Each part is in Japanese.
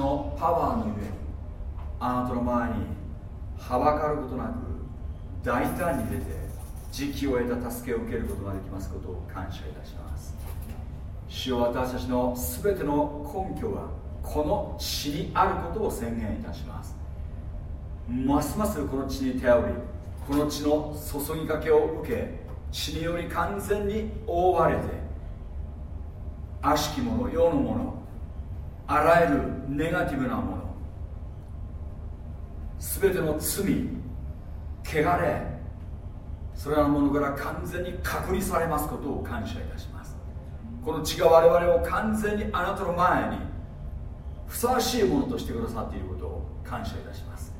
のパワーのゆえあなたの前にはばかることなく大胆に出て時期を得た助けを受けることができますことを感謝いたします。主よ私たちの全ての根拠はこの血にあることを宣言いたします。ますますこの血に頼りこの血の注ぎかけを受け血により完全に覆われて悪しき者世のものあらゆるネガティブなもの。全ての罪汚れそれらのものから完全に隔離されますことを感謝いたします。この血が我々を完全にあなたの前にふさわしいものとしてくださっていることを感謝いたします。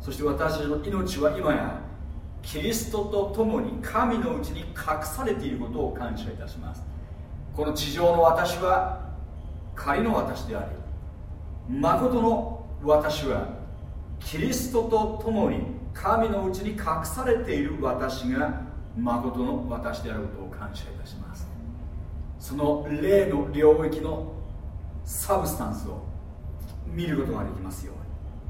そして私たちの命は今やキリストと共に神のうちに隠されていることを感謝いたします。この地上の私は仮の私であり誠の私はキリストと共に神のうちに隠されている私が誠の私であることを感謝いたします。その霊の領域のサブスタンスを見ることができますように。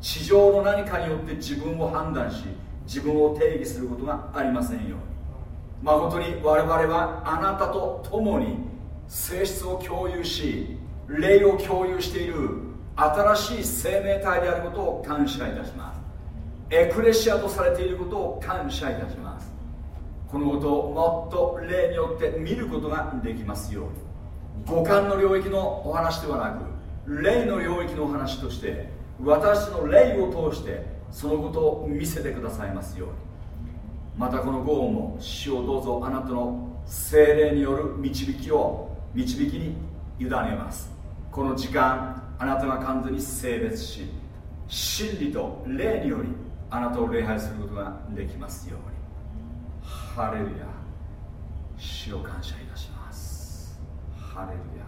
地上の何かによって自分を判断し自分を定義することがありませんように。誠に我々はあなたと共に性質を共有し霊を共有している新しい生命体であることを感謝いたします。エクレシアとされていることを感謝いたします。このことをもっと霊によって見ることができますように。五感の領域のお話ではなく霊の領域のお話として私の霊を通してそのことを見せてくださいますように。またこの豪雨も主をどうぞあなたの精霊による導きを導きに委ねます。この時間あなたが完全に性別し真理と霊によりあなたを礼拝することができますように。ハレルヤ。主を感謝いたします。ハレルヤ。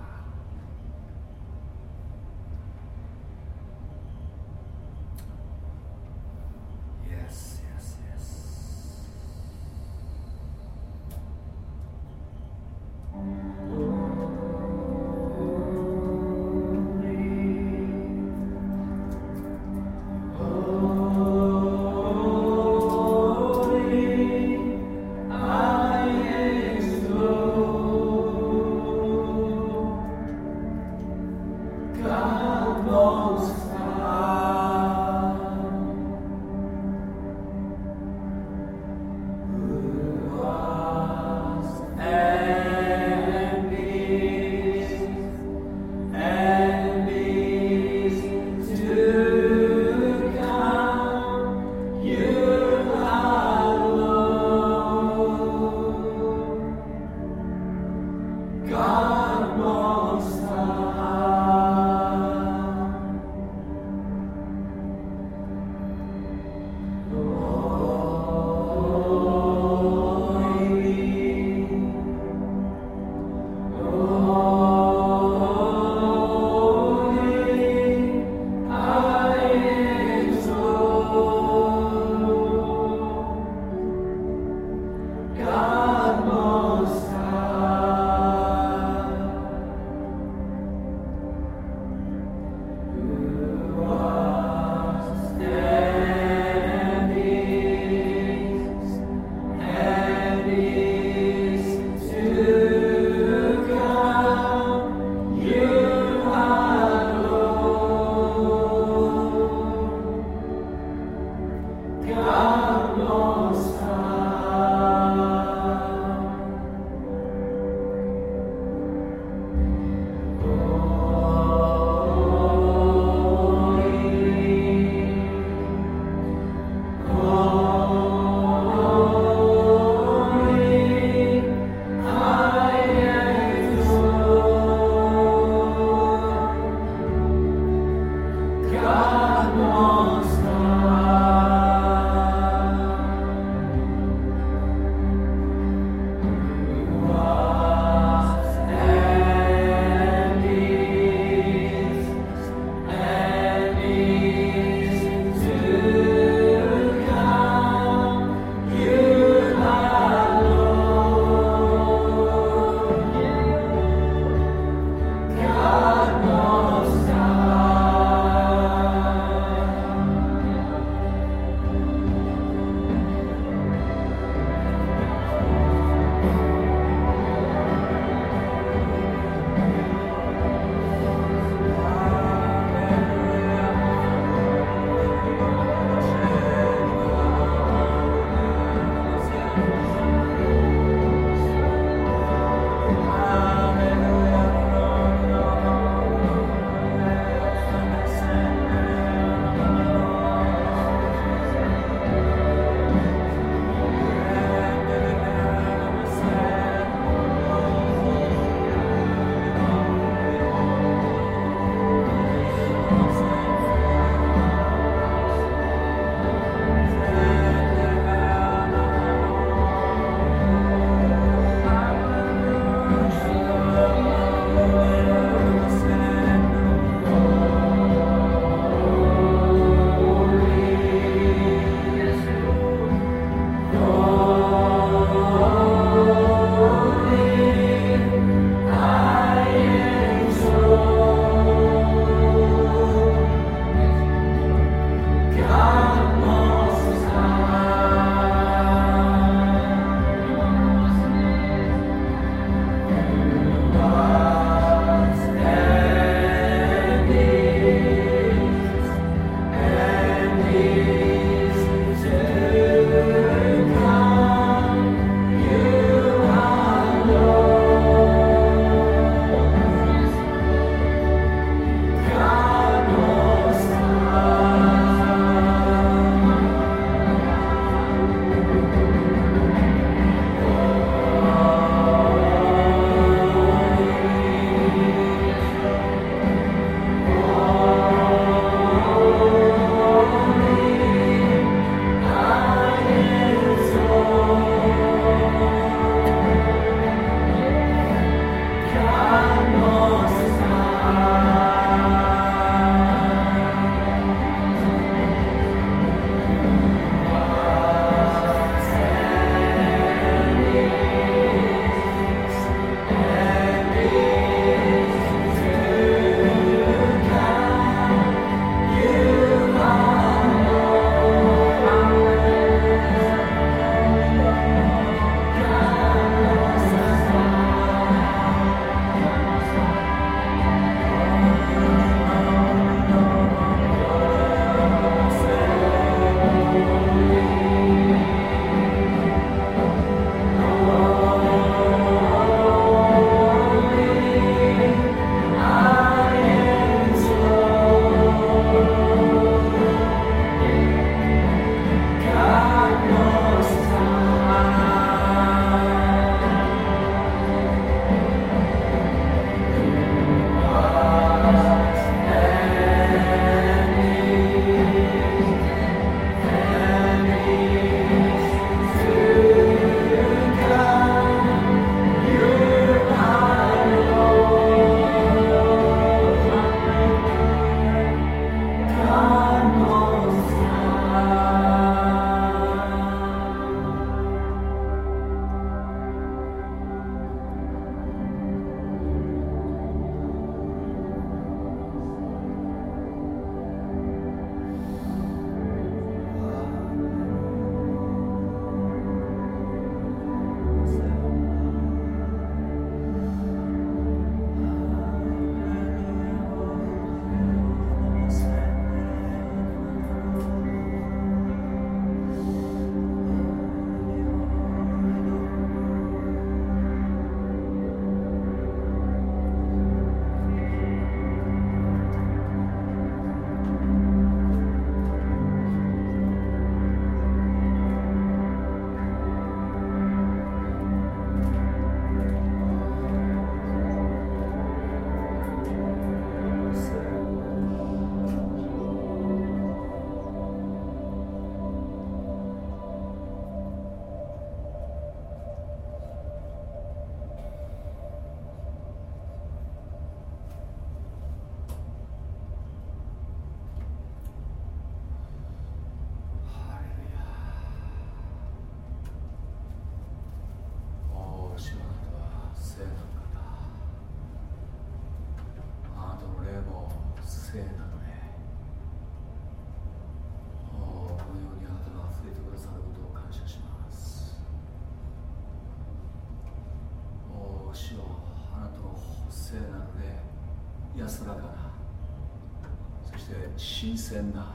新鮮な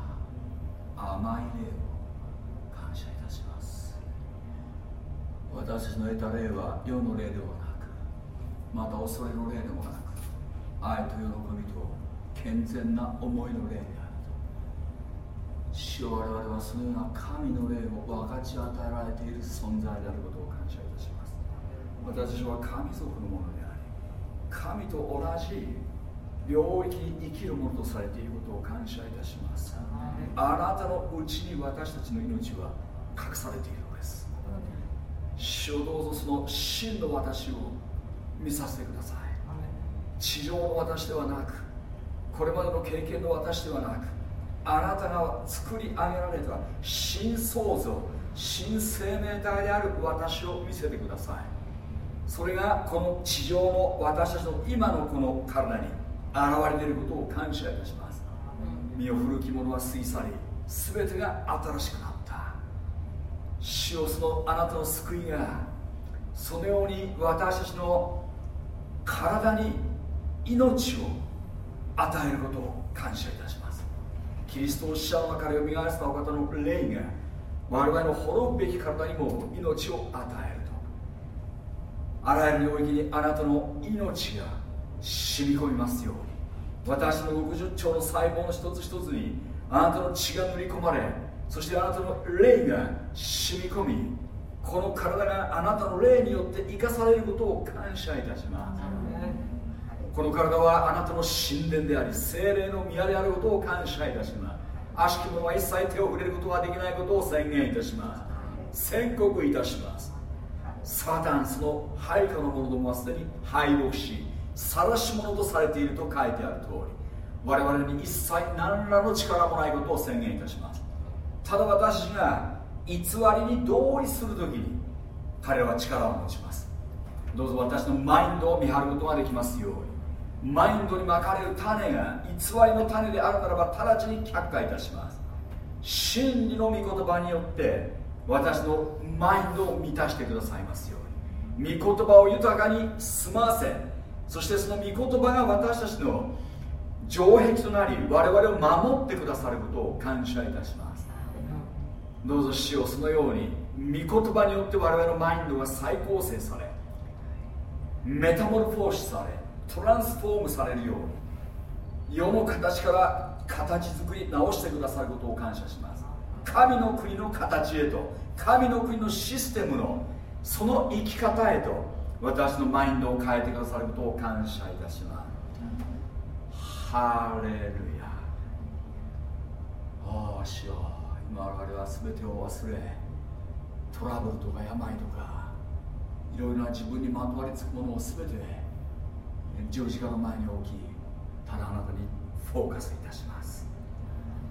甘い霊を感謝いたします。私たちの得た霊は世の霊ではなくまた恐れの霊でもなく愛と喜びと健全な思いの霊であると。主を我々はそのような神の霊を分かち与えられている存在であることを感謝いたします。私は神族のものであり神と同じ領域に生きるものとされていることを感謝いたします。あなたのうちに私たちの命は隠されている主をどうぞその真の私を見させてください。地上の私ではなくこれまでの経験の私ではなくあなたが作り上げられた新創造新生命体である私を見せてください。それがこの地上の私たちの今のこの体に現れていることを感謝いたします。身を古き者は過ぎ去り全てが新しくなる主をそのあなたの救いがそのように私たちの体に命を与えることを感謝いたします。キリストを死者の中からよみがえらせたお方の霊が我々の滅ぶべき体にも命を与えると。あらゆる領域にあなたの命が染み込みますように私の60兆の細胞の一つ一つにあなたの血が塗り込まれそしてあなたの霊が染み込みこの体があなたの霊によって生かされることを感謝いたします。この体はあなたの神殿であり精霊の宮であることを感謝いたします。悪しき者は一切手を触れることができないことを宣言いたします。宣告いたします。サタンその配下の者どもはすでに敗北し晒し者とされていると書いてある通り我々に一切何らの力もないことを宣言いたします。ただ私が偽りに同意するときに彼は力を持ちます。どうぞ私のマインドを見張ることができますように。マインドにまかれる種が偽りの種であるならば直ちに却下いたします。真理の御言葉によって私のマインドを満たしてくださいますように。御言葉を豊かに済ませそしてその御言葉が私たちの城壁となり我々を守ってくださることを感謝いたします。どうぞ死をそのように御言葉によって我々のマインドが再構成されメタモルフォーシされトランスフォームされるように世の形から形作り直してくださることを感謝します。神の国の形へと神の国のシステムのその生き方へと私のマインドを変えてくださることを感謝いたします。ハレルヤ。ああしよ。う我々は全てを忘れトラブルとか病とかいろいろな自分にまとわりつくものを全て十字架の前に置きただあなたにフォーカスいたします。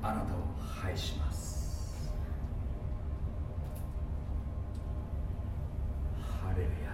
あなたを拝します。ハレルヤ。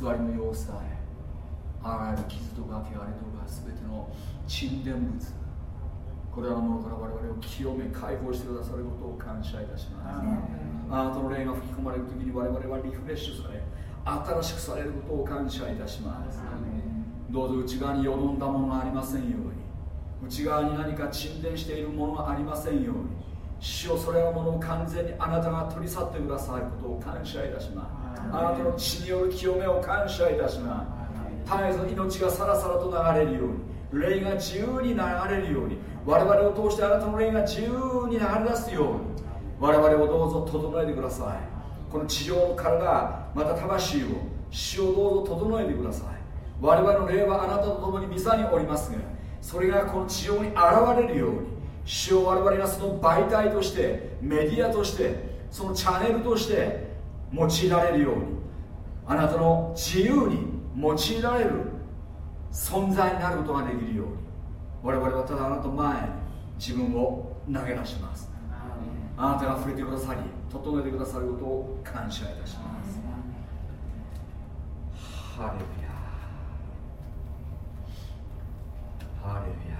りの要塞あらゆる傷とか汚れとか全ての沈殿物これらのものから我々を清め解放してくださることを感謝いたします。あなたの霊が吹き込まれる時に我々はリフレッシュされ新しくされることを感謝いたします。どうぞ内側によどんだものがありませんように。内側に何か沈殿しているものがありませんように。主よそれらのものを完全にあなたが取り去ってくださることを感謝いたしますあなたの血による清めを感謝いたします。絶えず命がさらさらと流れるように霊が自由に流れるように我々を通してあなたの霊が自由に流れ出すように我々をどうぞ整えてください。この地上の体また魂を死をどうぞ整えてください。我々の霊はあなたと共に御座におりますがそれがこの地上に現れるように主を我々がその媒体としてメディアとしてそのチャンネルとして用いられるようにあなたの自由に用いられる存在になることができるように我々はただあなた前に自分を投げ出します。あなたが触れてくださり整えてくださることを感謝いたします。ハレルヤ。ハレルヤ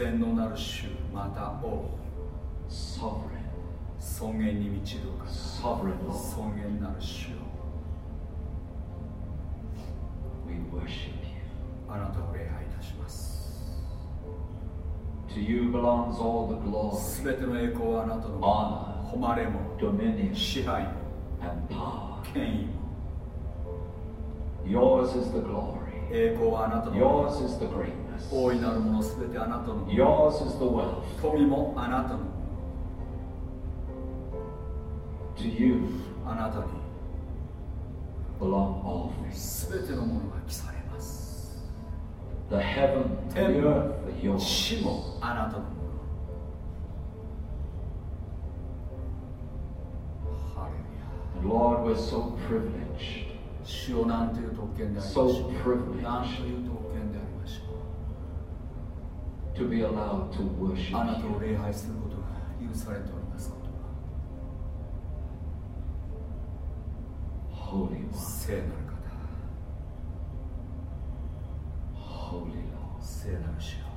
全能なる主また王尊厳に満ちる方尊厳なる主よあなたを礼拝いたします To you belongs all the glory, すべての栄光はあなたの honor, 誉れも dominion, 支配も and power. 権威も Yours is the glory. 栄光はあなたの Yours is the greatness. 大いなるものすべてあなたの Yours is the wealth. 富もあなたのも To you のあなたに belong all things. すべてのものが記されます The heaven the earth are yours. 地もあなたのもの And Lord, we're so privileged 主よなんという特権でありまし So ょう privileged. なんという特権 to be allowed to worship あなたを礼拝することが許されておりますことは Holy One 聖なる方 Holy Lord 聖なる主よ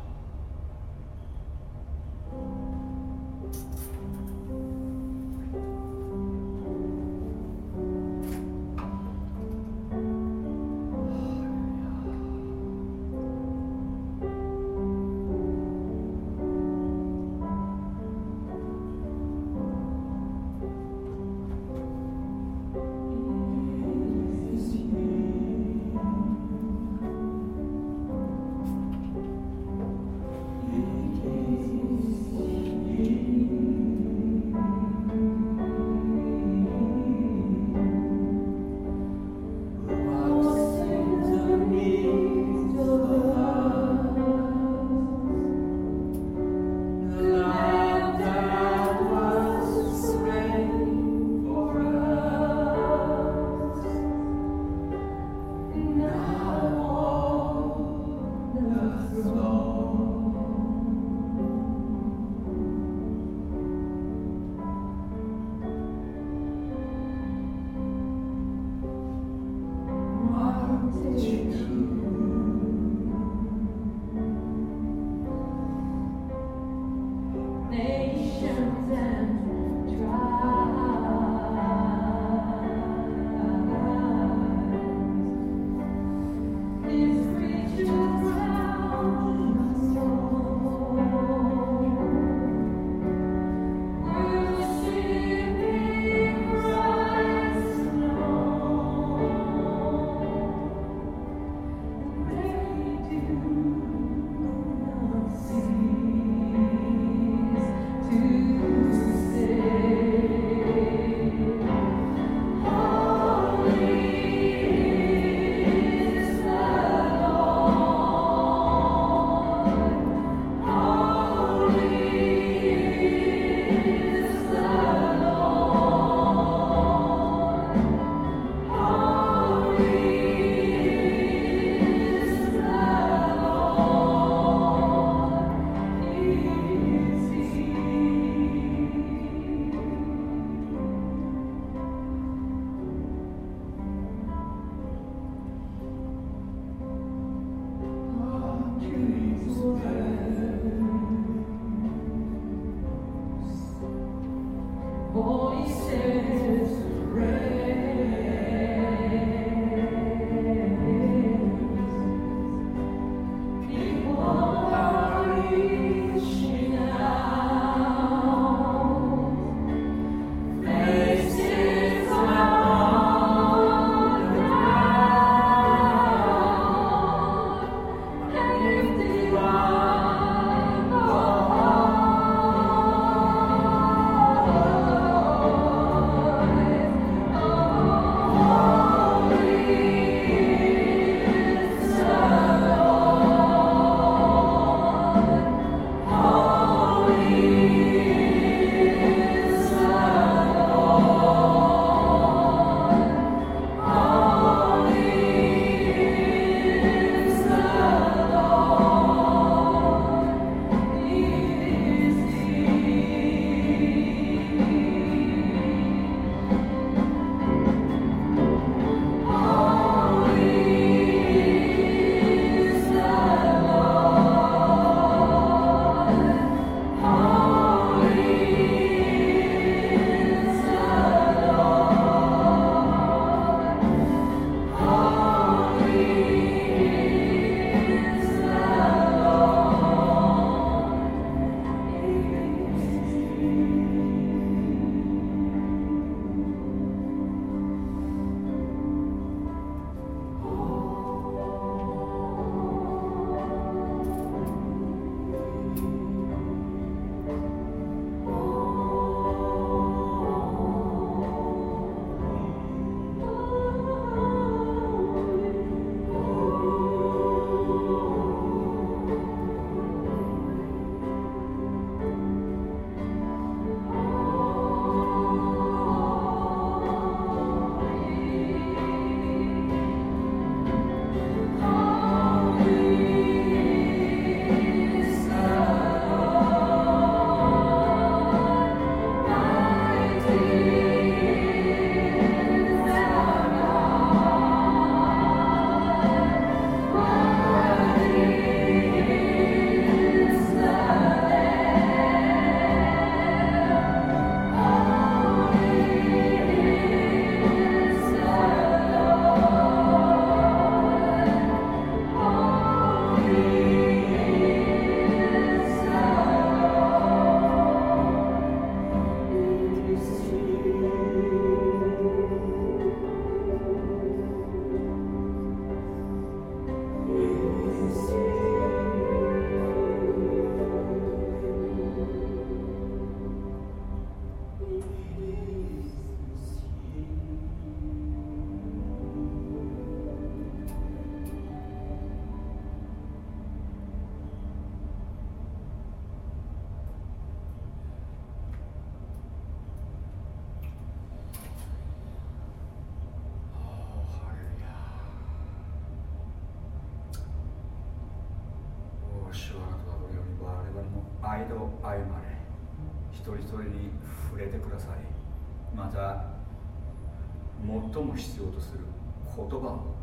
言葉を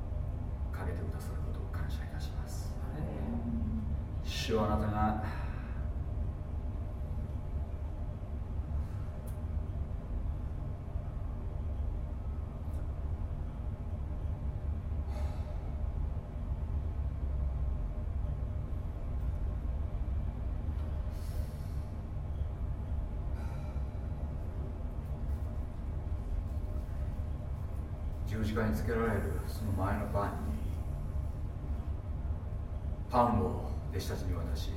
かけてくださることを感謝いたします。主はあなたが字架につけられるその前の晩にパンを弟子たちに渡し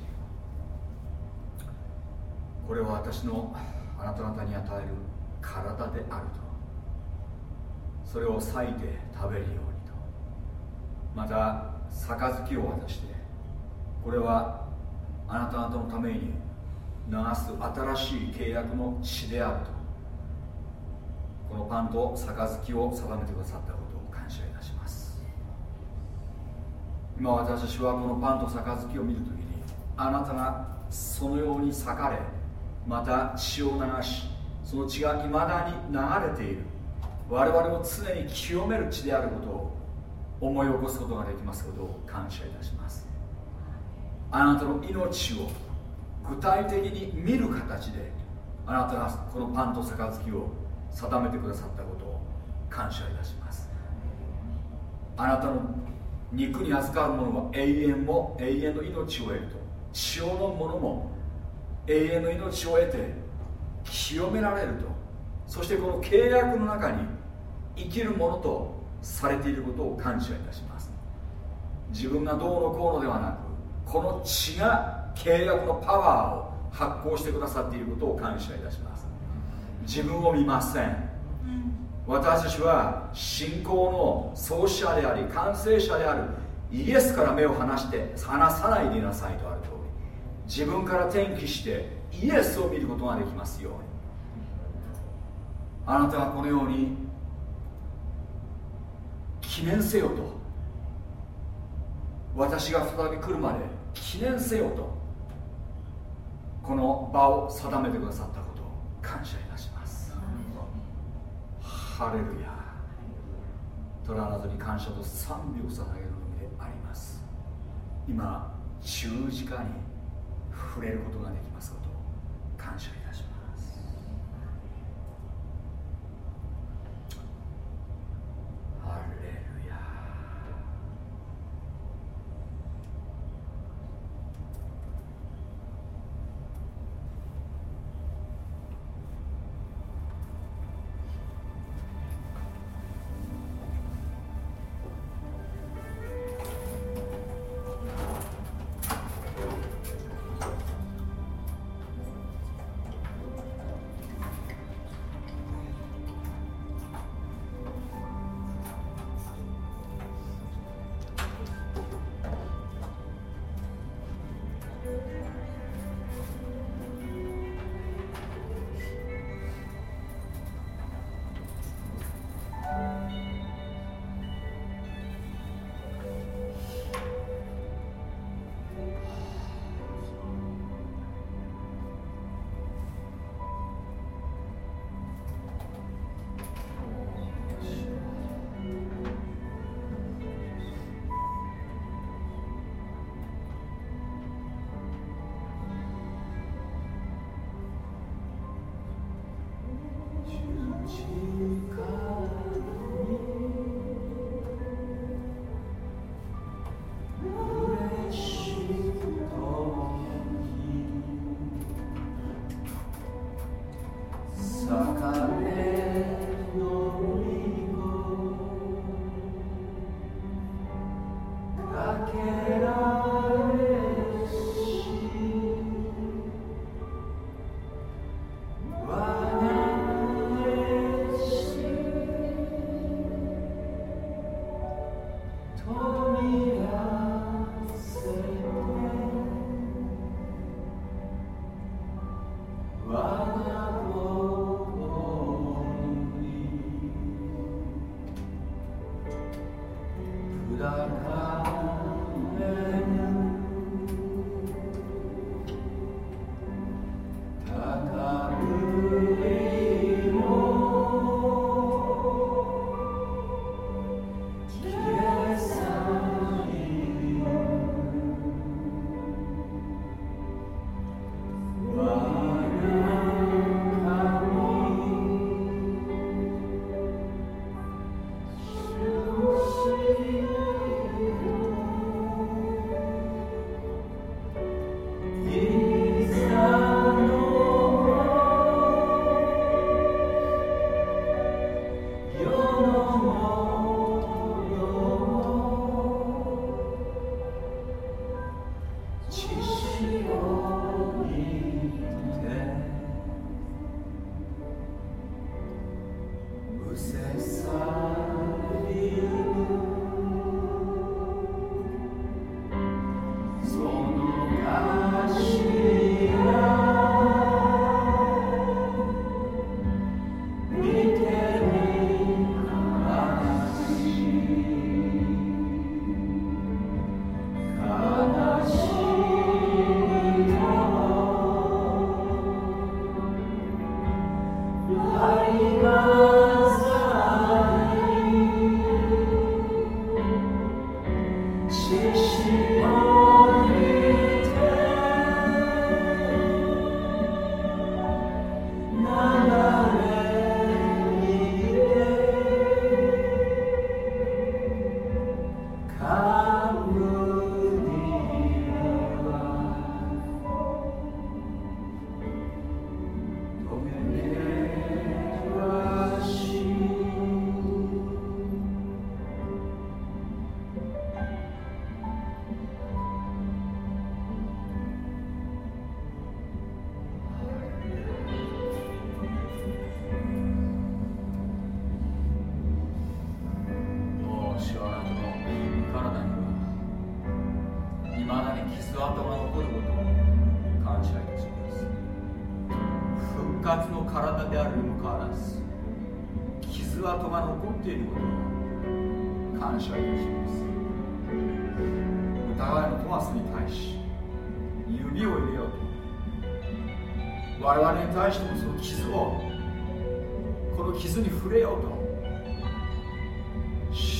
これは私のあなた方に与える体であると。それを裂いて食べるようにと。また杯を渡してこれはあなた方のために流す新しい契約の血であると。このパンと杯を定めてくださったことを感謝いたします。今私はこのパンと杯を見るときにあなたがそのように裂かれまた血を流しその血がいまだに流れている。我々を常に清める血であることを思い起こすことができますことを感謝いたします。あなたの命を具体的に見る形であなたがこのパンと杯を定めてくださったことを感謝いたします。あなたの肉に預かる者は永遠も永遠の命を得ると血を飲む者も永遠の命を得て清められるとそしてこの契約の中に生きるものとされていることを感謝いたします。自分がどうのこうのではなくこの血が契約のパワーを発行してくださっていることを感謝いたします。自分を見ません。私たちは信仰の創始者であり完成者である。イエスから目を離して離さないでいなさいとある通り。自分から転機してイエスを見ることができますように。あなたはこのように記念せよと。私が再び来るまで記念せよと。この場を定めてくださったことを感謝いたします。ハレルヤ。虎などに感謝と賛美を捧げるのみであります。今十字架に触れることができますことを感謝いたします。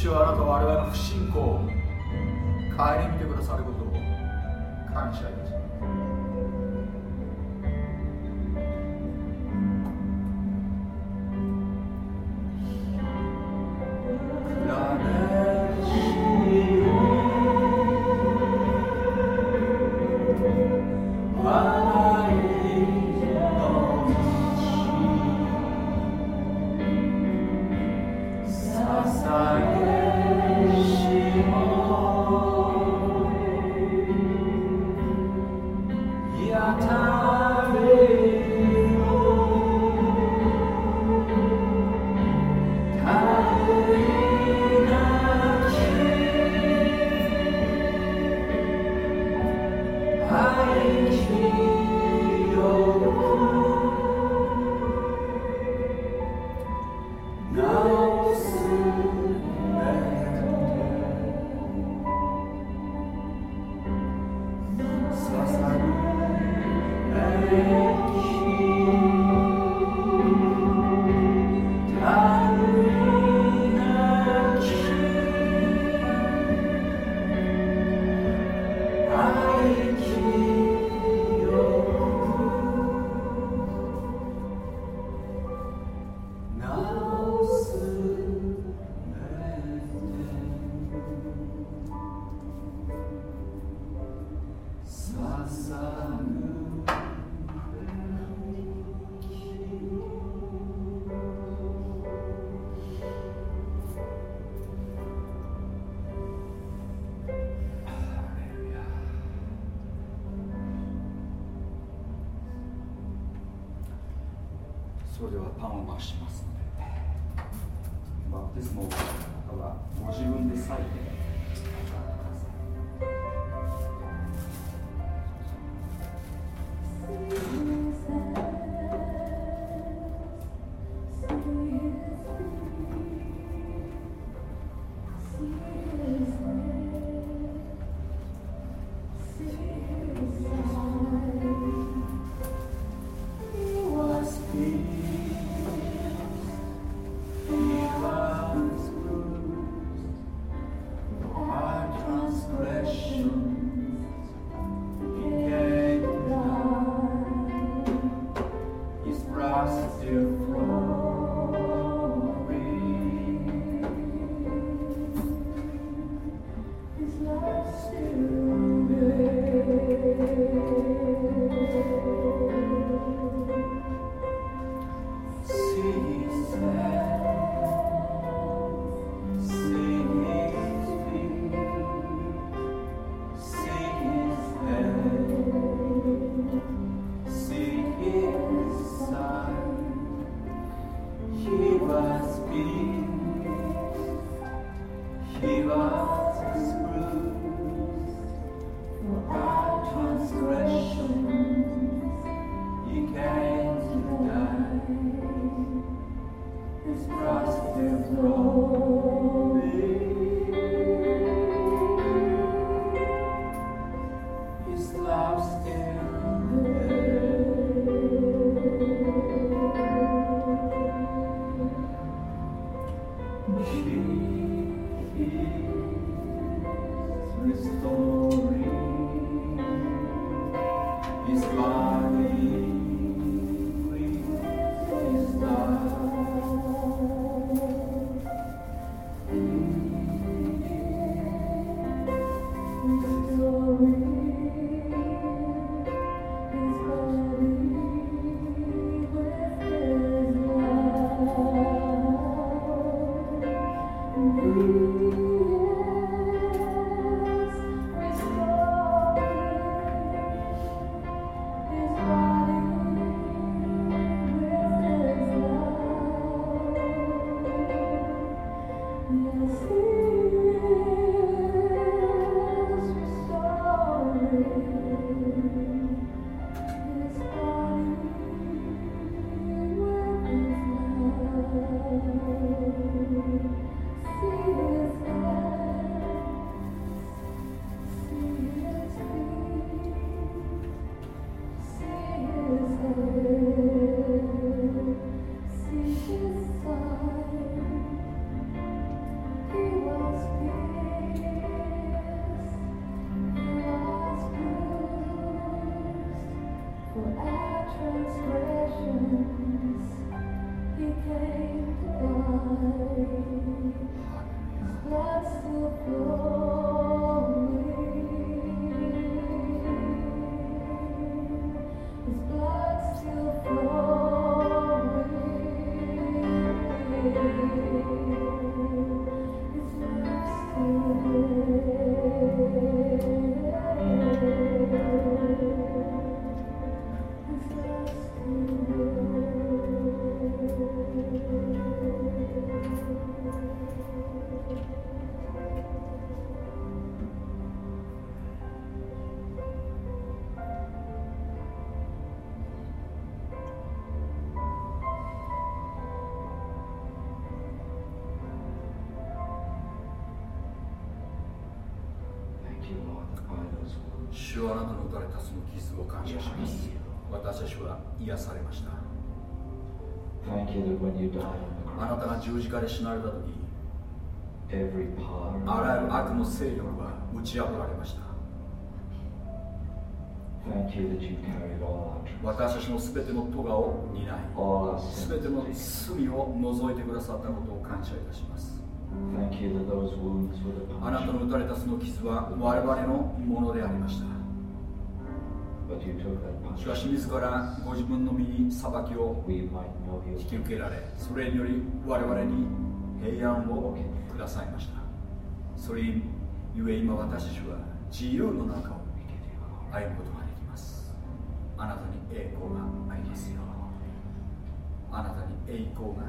主はあなたは我々の不信仰を顧みてくださることを感謝いたします。十字架で死なれた時あらゆる悪の勢力は打ち破られました。私たちのすべての咎を担いすべての罪を除いてくださったことを感謝いたします。あなたの打たれたその傷は我々のものでありましたしかし自らご自分の身に裁きを引き受けられそれにより我々に平安をくださいました。それゆえ今私たちは自由の中を歩むことができます。あなたに栄光がありますよあなたに栄光が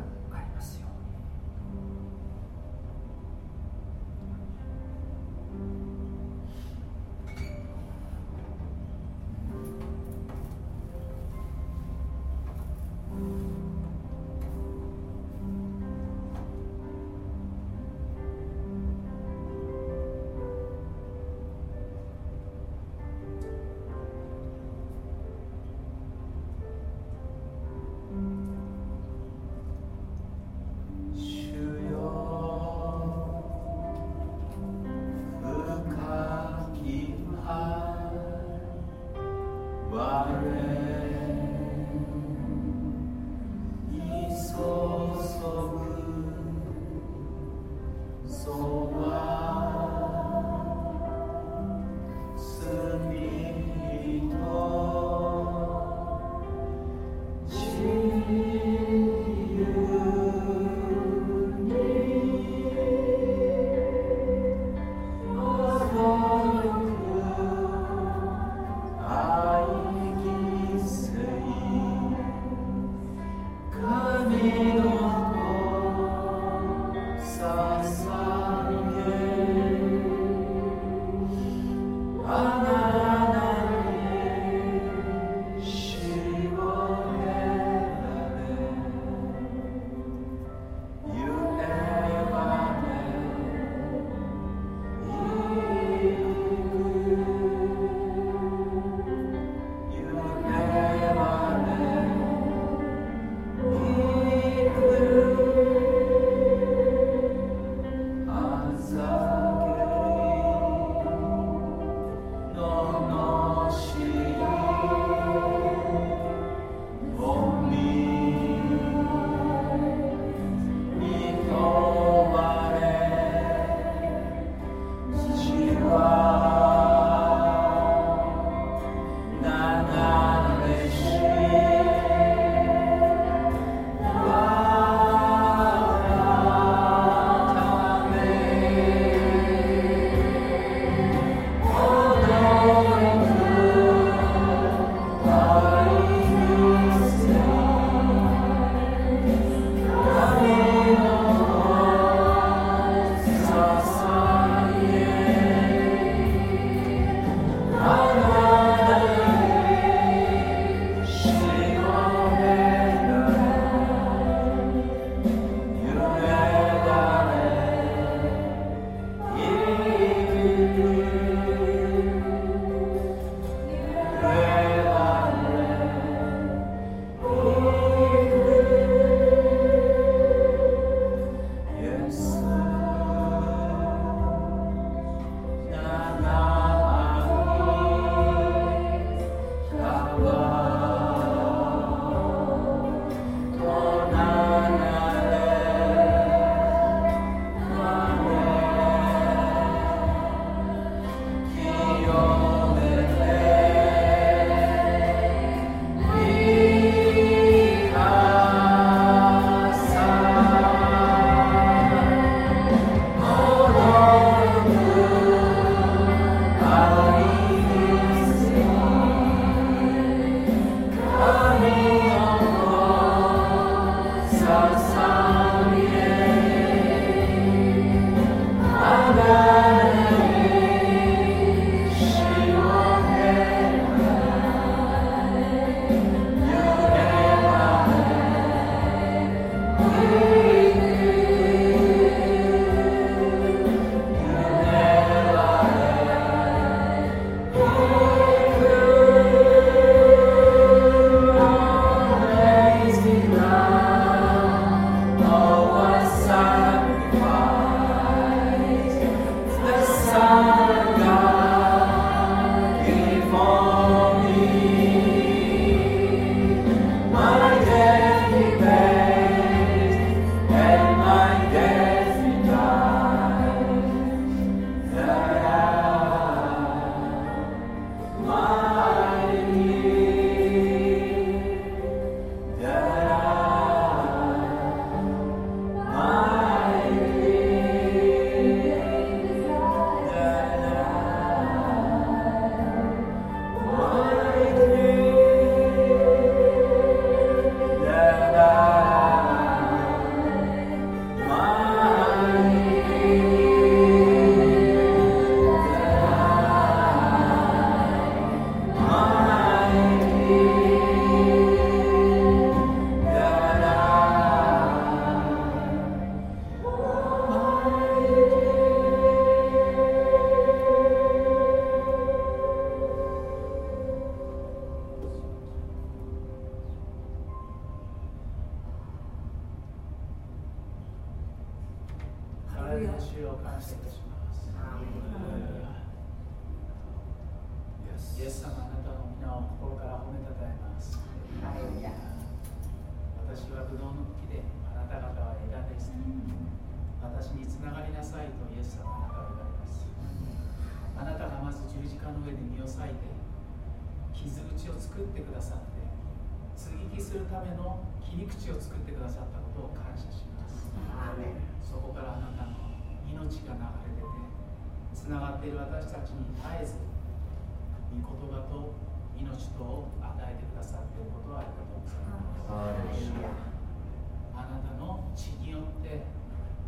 あなたの血によって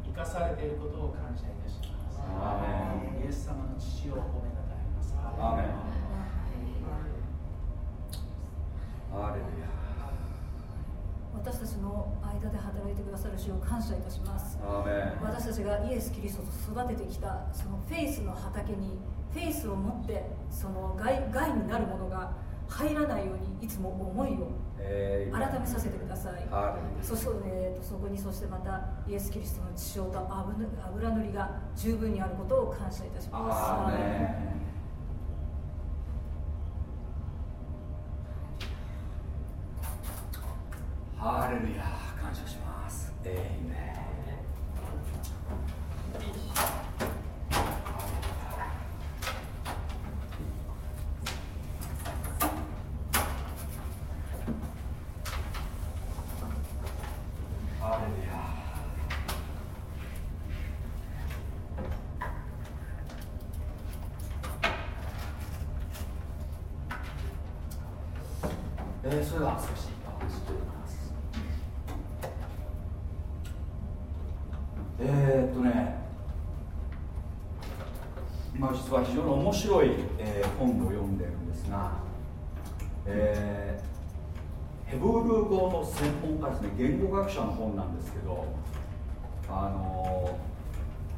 生かされていることを感謝いたします。イエス様の父を褒めたたえます。アーメン。アレルヤ。私たちの間で働いてくださる主を感謝いたします。私たちがイエス・キリストと育ててきたそのフェイスの畑にフェイスを持ってその害害になるものが入らないようにいつも思いをえー改めさせてください。そして、えーとそこにそしてまたイエス・キリストの血潮と油油塗りが十分にあることを感謝いたしヤます。ハレルヤ感謝します。エイメンえー、それでは少しお話ししておきますえー、っとね今実は非常に面白い、えー本を読んでるんですが、えーヘブル語の専門家ですね言語学者の本なんですけどあの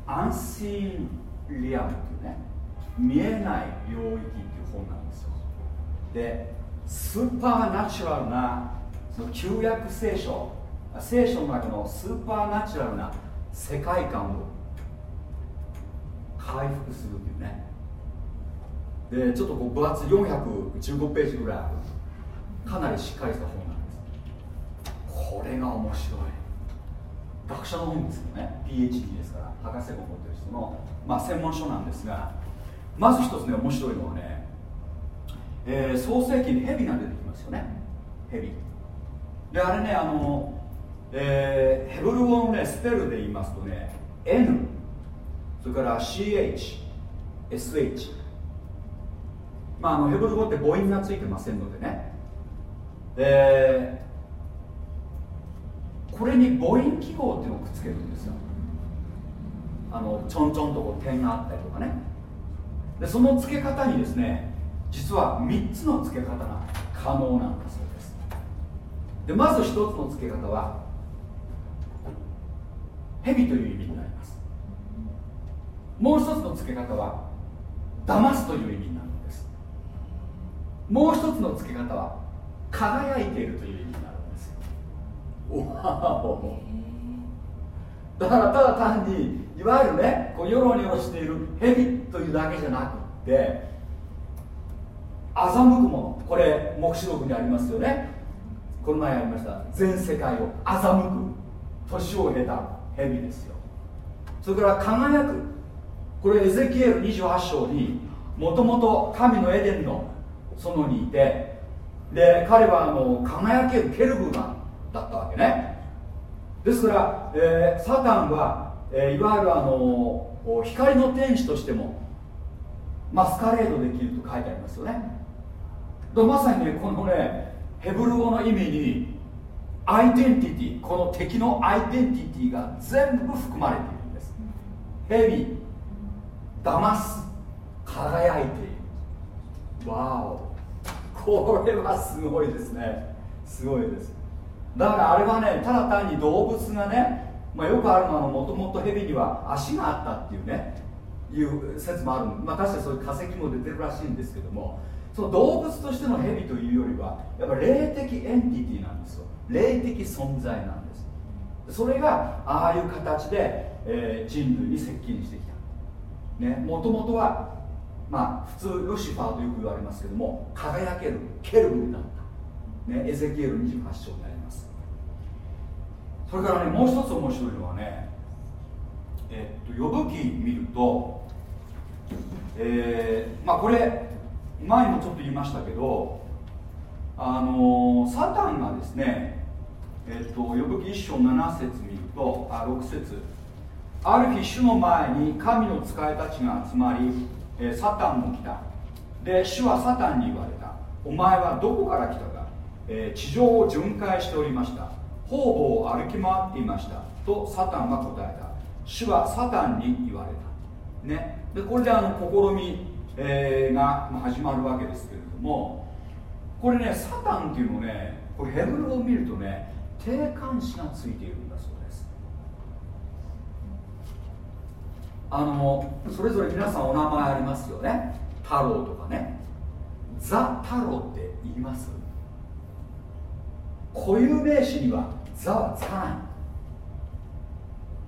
アンシーンリアムっていうね見えない領域っていう本なんですよ。でスーパーナチュラルなその旧約聖書聖書の中のスーパーナチュラルな世界観を回復するっていうね。でちょっとこう分厚い415ページぐらいあるかなりしっかりした本なんです。これが面白い学者の本です。よね PhD ですから博士号持ってる人の、まあ、専門書なんですがまず一つね面白いのはね、えー創世記に蛇が出てきますよね。蛇。であれねあの、えーヘブル語のねスペルで言いますとね N それから CHSH まあ、あのヘブル語って母音がついてませんのでね。でこれに母音記号っていうのをくっつけるんですよ。あのちょんちょんとこう点があったりとかね。でその付け方にですね実は3つの付け方が可能なんだそうです。でまず1つの付け方は蛇という意味になります。もう一つの付け方は騙すという意味になるんです。もう一つの付け方は輝いているという意味になるんです。よわおだからただ単にいわゆるねこうヨロニョロしている蛇というだけじゃなくって欺くもの。これ黙示録にありますよね。この前ありました。全世界を欺く年を経た蛇ですよ。それから輝く。これエゼキエル28章にもともと神のエデンの園にいてで彼はあの輝けるケルブマンだったわけね。ですから、えーサタンは、えーいわゆるあの光の天使としてもマスカレードできると書いてありますよね。まさにねこのねヘブル語の意味にアイデンティティこの敵のアイデンティティが全部含まれているんです。蛇騙す輝いている。わお。これはすごいですね。すごいです。だからあれはねただ単に動物がね、まあ、よくあるのはもともと蛇には足があったっていうねいう説もある。まあ確かにそういう化石も出てるらしいんですけどもその動物としての蛇というよりはやっぱ霊的エンティティなんですよ。霊的存在なんです。それがああいう形で、えー人類に接近してきた。もともとはまあ普通ルシファーとよく言われますけども輝けるケルブだった、ね、エゼキエル28章になります。それからねもう一つ面白いのはねえっと呼ぶ記見るとえーまあこれ前もちょっと言いましたけどあのサタンがですねえっと呼ぶ記一章7節見るとあ6節。ある日主の前に神の使いたちが集まり、えサタンも来た。で主はサタンに言われた。お前はどこから来たか、え地上を巡回しておりました。方々を歩き回っていました。とサタンは答えた。主はサタンに言われた。ね。でこれであの試み、えーが始まるわけですけれどもこれねサタンっていうのねこれヘブルを見るとね定冠詞がついているんだそうです。あのそれぞれ皆さんお名前ありますよね。太郎とかね。ザ太郎って言います？固有名詞にはザはつか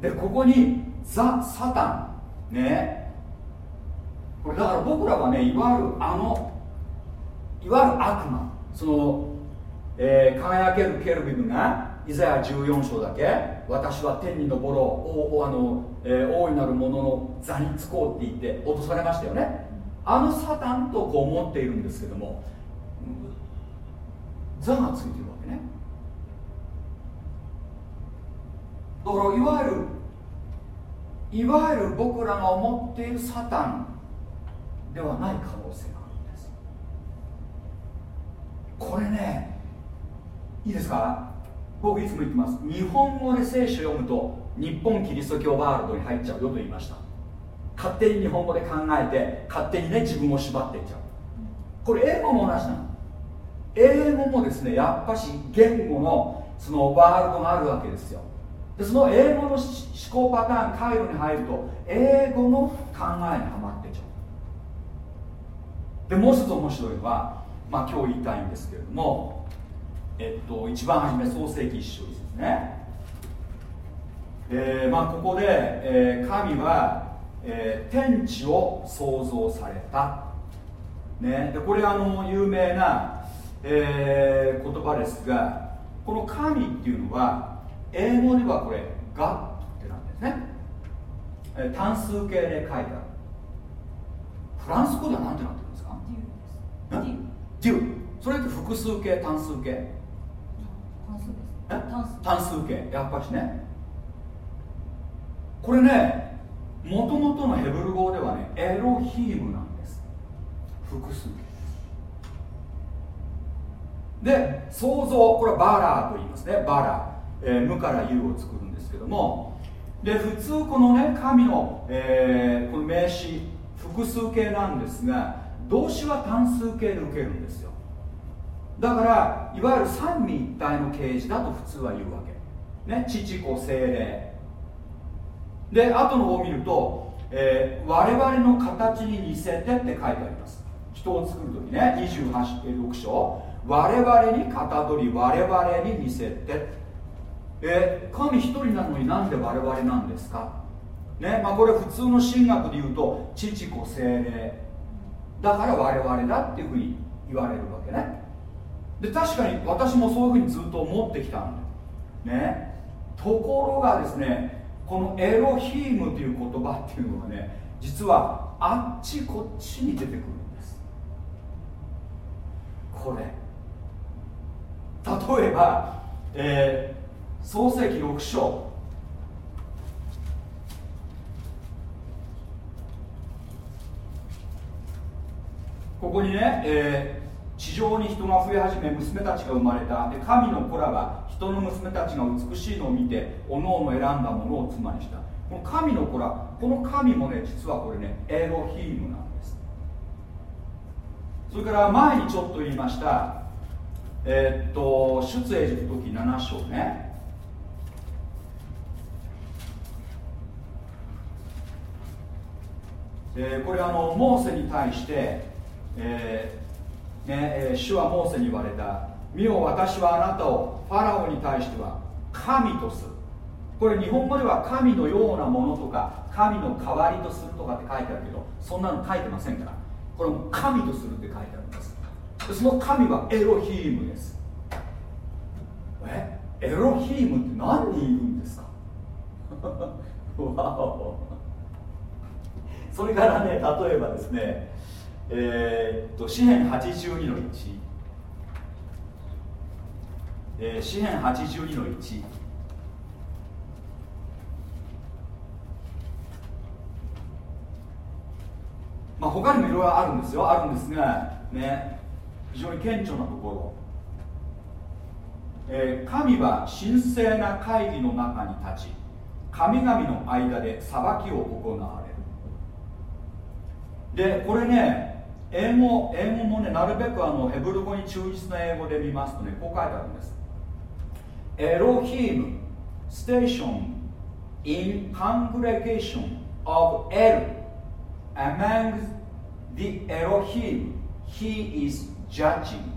ない。でここにザ・サタンねこれだから僕らはねいわゆるあのいわゆる悪魔。その、えー輝けるケルビムがイザヤ14章だけ私は天に昇ろうおおあの、えー大いなる者の座につこうって言って落とされましたよね。あのサタンとこう思っているんですけども座がついてるわけね。だからいわゆるいわゆる僕らが思っているサタンではない可能性があるんです。これねいいですか？僕いつも言ってます。日本語で聖書読むと日本キリスト教ワールドに入っちゃうよと言いました。勝手に日本語で考えて勝手にね自分を縛っていっちゃう。これ英語も同じなの。英語もですねやっぱし言語のそのワールドがあるわけですよ。でその英語の思考パターン回路に入ると英語の考えにはまっていっちゃう。でもう一つ面白いのは、まあ、今日言いたいんですけれども、えっと、一番初め創世記一章ですね、えーまあ、ここで、えー神は、えー天地を創造された、ね、でこれあの有名な、えー言葉ですがこの神っていうのは英語ではこれ「ガ」ってなんですね、えー単数形で書いてある。フランス語では何てなってるんですかデュそれって複数形単数形。単数です。え？単数。形。やっぱしね。これねもともとのヘブル語ではねエロヒームなんです。複数形。で創造これはバラーと言いますね。バラ、えー無から有を作るんですけども。で普通このね神の、えーこの名詞複数形なんですが動詞は単数形で受けるんですよ。だからいわゆる三位一体の形詞だと普通は言うわけ。ね父子精霊。で後の方を見ると、えー我々の形に似せてって書いてあります。人を作る時ね286章我々にかたどり我々に似せて。えー神一人なのになんで我々なんですか？ねまあこれ普通の神学で言うと父子精霊。だから我々だっていうふうに言われるわけね。で確かに私もそういうふうにずっと思ってきたんだね。ところがですねこのエロヒームという言葉っていうのはね実はあっちこっちに出てくるんです。これ。例えば、えー創世記6章。ここにね、えー地上に人が増え始め娘たちが生まれた。で神の子らは人の娘たちが美しいのを見ておのおの選んだものを妻にした。この神の子らこの神もね実はこれねエロヒームなんです。それから前にちょっと言いました。えーっと出エジプト記7章ね。えーこれあのモーセに対して、えーねえー主はモーセに言われた見よ私はあなたをファラオに対しては神とす。るこれ日本語では神のようなものとか神の代わりとするとかって書いてあるけどそんなの書いてませんから。これも神とするって書いてあるんです。その神はエロヒームです。え？エロヒームって何人いるんですか？わお。それからね例えばですねえー、と詩編82の1、えー、詩編82の1まあ他にもいろいろあるんですよ。あるんですがね非常に顕著なところ。えー、神は神聖な会議の中に立ち神々の間で裁きを行われる。でこれね英語英語もねなるべくあのヘブル語に忠実な英語で見ますとねこう書いてあるんです。エロヒームステーション in congregation of El among the Elohim he is judging.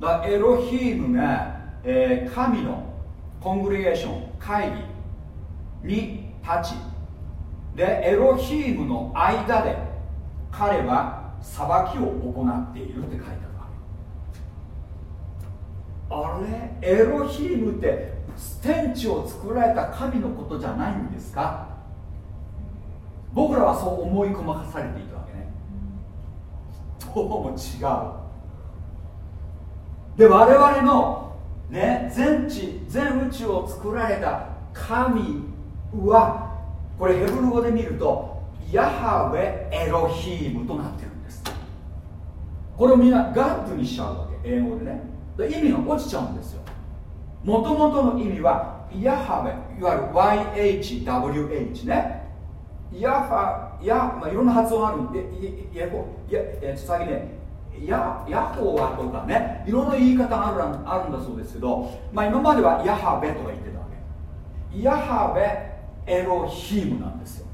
だエロヒームが、えー、神のコングレゲーション会議に立ちでエロヒームの間で彼は裁きを行っているって書いてあるわけ。あれ？エロヒームって天地を作られた神のことじゃないんですか？僕らはそう思い込まされていたわけね。どうも違う。で我々の、ね、全地全宇宙を作られた神はこれヘブル語で見るとヤハウェエロヒームとなってる。これをみんなガッドにしちゃうわけ。英語でね。で意味が落ちちゃうんですよ。もともとの意味はヤハウェ。いわゆる YHWH ね。ヤハヤ、まあ、いろんな発音あるんでややや先ねヤヤホーはとかね。いろんな言い方があるあるんだそうですけど、まあ、今まではヤハベとか言ってたわけ。ヤハベエロヒームなんですよ。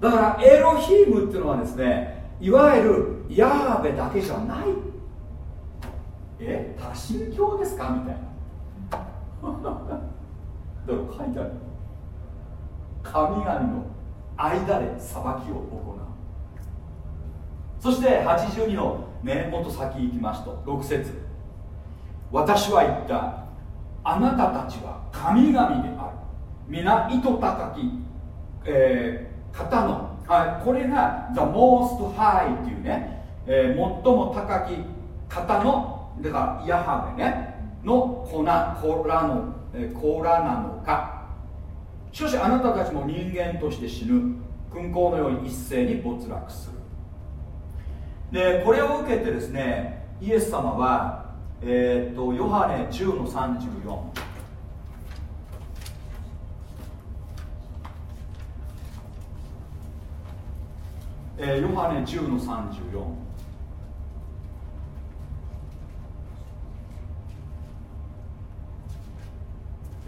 だからエロヒームっていうのはですねいわゆるヤハベだけじゃない。え多神教ですか？みたいな。だから書いてある？神々の間で裁きを行う。そして82のねもと先行きますと6節。私は言った。あなたたちは神々である。皆糸高き、えー、方の、はい、これが The Most High っていうね、えー、最も高き方のだからヤハベねの粉コラの、えー、コラなのか。しかしあなたたちも人間として死ぬ。勲功のように一斉に没落する。でこれを受けてですねイエス様は、えー、っとヨハネ10の34えー、ヨハネ10の34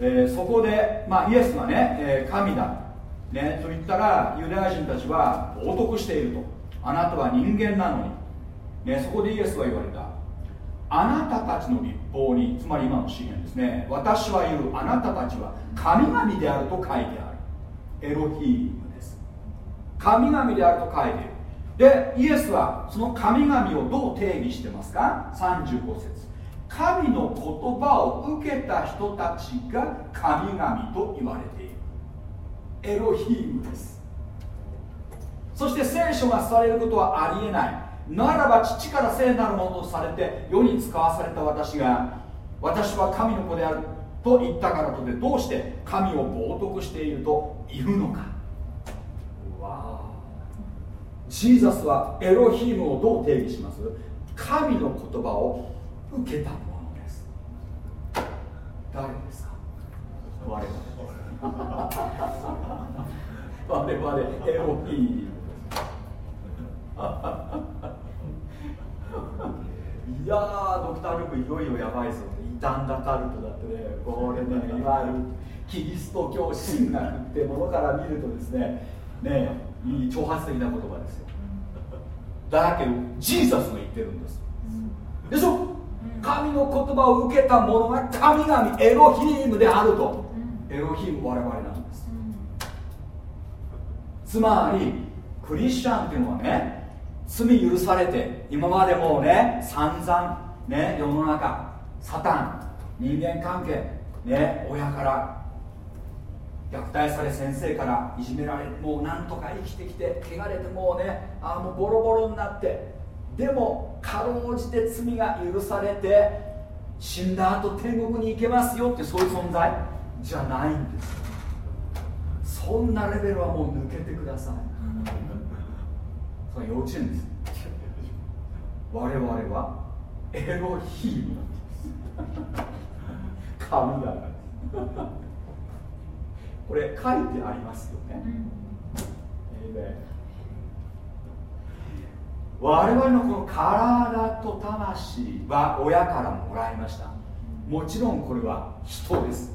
えー、そこで、まあ、イエスはね、えー、神だ、ね、と言ったらユダヤ人たちは冒涜していると。あなたは人間なのに、ね、そこでイエスは言われた。あなたたちの立法につまり今の資源ですね。私は言うあなたたちは神々であると書いてある。エロヒー神々であると書いている。でイエスはその神々をどう定義してますか？35節。神の言葉を受けた人たちが神々と言われている。エロヒームです。そして聖書がされることはありえない。ならば父から聖なるものとされて世に使わされた私が私は神の子であると言ったからとでどうして神を冒涜しているといるのかわジーザスはエロヒームをどう定義します？神の言葉を受けたものです。誰ですか？我々。我々エロヒームいやドクター・ルークいよいよやばいぞ異端だカルトだってねこれねいわゆるキリスト教神学ってものから見るとですねねいい挑発的な言葉ですよ。だけどジーザスが言ってるんです。でしょ？神の言葉を受けた者が神々エロヒームであると。エロヒーム我々なんです。つまりクリスチャンっていうのはね罪許されて今までもうね散々ね世の中サタン人間関係ね親から虐待され先生からいじめられもうなんとか生きてきて汚れてもうねああもうボロボロになってでもかろうじて罪が許されて死んだ後天国に行けますよってそういう存在じゃないんです。そんなレベルはもう抜けてください。それ幼稚園です。我々はエロヒームなんです。神だから。これ書いてありますよね、我々のこの体と魂は親からもらいました。もちろんこれは人です。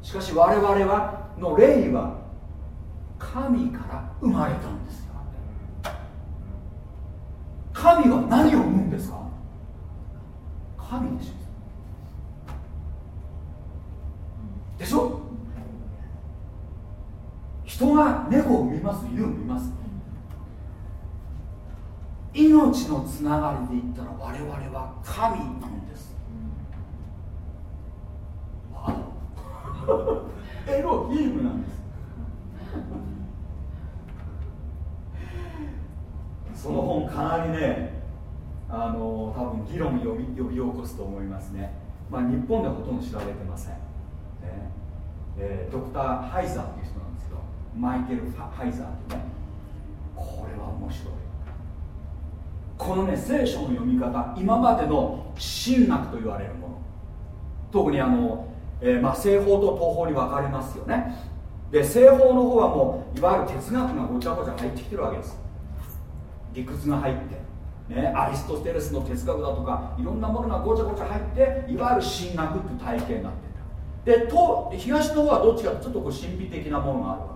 しかし我々はの霊は神から生まれたんですよ。神は何を生むんですか神でしょでしょ人が猫を産みます犬を産みます命のつながりで言ったら我々は神なんです。エロヒームなんです。その本かなりねあの多分議論を呼び呼び起こすと思いますね、まあ、日本ではほとんど知られてません、ね。えー、ドクター・ハイザーという人なんですけどマイケル・ハイザーってね。これは面白いこのね聖書の読み方今までの神学と言われるもの。特にあの、えー、まあ、西方と東方に分かれますよね。で西方の方はもういわゆる哲学がごちゃごちゃ入ってきてるわけです。理屈が入ってね、アリストテレスの哲学だとかいろんなものがごちゃごちゃ入っていわゆる神学っていう体系になってたでと東の方はどっちかちょっとこう神秘的なものがあるわけ。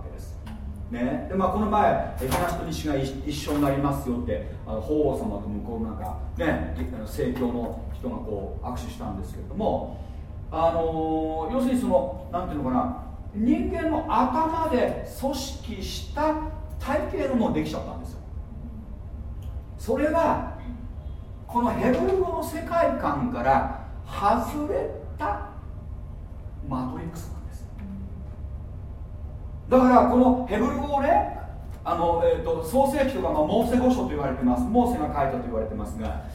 ね。でまあ、この前東と西が一緒になりますよってあの法皇様と向こうなんかね政教の人がこう握手したんですけれどもあの、要するにそのなんていうのかな人間の頭で組織した体系のものできちゃったんですよ。それはこのヘブル語の世界観から外れたマトリックスだからこのヘブル語をねあの、えーと、創世記とか、まあ、モーセ語書と言われてます。モーセが書いたと言われてますが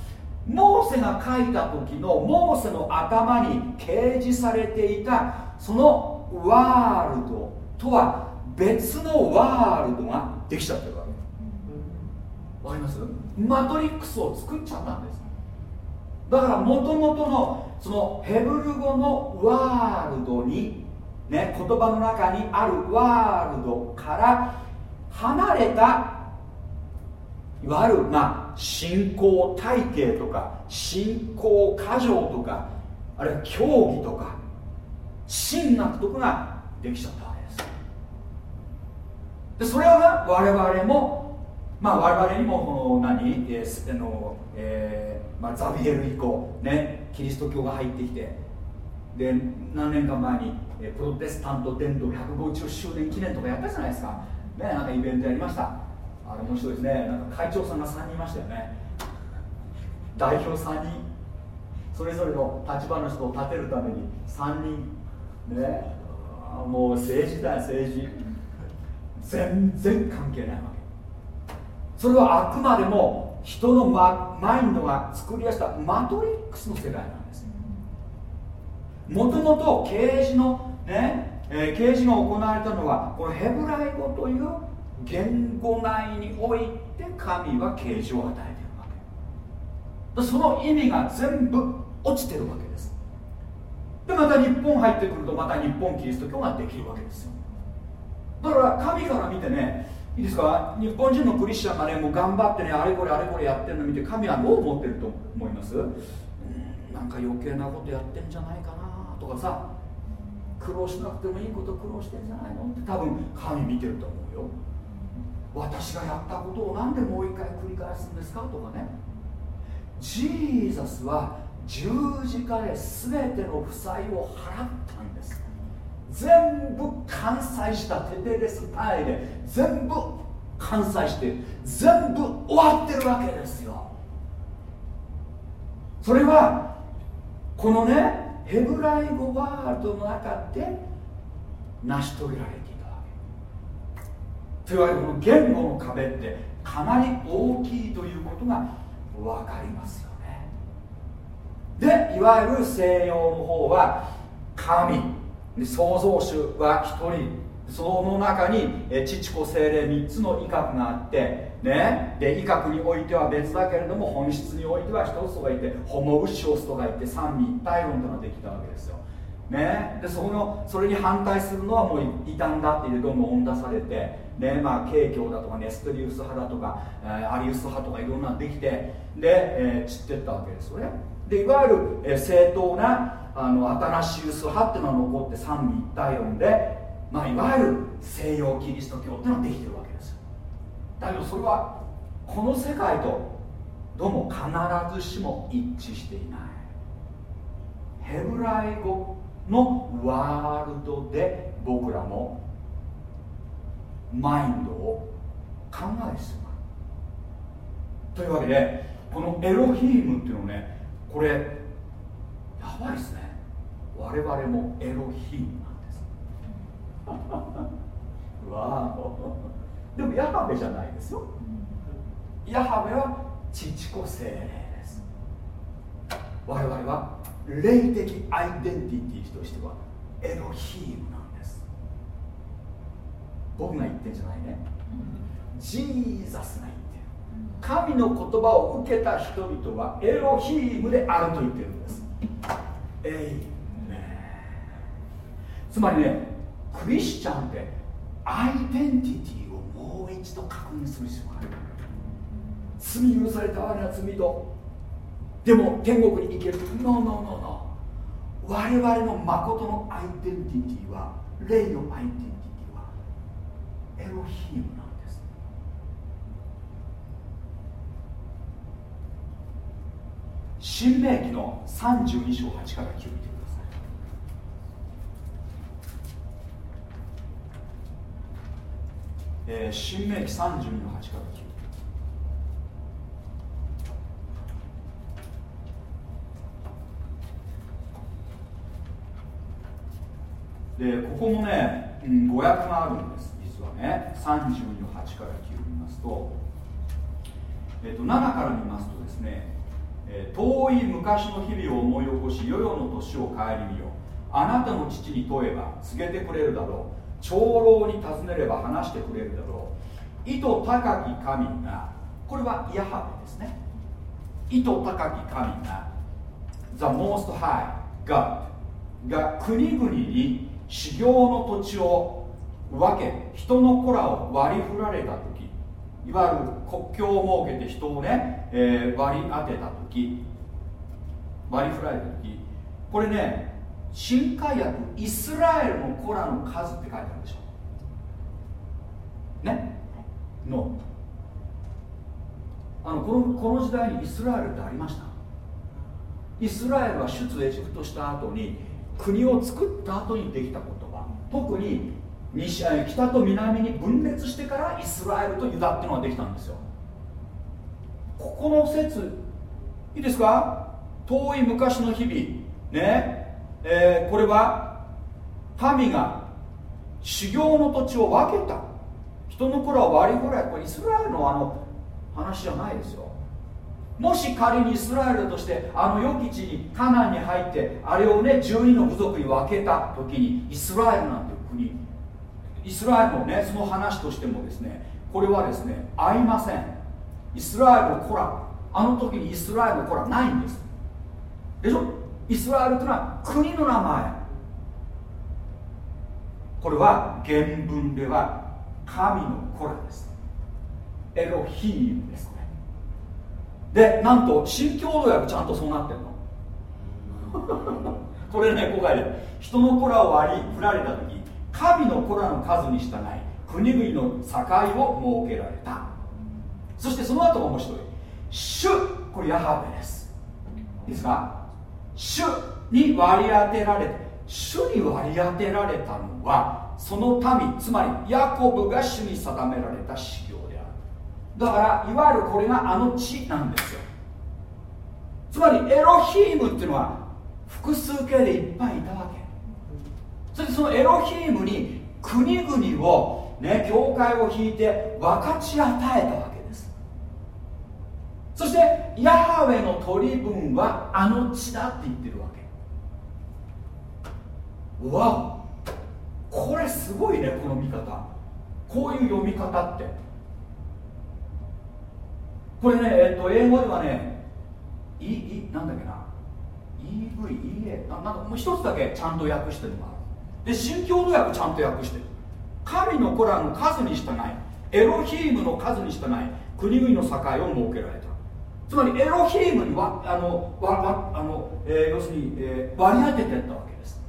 モーセが書いた時のモーセの頭に掲示されていたそのワールドとは別のワールドができちゃってるわけ。わかります？マトリックスを作っちゃったんです。だからもともとのそのヘブル語のワールドにね言葉の中にあるワールドから離れたいわゆるまあ信仰体系とか信仰過剰とかあるいは教義とか神学とかができちゃったわけです。でそれは我々もまあ我々にもこの何、えーのえーまあ、ザビエル以降ねキリスト教が入ってきてで何年か前に、えー、プロテスタント伝道150周年記念とかやったじゃないですか。ねなんかイベントやりました。あれ面白いですね。なんか会長さんが3人いましたよね。代表3人。それぞれの立場の人を立てるために3人。ね。もう政治だよ政治。全然関係ないわけ。それはあくまでも人のママインドが作り出したマトリックスの世界なんです。もともと啓示のね、えー、啓示が行われたのはこのヘブライ語という言語内において神は啓示を与えているわけ。その意味が全部落ちてるわけです。でまた日本入ってくるとまた日本キリスト教ができるわけですよ。だから神から見てねいいですか？日本人のクリスチャンがねもう頑張ってねあれこれあれこれやってるの見て神はどう思ってると思います？うんなんか余計なことやってんじゃないかなとかさ。苦労しなくてもいいこと苦労してんじゃないの？って多分神見てると思うよ。私がやったことを何でもう一回繰り返すんですか？とかね。ジーザスは十字架で全ての負債を払ったんです。全部完済したテテレス単位で全部完済して全部終わってるわけですよ。それはこのねヘブライ語ワールドの中で成し遂げられていたわけ。というわけでこの言語の壁ってかなり大きいということが分かりますよね。でいわゆる西洋の方は神。創造主は一人。その中に父子精霊3つの威嚇があってね。で威嚇においては別だけれども本質においては一つとかいてホモウシオスとか言って三位一体論というのができたわけですよ。ね、でそこのそれに反対するのはもう異端だっていうどんどん追ん出されて、ね。まあ、慶教だとかネストリウス派だとか、え、アリウス派とかいろんなのできてで、えー、散っていったわけですよね。でいわゆる、え、正当なあのアタナシウス派っていうのが残って三位一体論で、まあ、いわゆる西洋キリスト教っていうのができてるわけ。だけどそれはこの世界とどうも必ずしも一致していないヘブライ語のワールドで僕らもマインドを考えするというわけでこのエロヒームっていうのねこれやばいですね。我々もエロヒームなんです。わ おでもヤハベじゃないですよ。ヤハベは父子精霊です。我々は霊的アイデンティティとしてはエロヒームなんです。僕が言ってんじゃないね。ジーザスが言ってる。神の言葉を受けた人々はエロヒームであると言ってるんです。エイつまりねクリスチャンってアイデンティティをもう一度確認する必要がある。罪許された我ら罪と。でも天国に行けるノーノーノーノー我々の誠のアイデンティティは霊のアイデンティティはエロヒームなんです。新明記の32章8から9見てくださいえー、新明記32の8から9でここもね、うん、語訳があるんです実はね。32の8から9見ますと,、えー、と7から見ますとですね、え、遠い昔の日々を思い起こし世々の年を顧みよあなたの父に問えば告げてくれるだろう。長老に尋ねれば話してくれるだろう。意図高き神がこれはヤハベですね。意図高き神が The Most High God が国々に修行の土地を分け人の子らを割り振られた時いわゆる国境を設けて人をね、えー、割り当てた時割り振られた時これね新海訳イスラエルの子らの数って書いてあるでしょ。ね？の。あのこのこの時代にイスラエルってありました？イスラエルは出エジプトした後に国を作った後にできた言葉特に西北と南に分裂してからイスラエルとユダっていうのができたんですよ。ここの説いいですか？遠い昔の日々ね？えー、これは神が修行の土地を分けた。人の頃は割り振られこれイスラエルのあの話じゃないですよ。もし仮にイスラエルとしてあの良き地にカナンに入ってあれをね12の部族に分けた時にイスラエルなんていう国。イスラエルのねその話としてもですねこれはですね合いません。イスラエルの子らあの時にイスラエルの子らないんです。でしょ？イスラエルというのは国の名前。これは原文では神の子らです。エロヒームですでなんと新共同訳ちゃんとそうなってるの。これねここで人の子らを割り振られた時神の子らの数に従い国々の境を設けられた。そしてその後が面白い。主これヤハベです。いいですか？主に割り当てられて主に割り当てられたのはその民つまりヤコブが主に定められた修行である。だからいわゆるこれがあの地なんですよ。つまりエロヒームっていうのは複数形でいっぱいいたわけ。それでそのエロヒームに国々をね教会を引いて分かち与えたわけ。そしてヤハウェの取り分はあの地だって言ってるわけ。わお。これすごいねこの見方。こういう読み方って。これね、えっと、英語ではねいいなんだっけな。EVEA ななんかもう一つだけちゃんと訳してるのがで新共同訳ちゃんと訳してる。神の子らの数に従いエロヒームの数に従い国々の境を設けられつまりエロヒームにはあのわわあの、えー、要するに、えー、割り当ててったわけです。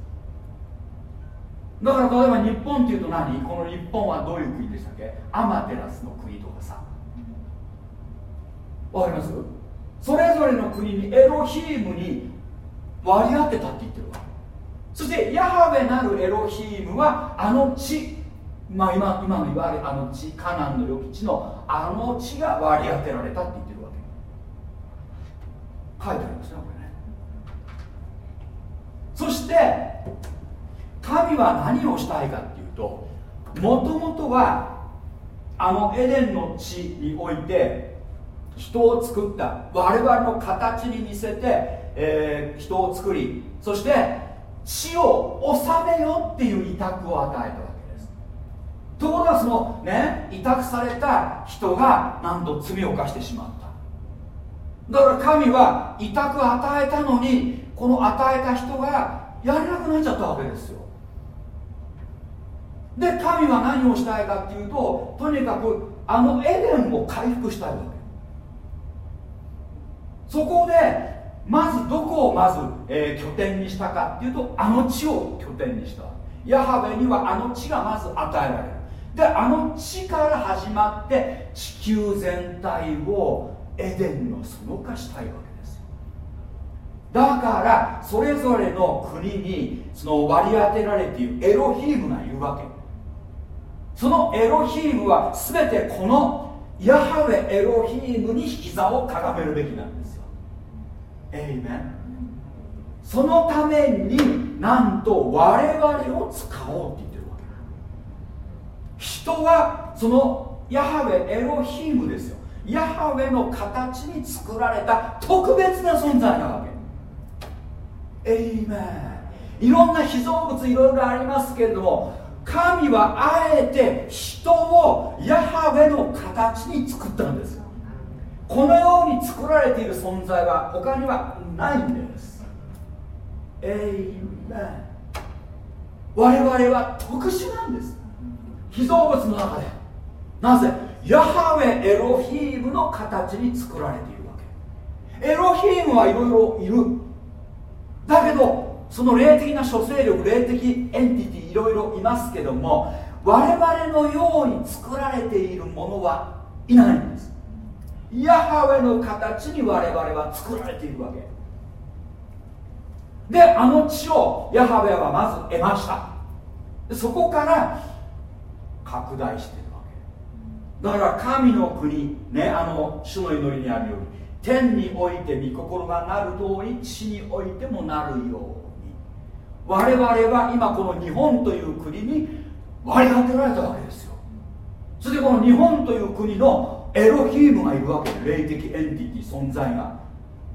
だから例えば日本っていうと何？この日本はどういう国でしたっけ？アマテラスの国とかさ。わかります？それぞれの国にエロヒームに割り当てたって言ってるわそしてヤハウェなるエロヒームはあの地。まあ今今のいわゆるあの地カナンの良き地のあの地が割り当てられたって言ってる。書いてありますねこれね。そして神は何をしたいかっていうともともとはあのエデンの地において人を作った。我々の形に似せて、えー、人を作りそして地を治めよっていう委託を与えたわけです。ところがそのね委託された人がなんと罪を犯してしまっただから神は委託与えたのにこの与えた人がやれなくなっちゃったわけですよ。で神は何をしたいかっていうととにかくあのエデンを回復したいわけ。そこでまずどこをまず、えー、拠点にしたかっていうとあの地を拠点にした。ヤハベにはあの地がまず与えられる。であの地から始まって地球全体をエデンのその化したいわけですだからそれぞれの国にその割り当てられているエロヒームがいるわけ。そのエロヒームは全てこのヤハウェエロヒームに膝をかがめるべきなんですよ。エイメン。そのためになんと我々を使おうって言ってるわけ。人はそのヤハウェエロヒームですよ。ヤハウェの形に作られた特別な存在なわけ。エイメン。いろんな被造物いろいろありますけれども神はあえて人をヤハウェの形に作ったんです。このように作られている存在は他にはないんです。エイメン。我々は特殊なんです。被造物の中で。なぜ？ヤハウェエロヒームの形に作られているわけ。エロヒームはいろいろいる。だけどその霊的な諸勢力霊的エンティティいろいろいますけども我々のように作られているものはいないんです。ヤハウェの形に我々は作られているわけ。であの地をヤハウェはまず得ました。そこから拡大しているだから神の国ねあの主の祈りにあるように天において御心がなる通り地においてもなるように。我々は今この日本という国に割り当てられたわけですよ。そしてこの日本という国のエロヒームがいるわけ霊的エンティティ存在が。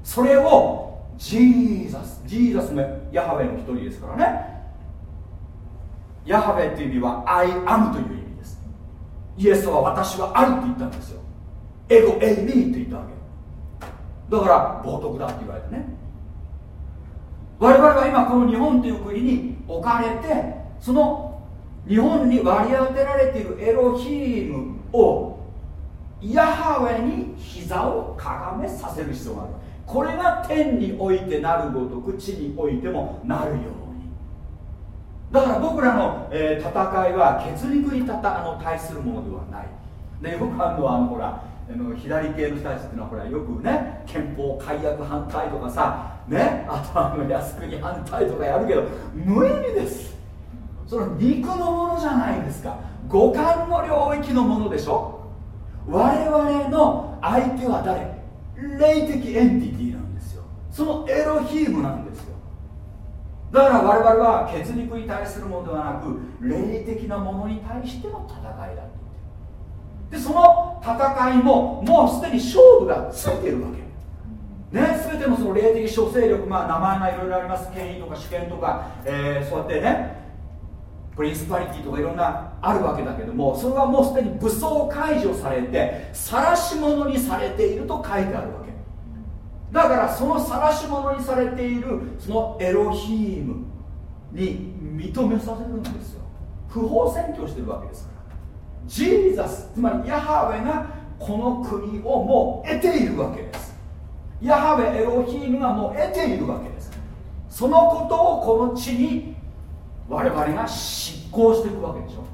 それをジーザスジーザスもヤハウェの一人ですからね。ヤハウェっていう意味は I am という意味。イエスは私はあるって言ったんですよ。ἐγώ εἰμιって言ったわけ。だから冒涜だって言われてね。我々は今この日本という国に置かれてその日本に割り当てられているエロヒームをヤハウェに膝をかがめさせる必要がある。これが天においてなるごとく地においてもなるよ。だから僕らの、えー、戦いは血肉にたたあの対するものではない。でよくあるのはあのほらあの左系の人たちっていうのはほらよくね憲法改悪反対とかさねあとはあの靖国反対とかやるけど無意味です。その肉のものじゃないですか。五感の領域のものでしょ。我々の相手は誰？霊的エンティティなんですよ。そのエロヒームなんです。だから我々は血肉に対するものではなく霊的なものに対しての戦いだでその戦いももうすでに勝負がついているわけ。ね、全てのその霊的諸勢力、まあ、名前がいろいろあります。権威とか主権とか、えー、そうやってねプリンスパリティとかいろんなあるわけだけどもそれはもうすでに武装解除されて晒し者にされていると書いてあるわけ。だからその晒し者にされているそのエロヒームに認めさせるんですよ。不法占拠してるわけですから。ジーザスつまりヤハウェがこの国をもう得ているわけです。ヤハウェエロヒームがもう得ているわけです。そのことをこの地に我々が執行していくわけでしょ。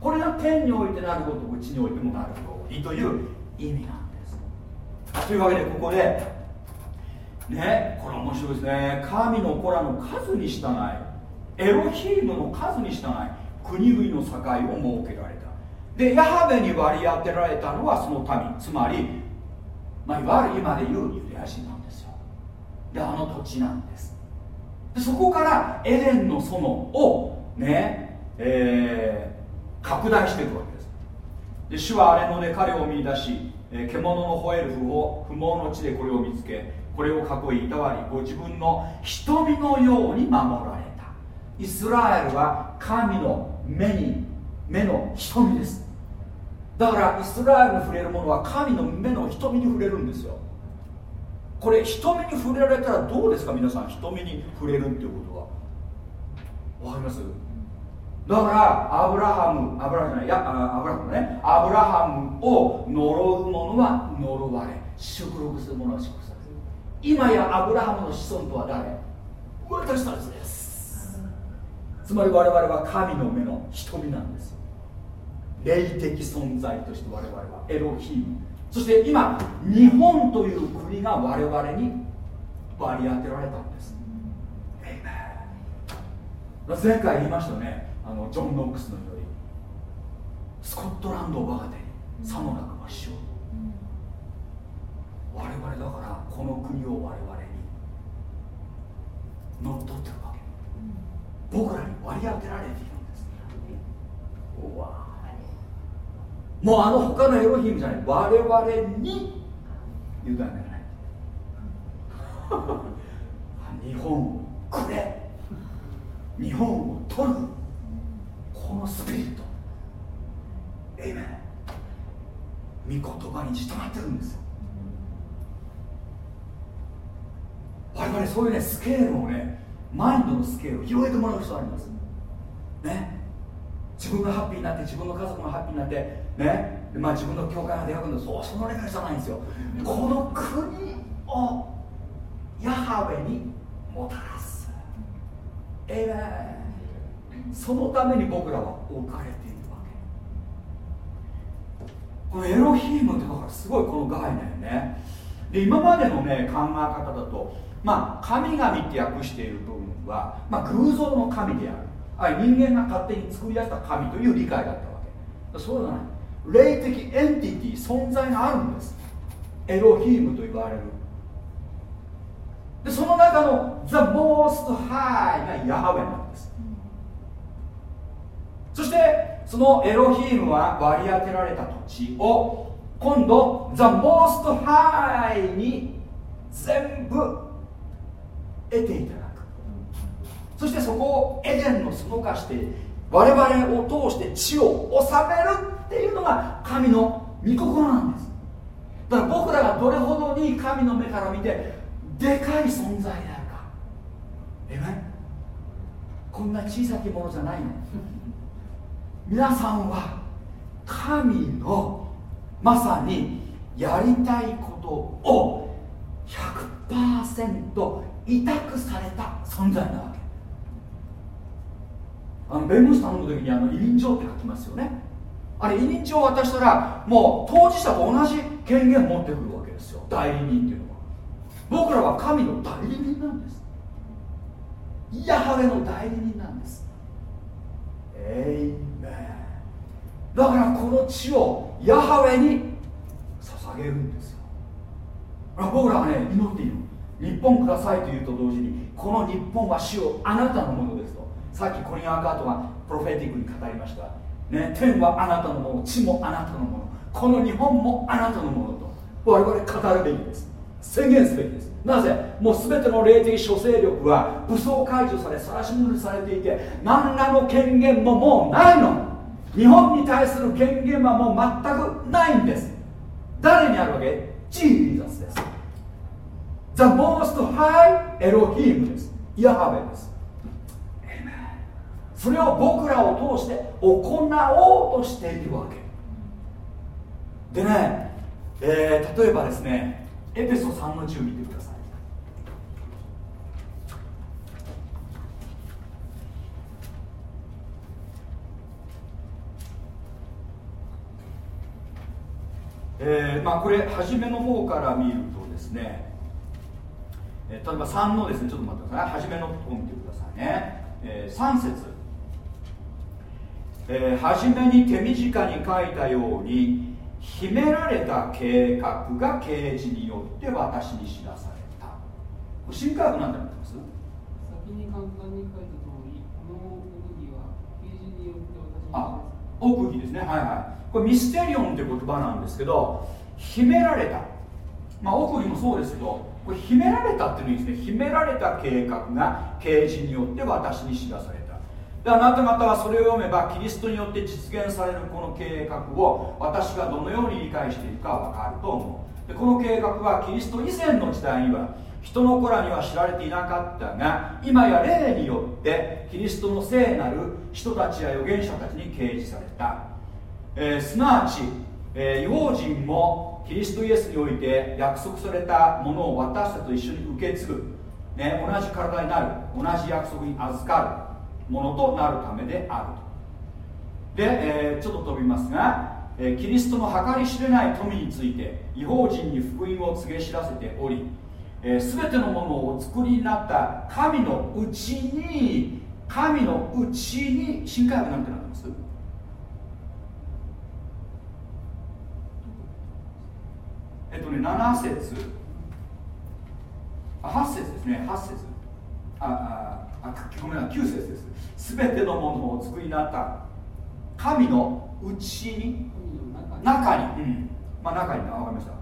これが天においてなることうちにおいてもなる通りという意味なんです。というわけでここでねこれ面白いですね。神の子らの数に従いエロヒームの数に従い国々の境を設けられた。でヤハベに割り当てられたのはその民。つまり、まあ、いわゆる今でいうユダヤ人なんですよ。であの土地なんです。でそこからエデンの園をねえー、拡大していくわけです。で主は荒れ野で彼を見出し、えー、獣の吠える不法不毛の地でこれを見つけこれを囲いいたわりご自分の瞳のように守られた。イスラエルは神の目に目の瞳です。だからイスラエルに触れるものは神の目の瞳に触れるんですよ。これ瞳に触れられたらどうですか？皆さん瞳に触れるっていうことは。わかります？だからアブラハムアブラハムじゃないやアブラハムね。アブラハムを呪う者は呪われ祝福する者は祝福される。今やアブラハムの子孫とは誰？私たちです。つまり我々は神の目の瞳なんです。霊的存在として我々はエロヒーム。そして今日本という国が我々に割り当てられたんです。前回言いましたね。あのジョン・ノックスのよりスコットランドを我が手にさもなくばしよう我々だからこの国を我々に乗っ取ってるわけ。僕らに割り当てられているんです。うわもうあの他のエロヒムじゃない。我々に委ねられ日本をくれ。日本を取る。このスピリット。エイメン。御言葉に従ってるんですよ我々そういうねスケールをねマインドのスケールを広げてもらう必要あります。ね。自分がハッピーになって自分の家族がハッピーになってね。まあ自分の教会が出会うんだそうそのレベルじゃないんですよ。この国をヤハウェにもたらす。ええー、そのために僕らは置かれているわけ。このエロヒームってだからすごいこの概念ね。で今までのね考え方だとまあ神々って訳している部分は、まあ、偶像の神である。あ人間が勝手に作り出した神という理解だったわけ。そうじゃな。い霊的エンティティ存在があるんです。エロヒームと言われる。でその中の The Most High がヤハウェなんです。そしてそのエロヒームは割り当てられた土地を今度 The Most High に全部得ていただく。そしてそこをエデンの園化して我々を通して地を治めるっていうのが神の御心なんです。だから僕らがどれほどに神の目から見てでかい存在であるか。えめこんな小さきものじゃないの。皆さんは神のまさにやりたいことを100%委託された存在なわけ。あの弁護士頼む時にあの委任状って書きますよね。あれ委任状を渡したらもう当事者と同じ権限を持ってくるわけですよ。代理人っていうのは。僕らは神の代理人なんです。ヤハウェの代理人なんです。エイメン。だからこの地をヤハウェに捧げるんですよ。僕らはね祈っている日本くださいと言うと同時にこの日本は主をあなたのものですと。さっきコリン・アカートがプロフェティックに語りました、ね、天はあなたのもの地もあなたのもの。この日本もあなたのものと。我々語るべきです。宣言すべきです。なぜ？もう全ての霊的諸勢力は武装解除され晒し者にされていて何らの権限ももうないの。日本に対する権限はもう全くないんです。誰にあるわけ？ジーザ The most high エロヒームです。ヤハベです。それを僕らを通して行おうとしているわけ。でね、えー、例えばですねエペソ3の10見てください。えーまあ、これ初めの方から見るとですね、えー、例えば3のですねちょっと待ってください。初めのとこ見てくださいね、えー、3節、えー、初めに手短に書いたように秘められた計画が啓示によって私に知らされた。新科学なんてなってます？先に簡単に書いた通りこの奥義は啓示によって私にあ奥義ですね。はいはい。これミステリオンという言葉なんですけど秘められた。まあ奥義もそうですけどこれ秘められたっていうのいいですね。秘められた計画が啓示によって私に知らされた。であなた方はそれを読めばキリストによって実現されるこの計画を私がどのように理解しているか分かると思う。でこの計画はキリスト以前の時代には人の子らには知られていなかったが今や霊によってキリストの聖なる人たちや預言者たちに掲示された。えー、すなわち、えー、違法人もキリストイエスにおいて約束されたものを私たちと一緒に受け継ぐ、ね、同じ体になる。同じ約束に預かるものとなるためであると。で、えー、ちょっと飛びますが、えキリストの計り知れない富について違法人に福音を告げ知らせており、えー、全てのものをお作りになった神のうちに神のうちに新海学なんてなってます？えっとね7節。あ8節ですね。8節。あああごめんな9節です。全てのものを作りになった神のうちに中に、うん。まあ、中に分かりました、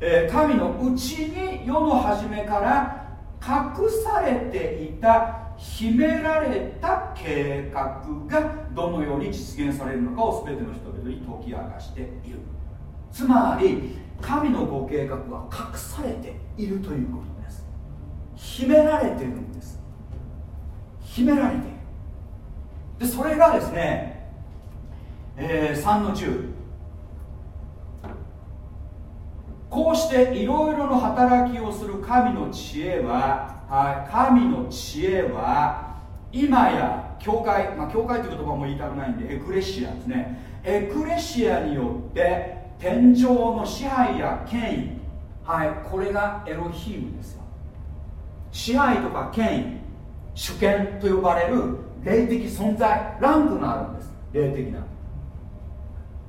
えー、神のうちに世の初めから隠されていた秘められた計画がどのように実現されるのかを全ての人々に解き明かしている。つまり神のご計画は隠されているということです。秘められているんです。秘められている。でそれがですね、えー、3の10こうしていろいろの働きをする神の知恵は、はい、神の知恵は今や教会、まあ、教会という言葉も言いたくないんでエクレシアですね。エクレシアによって天井の支配や権威。はい。これがエロヒームですよ。支配とか権威。主権と呼ばれる霊的存在。ランクがあるんです。霊的な。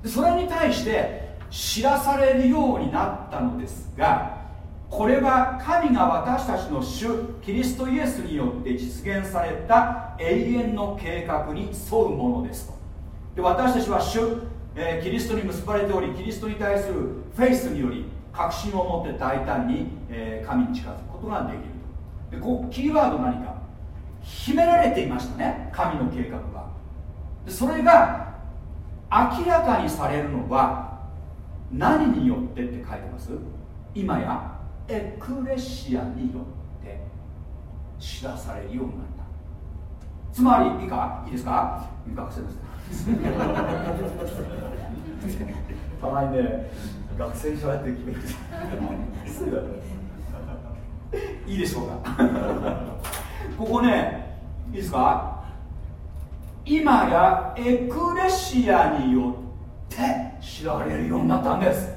それに対して知らされるようになったのですがこれは神が私たちの主キリストイエスによって実現された永遠の計画に沿うものですと。で私たちは主えー、キリストに結ばれておりキリストに対するフェイスにより確信を持って大胆に、えー、神に近づくことができると。でこキーワード何か。秘められていましたね神の計画は。でそれが明らかにされるのは何によってって書いてます？今やエクレシアによって知らされるようになった。つまりいいか？いいですか？学生です たまにね学生にそうやって決めるいいでしょうか。ここねいいですか？今やエクレシアによって知られるようになったんです。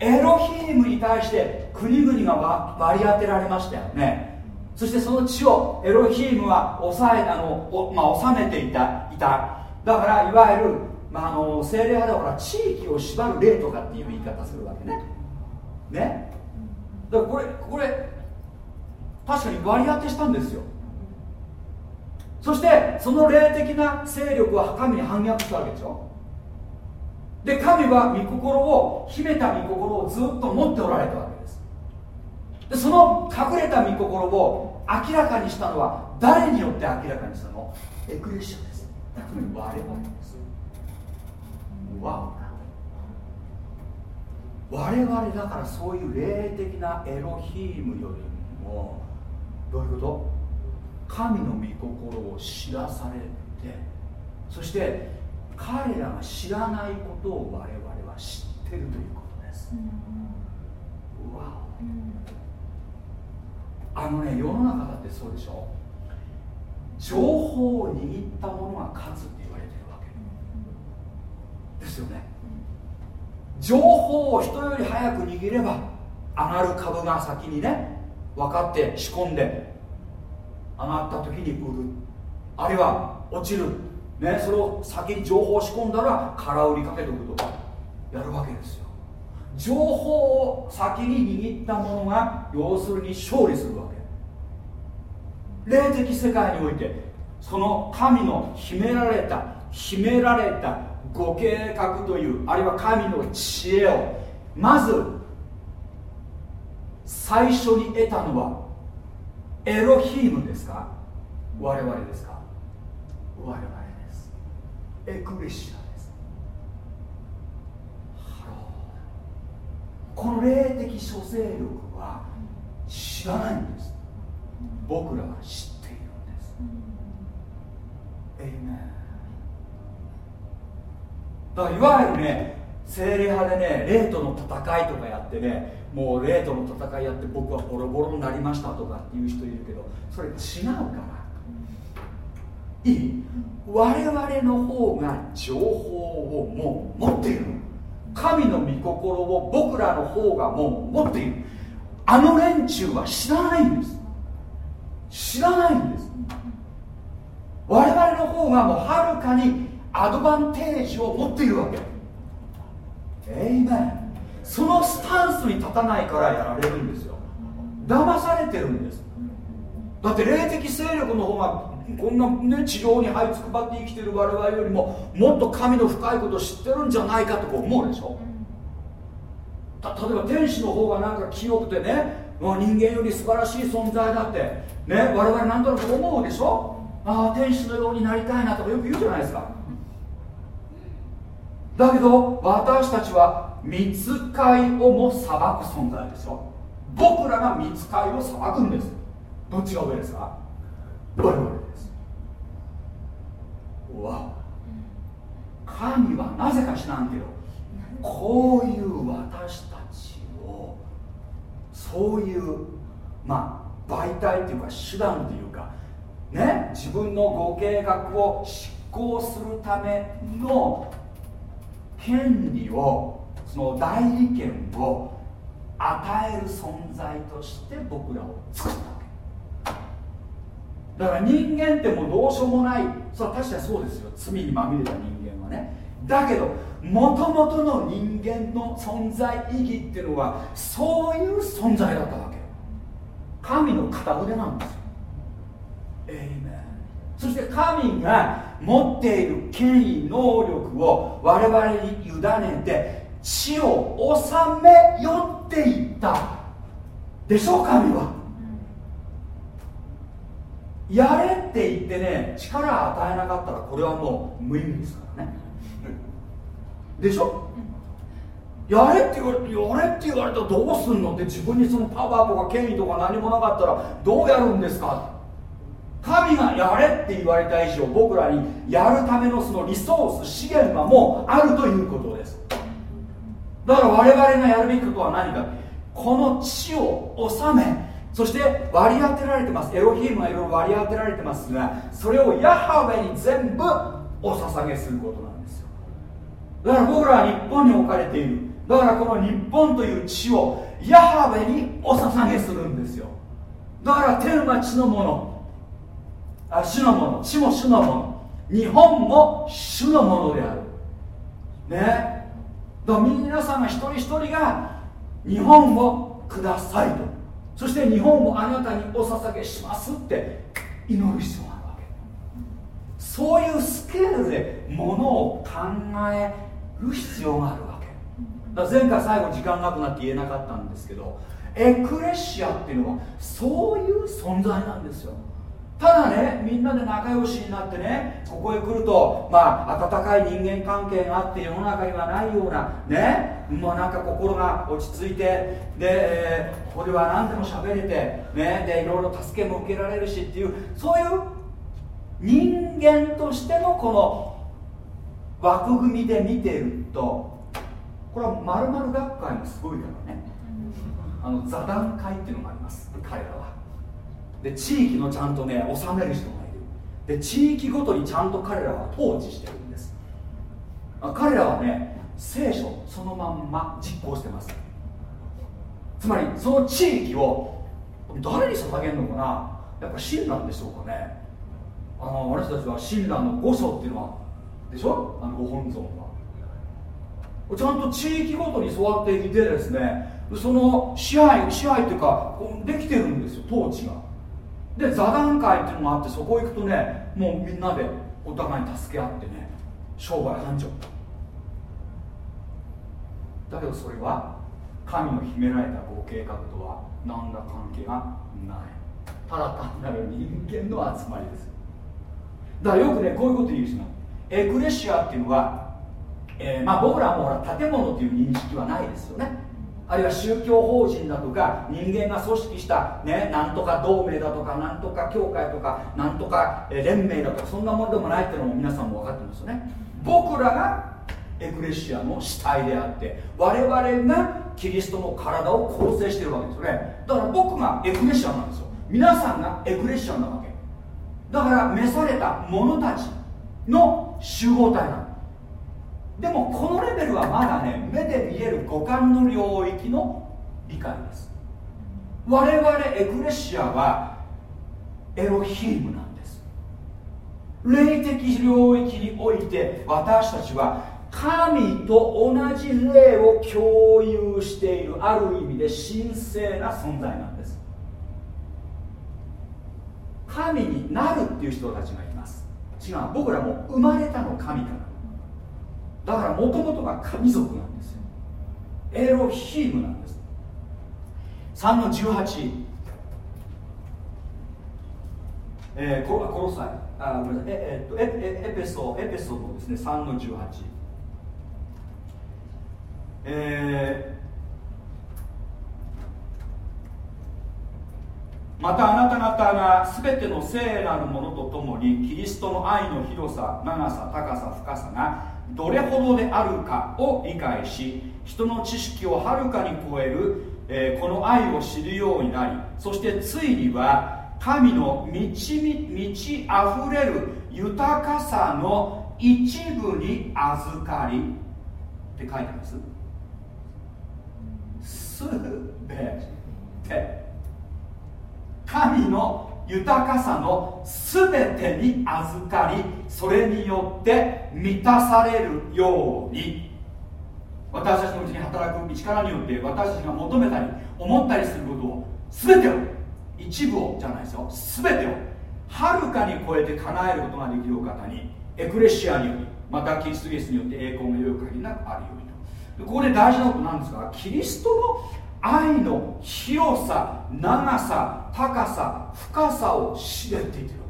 エロヒームに対して国々が割り当てられましたよね。そしてその地をエロヒームは抑えあの、まあ、収めていたいた。だからいわゆる、まあ、あの精霊派ではほら地域を縛る霊とかっていう言い方するわけね。ね？だからこれこれ確かに割り当てしたんですよ。そしてその霊的な勢力は神に反逆したわけでしょ。で神は御心を秘めた御心をずっと持っておられたわけです。でその隠れた御心を明らかにしたのは誰によって明らかにしたの？エクレシアです。我々です。わ我々だからそういう霊的なエロヒームよりもどういうこと？神の御心を知らされてそして彼らが知らないことを我々は知ってるということです、うん、わお、うん、あのね世の中だってそうでしょ？情報を握った者が勝つって言われてるわけ。ですよね。情報を人より早く握れば上がる株が先にね分かって仕込んで上がった時に売る。あるいは落ちる。ね、それを先に情報を仕込んだら空売りかけておくとかやるわけですよ。情報を先に握った者が要するに勝利するわ霊的世界においてその神の秘められた秘められたご計画というあるいは神の知恵をまず最初に得たのはエロヒームですか？我々ですか？我々です。エクレシアです。この霊的諸勢力は知らないんです。僕らは知っているんです。エイメンだからいわゆるね精霊派でね霊との戦いとかやってねもう霊との戦いやって僕はボロボロになりましたとかっていう人いるけどそれ違うから。いい。我々の方が情報をもう持っている。神の御心を僕らの方がもう持っている。あの連中は知らないんです。知らないんです。我々の方がもうはるかにアドバンテージを持っているわけ。えいめそのスタンスに立たないからやられるんですよ。騙されてるんです。だって霊的勢力の方がこんなね地上に這いつくばって生きてる我々よりももっと神の深いことを知ってるんじゃないかとこう思うでしょ。例えば天使の方がなんか清くてね、人間より素晴らしい存在だってね我々なんとなく思うでしょ？ああ天使のようになりたいなとかよく言うじゃないですか。だけど私たちは見つかいをも裁く存在ですよ僕らが見つかいを裁くんです。どっちが上ですか？我々です。わ。神はなぜか知らんけどこういう私たちをそういうまあ媒体っていうか手段っていうかね自分のご計画を執行するための権利をその代理権を与える存在として僕らを作ったわけ。だから人間ってもうどうしようもない。それは確かにそうですよ。罪にまみれた人間はね。だけどもともとの人間の存在意義っていうのはそういう存在だったわけ。神の片腕なんですよ。エイメンそして神が持っている権威能力を我々に委ねて地を治めよっていった。でしょう神は。やれって言ってね力与えなかったらこれはもう無意味ですからね。でしょ？やれって言われてやれって言われたらどうすんのって自分にそのパワーとか権威とか何もなかったらどうやるんですか？神がやれって言われた以上僕らにやるためのそのリソース資源はもうあるということです。だから我々がやるべきことは何か？この地を治め。そして割り当てられてます。エロヒームがいろいろ割り当てられてますがそれをヤハウェに全部お捧げすることなんですよ。だから僕らは日本に置かれている。だからこの日本という地をヤハウェにお捧げするんですよ。だから天は地のもの。あ主のもの。地も主のもの。日本も主のものである。ね。だから皆さんが一人一人が日本をくださいと。そして日本をあなたにお捧げしますって祈る必要があるわけ。そういうスケールでものを考える必要があるわけ。前回最後時間なくなって言えなかったんですけどエクレシアっていうのはそういう存在なんですよ。ただねみんなで仲良しになってねここへ来るとまあ温かい人間関係があって世の中にはないようなねもうなんか心が落ち着いてで、えーここでは何でも喋れてねでいろいろ助けも受けられるしっていうそういう人間としてのこの枠組みで見てるとこれは〇〇学会もすごいからね。あの座談会っていうのがあります。彼らは。で地域のちゃんとね治める人がいる。で地域ごとにちゃんと彼らは統治してるんです。彼らはね聖書そのまんま実行してます。つまりその地域を誰に捧げるのかな？やっぱ親鸞でしょうかね。あの私たちは親鸞の御所っていうのはでしょ？あのご本尊。ちゃんと地域ごとにそうやっていてですねその支配支配っていうかできてるんですよ統治が。で座談会っていうのがあってそこ行くとねもうみんなでお互いに助け合ってね商売繁盛。だけどそれは神の秘められたご計画とは何ら関係がない。ただ単なる人間の集まりです。だからよくねこういうこと言う人がエクレシアっていうのは、えーまあ、僕らもほら建物っていう認識はないですよね。あるいは宗教法人だとか人間が組織した、ね、なんとか同盟だとかなんとか教会とかなんとか連盟だとかそんなものでもないっていうのも皆さんも分かってますよね。僕らがエクレシアの主体であって我々がキリストの体を構成してるわけですよね。だから僕がエクレシアなんですよ。皆さんがエクレシアなわけ。だから召された者たちの集合体なの。でもこのレベルはまだね目で見える五感の領域の理解です。我々エクレシアはエロヒームなんです。霊的領域において私たちは神と同じ霊を共有しているある意味で神聖な存在なんです。神になるっていう人たちがいます。違う僕らも生まれたの神から。だからもともとが神族なんですよ。エロヒームなんです。3の18えー、コロコロサイあごめんなさい。ええっとエエエペソエペソのですね3の18えーまたあなた方が全ての聖なるものとともにキリストの愛の広さ長さ高さ深さがどれほどであるかを理解し人の知識をはるかに超える、えーこの愛を知るようになりそしてついには神の満ち満ちあふれる豊かさの一部に預かりって書いてあります。すべて。神の豊かさのすべてに預かりそれによって満たされるように。私たちのうちに働く力によって私たちが求めたり思ったりすることを全てを一部をじゃないですよ全てをはるかに超えて叶えることができる方にエクレシアによりまたキリストイエスによって栄光がよく限りなくあるようにと。ここで大事なことなんですがキリストの愛の広さ長さ高さ深さを知れって言ってるわ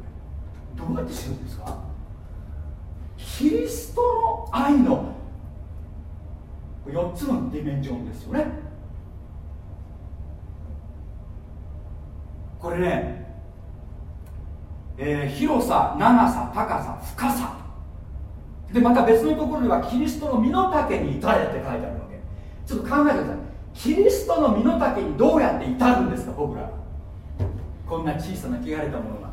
け。どうやって知るんですか？キリストの愛の4つのディメンジョンですよね。これね、えー広さ長さ高さ深さ。でまた別のところではキリストの身の丈に至れって書いてあるわけ。ちょっと考えてください。キリストの身の丈にどうやって至るんですか僕ら。こんな小さな汚れたものが。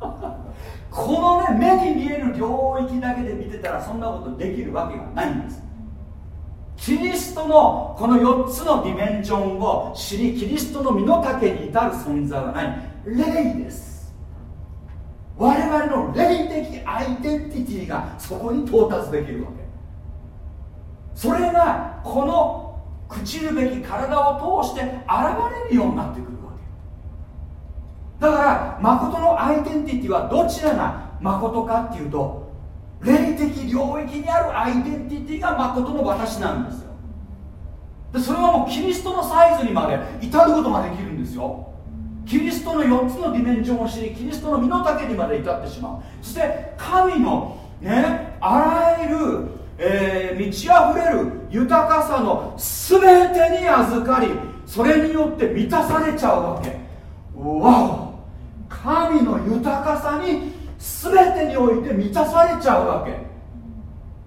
このね目に見える領域だけで見てたらそんなことできるわけがないんです。キリストのこの4つのディメンションを知りキリストの身の丈に至る存在は何霊です。我々の霊的アイデンティティがそこに到達できるわけ。それがこの朽ちるべき体を通して現れるようになってくるわけ。だから誠のアイデンティティはどちらが誠かっていうと霊的領域にあるアイデンティティが誠の私なんですよ。でそれはもうキリストのサイズにまで至ることができるんですよ。キリストの4つのディメンションを知りキリストの身の丈にまで至ってしまう。そして神のねあらゆる、えー、満ち溢れる豊かさの全てに預かりそれによって満たされちゃうわけ。わお。神の豊かさに全てにおいて満たされちゃうわけ。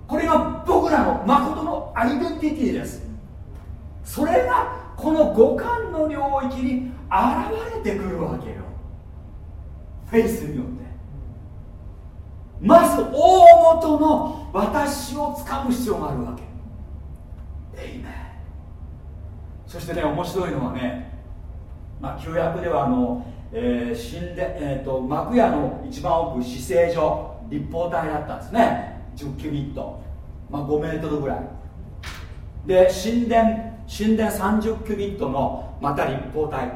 これが僕らの誠のアイデンティティです。それがこの五感の領域に現れてくるわけよ。フェイスによって。まず大元の私をつかむ必要があるわけ。エイメンそしてね面白いのはねまあ旧約ではあのえー、神殿、えーと、幕屋の一番奥死聖所立方体だったんですね。10キュビット、まあ、5メートルぐらい。で神殿神殿30キュビットのまた立方体。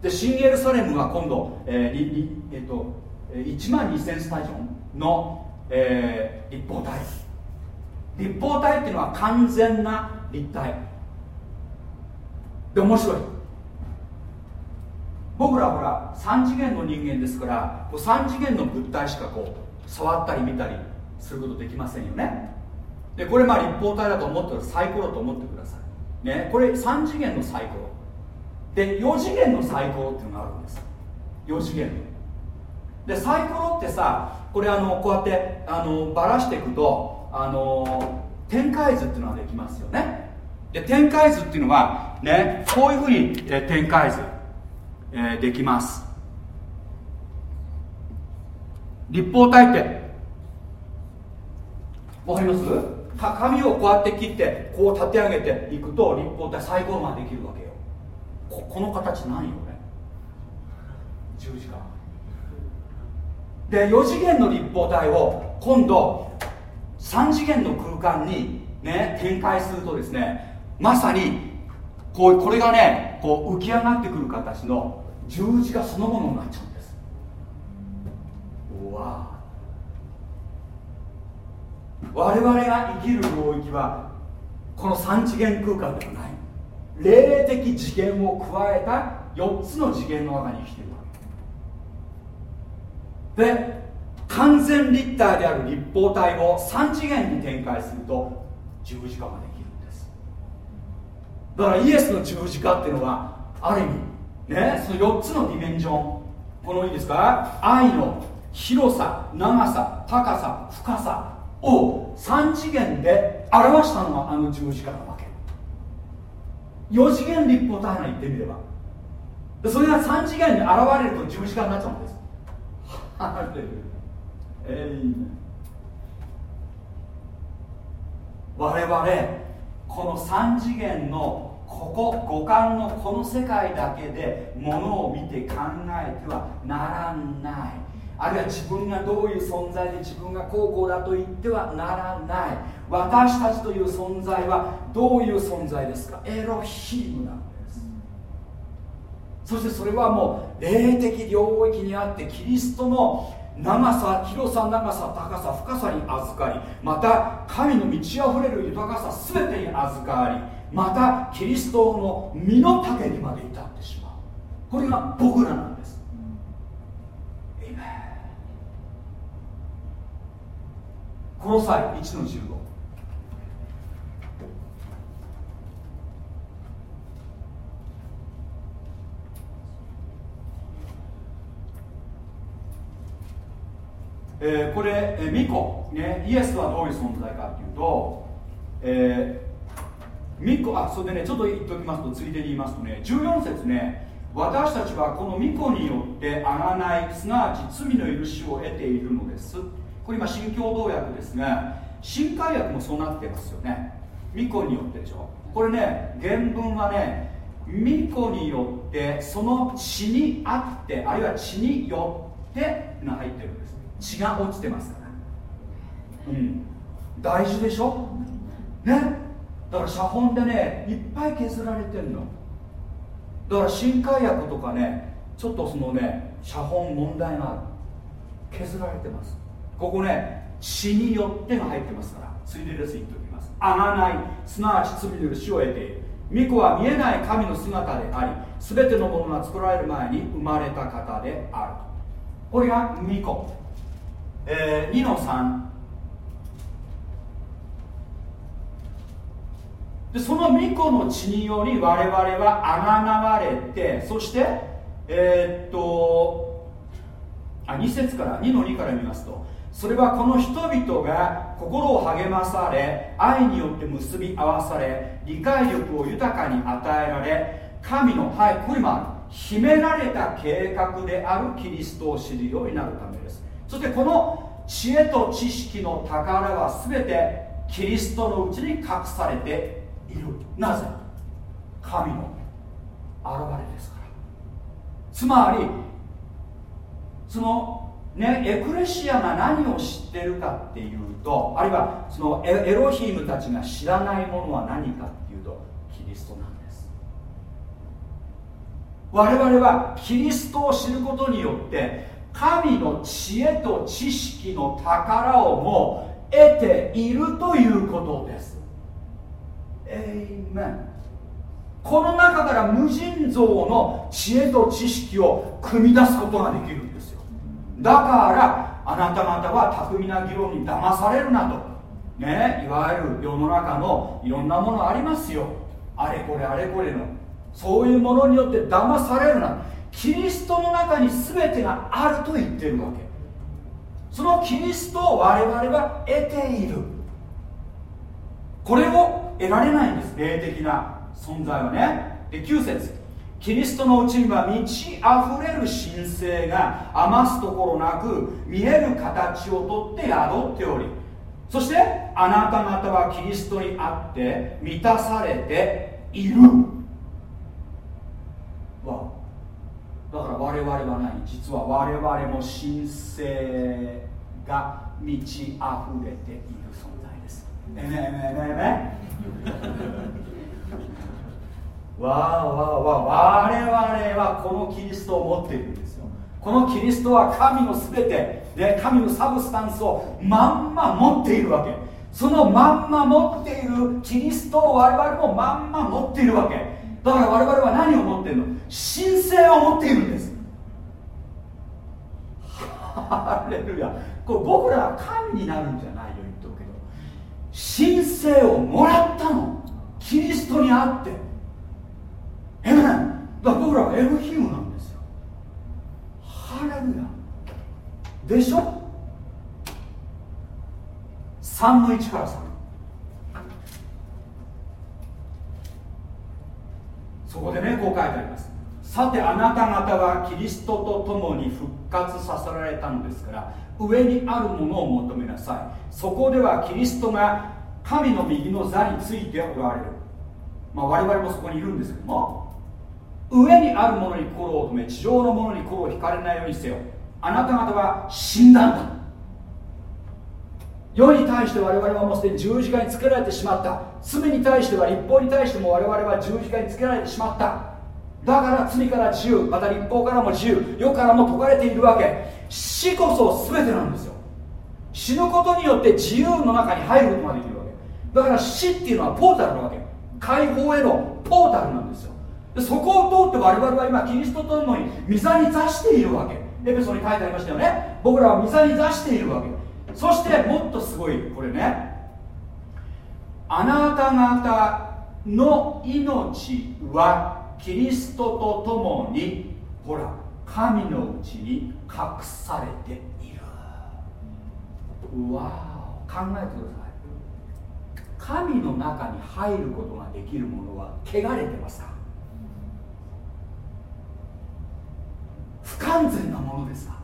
で新エルサレムは今度、えーえーと、1万2000スタジオンの、えー、立方体。立方体っていうのは完全な立体。で面白い。僕らほら3次元の人間ですから3次元の物体しかこう触ったり見たりすることできませんよね。でこれまあ立方体だと思ってるサイコロと思ってください。ねこれ3次元のサイコロ。で4次元のサイコロっていうのがあるんです。4次元でサイコロってさこれあのこうやってあのばらしていくとあの展開図っていうのができますよね。で展開図っていうのはねこういうふうに、え展開図えー、できます。立方体ってわかります？紙をこうやって切ってこう立て上げていくと立方体最高ができるわけよ。ここの形何よね十字架。で4次元の立方体を今度3次元の空間にね展開するとですねまさにこうこれがねこう浮き上がってくる形の十字架そのものになっちゃうんです。わ我々が生きる領域はこの3次元空間ではない。霊的次元を加えた4つの次元の中に生きている。わけで完全立体である立方体を3次元に展開すると十字架ができるんです。だからイエスの十字架っていうのはある意味ね、その4つのディメンション。このいいですか？愛の広さ長さ高さ深さを3次元で表したのがあの十字架なわけ。4次元立方体が言ってみれば。それが3次元に現れると十字架になっちゃうんです。えー、我々この3次元のここ五感のこの世界だけでものを見て考えてはならない。あるいは自分がどういう存在で自分がこうこうだと言ってはならない。私たちという存在はどういう存在ですか？エロヒームなんそしてそれはもう霊的領域にあってキリストの長さ広さ長さ高さ深さに預かりまた神の満ち溢れる豊かさ全てに預かりまたキリストの身の丈にまで至ってしまう。これが僕らなんです。この際1の15えー、これ、えー、ミコ、ね、イエスはどういう存在かっていうと、えー、ミコあそれでねちょっと言っておきますとついでに言いますとね14節ね私たちはこの御子によってあがないすなわち罪の許しを得ているのです。これ今新共同訳ですが新海訳もそうなってますよね。御子によってでしょ。これね原文はね御子によってその血にあってあるいは血によってが入ってるんです。血が落ちてますから。うん。大事でしょ？ね？だから写本でねいっぱい削られてるの。だから新海薬とかねちょっとそのね写本問題がある。削られてます。ここね血によってが入ってますから。ついでです言っておきます。あがないすなわち罪の死を得ている巫女は見えない神の姿であり全てのものが作られる前に生まれた方であるこれが巫女、えー、2の3でその巫女の血により我々はあがなわれてそしてえー、っとあ2節から2の2から見ますとそれはこの人々が心を励まされ愛によって結び合わされ理解力を豊かに与えられ神のはいこれもある。秘められた計画であるキリストを知るようになるため。そしてこの知恵と知識の宝は全てキリストのうちに隠されている。なぜ？神の現れですから。つまりそのね、エクレシアが何を知ってるかっていうとあるいはそのエロヒームたちが知らないものは何かっていうとキリストなんです。我々はキリストを知ることによって神の知恵と知識の宝をもう得ているということです。エイメンこの中から無尽蔵の知恵と知識を組み出すことができるんですよ。だからあなた方は巧みな議論に騙されるなと。ねいわゆる世の中のいろんなものありますよ。あれこれあれこれの。そういうものによって騙されるな。キリストの中に全てがあると言ってるわけ。そのキリストを我々は得ている。これを得られないんです。霊的な存在はね。で9節。キリストのうちには満ち溢れる神聖が余すところなく見える形をとって宿っており。そしてあなた方はキリストにあって満たされているわだから我々は何実は我々も神聖が満ち溢れている存在です。えめえめえめ わあわあわあ我々はこのキリストを持っているんですよこのキリストは神の全てで神のサブスタンスをまんま持っているわけ。そのまんま持っているキリストを我々もまんま持っているわけ。だから我々は何を持っているの？神聖を持っているんです。ハレルヤこれ僕らは神になるんじゃないよ言っとくけど神聖をもらったのキリストにあってえめだから僕らはエルヒムなんですよハレルヤでしょ3の1から3そこでねこう書いてあります。さてあなた方はキリストと共に復活させられたのですから上にあるものを求めなさい。そこではキリストが神の右の座についておられる。まあ我々もそこにいるんですけども上にあるものに心を止め地上のものに心を惹かれないようにせよ。あなた方は死んだんだ。世に対して我々はもうすでに十字架につけられてしまった。罪に対しては立法に対しても我々は十字架につけられてしまった。だから罪から自由また立法からも自由世からも解かれているわけ。死こそ全てなんですよ。死ぬことによって自由の中に入ることができるわけ。だから死っていうのはポータルなわけ。解放へのポータルなんですよ。でそこを通って我々は今キリストと共に御座に座しているわけ。エペソに書いてありましたよね。僕らは御座に座しているわけ。そしてもっとすごいこれね。あなた方の命はキリストと共にほら神のうちに隠されている。うわ考えてください。神の中に入ることができるものは汚れてますか？完全なものですか？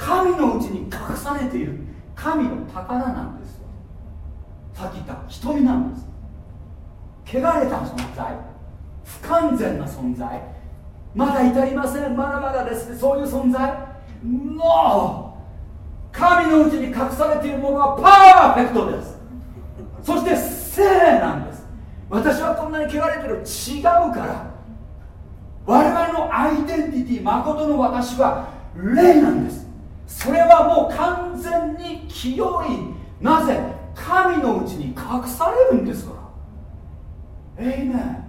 神のうちに隠されている。神の宝なんです。よさっき言った瞳なんです。汚れた存在。不完全な存在。まだ至りません。まだまだです。そういう存在。ノー神のうちに隠されているものはパーフェクトです。そして聖なんです。私はこんなに汚れてる。違うから。我々のアイデンティティ誠の私は霊なんです。それはもう完全に清いなぜ神のうちに隠されるんですから。えいね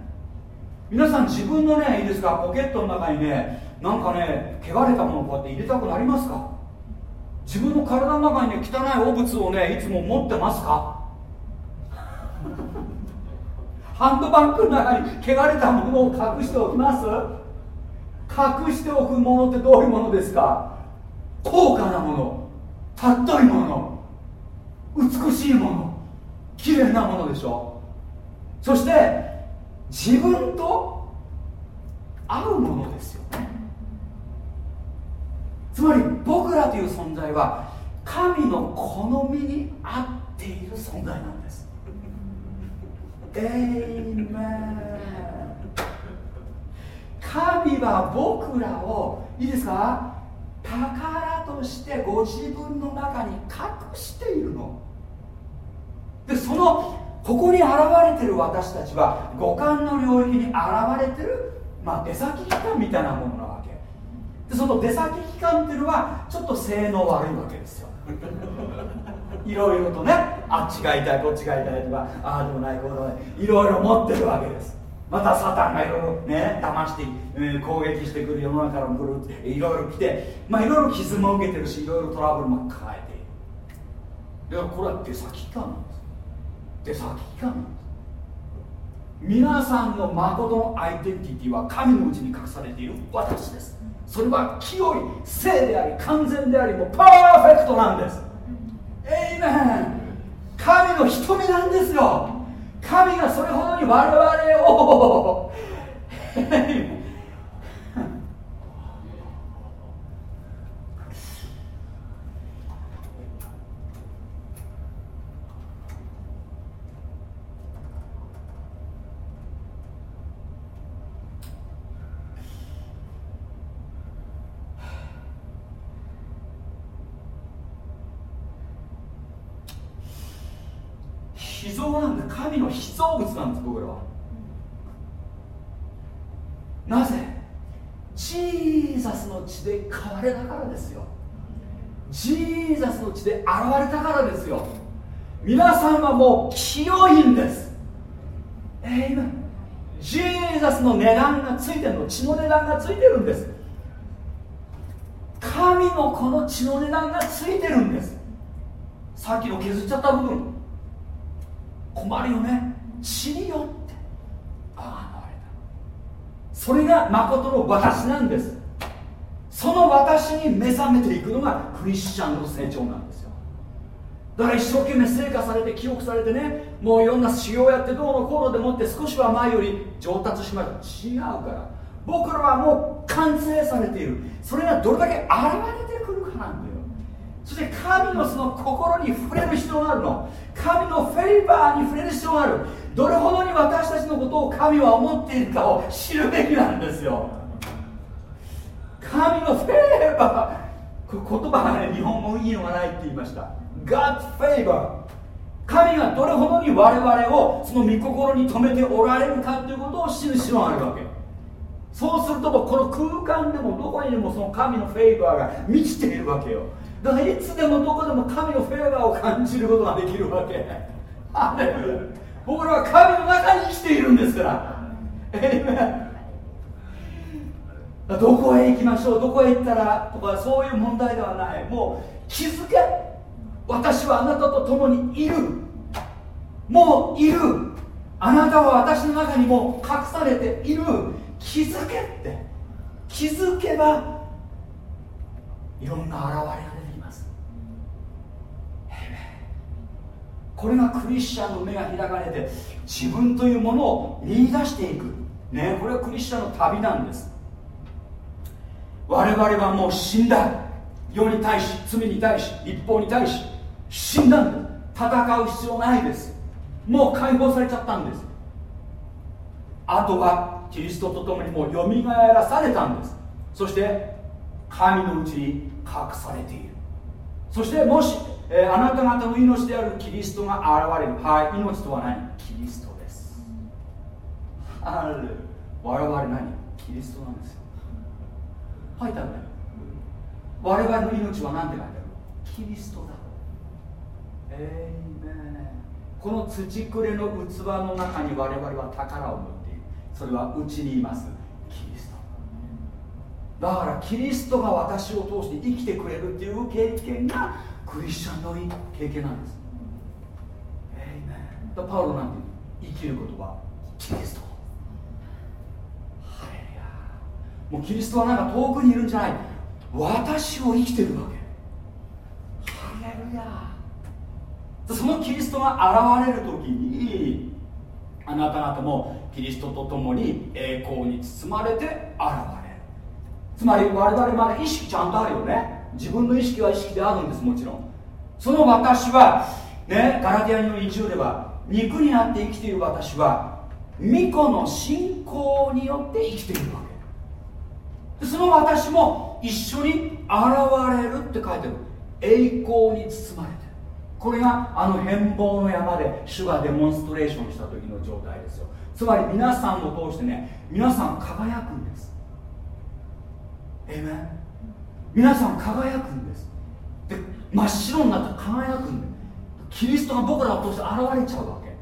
皆さん自分のねいいですか？ポケットの中にねなんかね汚れたものをこうやって入れたくなりますか？自分の体の中にね汚い汚物をねいつも持ってますか？ハンドバッグの中に汚れたものを隠しておきます？隠しておくものってどういうものですか？高価なもの尊いもの美しいもの綺麗なものでしょ？そして自分と合うものですよね。つまり僕らという存在は神の好みに合っている存在なんです。エイメン神は僕らをいいですか？宝としてご自分の中に隠しているの。でそのここに現れてる私たちは五感の領域に現れてる、まあ、出先機関みたいなものなわけ。でその出先機関っていうのはちょっと性能悪いわけですよ。いろいろとねあっちが痛いこっちが痛いとかああでもないこうでもないいろいろ持ってるわけです。またサタンがいろいろね騙して、えー、攻撃してくる世の中からも来るいろいろ来てまあいろいろ傷も受けてるしいろいろトラブルも抱えている。だからこれは出先機関なんです。出先機関なんです。皆さんの誠のアイデンティティは神のうちに隠されている。私です。それは清い聖であり完全でありもうパーフェクトなんです。エイメン。神の瞳なんですよ。神がそれほどに我々を秘蔵なんで神の秘蔵物なんです僕らはなぜ？ジーザスの血で買われたからですよ。ジーザスの血で現れたからですよ。皆さんはもう清いんです。えー、今ジーザスの値段がついてるの血の値段がついてるんです。神のこの血の値段がついてるんです。さっきの削っちゃった部分。困るよね。血によって。ああそれが誠の私なんです。その私に目覚めていくのがクリスチャンの成長なんですよ。だから一生懸命成果されて記憶されてねもういろんな修行やってどうのこうのでもって少しは前より上達しました。違うから。僕らはもう完成されている。それがどれだけ現れてくるかなんだよ。そして神のその心に触れる必要があるの。神のフェイバーに触れる必要がある。どれほどに私たちのことを神は思っているかを知るべきなんですよ。神のフェイバー。言葉がね日本語いいのがないって言いました。God's favor 神がどれほどに我々をその御心に留めておられるかということを知る必要があるわけ。そうするともこの空間でもどこにでもその神のフェイバーが満ちているわけよ。だからいつでもどこでも神のフェーバーを感じることができるわけ。あ れ僕らは神の中に生きているんですから。えどこへ行きましょう？どこへ行ったらとかそういう問題ではない。もう気づけ。私はあなたと共にいる。もういる。あなたは私の中にも隠されている。気づけって。気づけばいろんな現れが出これがクリスチャンの目が開かれて自分というものを見出していく。ねこれはクリスチャンの旅なんです。我々はもう死んだ世に対し罪に対し立法に対し死んだんです戦う必要ないです。もう解放されちゃったんです。あとはキリストと共にもうよみがえらされたんです。そして神のうちに隠されている。そしてもし、えー、あなた方の命であるキリストが現れる。はい命とは何？キリストです。ある。我々何？キリストなんですよ。書いてあるんだよ我々の命は何て書いてある？キリストだ。えいめこの土くれの器の中に我々は宝を持っている。それはうちにいます。キリスト。だからキリストが私を通して生きてくれるっていう経験がクリスチャンの経験なんです。えいめだパウロなんて生きることはキリスト。もうキリストはなんか遠くにいるんじゃない。私を生きてるわけ。ハレルヤ。そのキリストが現れる時にあなた方もキリストと共に栄光に包まれて現れる。つまり我々まで意識ちゃんとあるよね。自分の意識は意識であるんですもちろん。その私はねガラティアの20では肉になって生きている私は巫女の信仰によって生きているわけ。その私も一緒に現れるって書いてる。栄光に包まれてる。これがあの変貌の山で主がデモンストレーションした時の状態ですよ。つまり皆さんを通してね皆さん輝くんです。えめ皆さん輝くんです。で真っ白になって輝くんでキリストが僕らを通して現れちゃうわけ。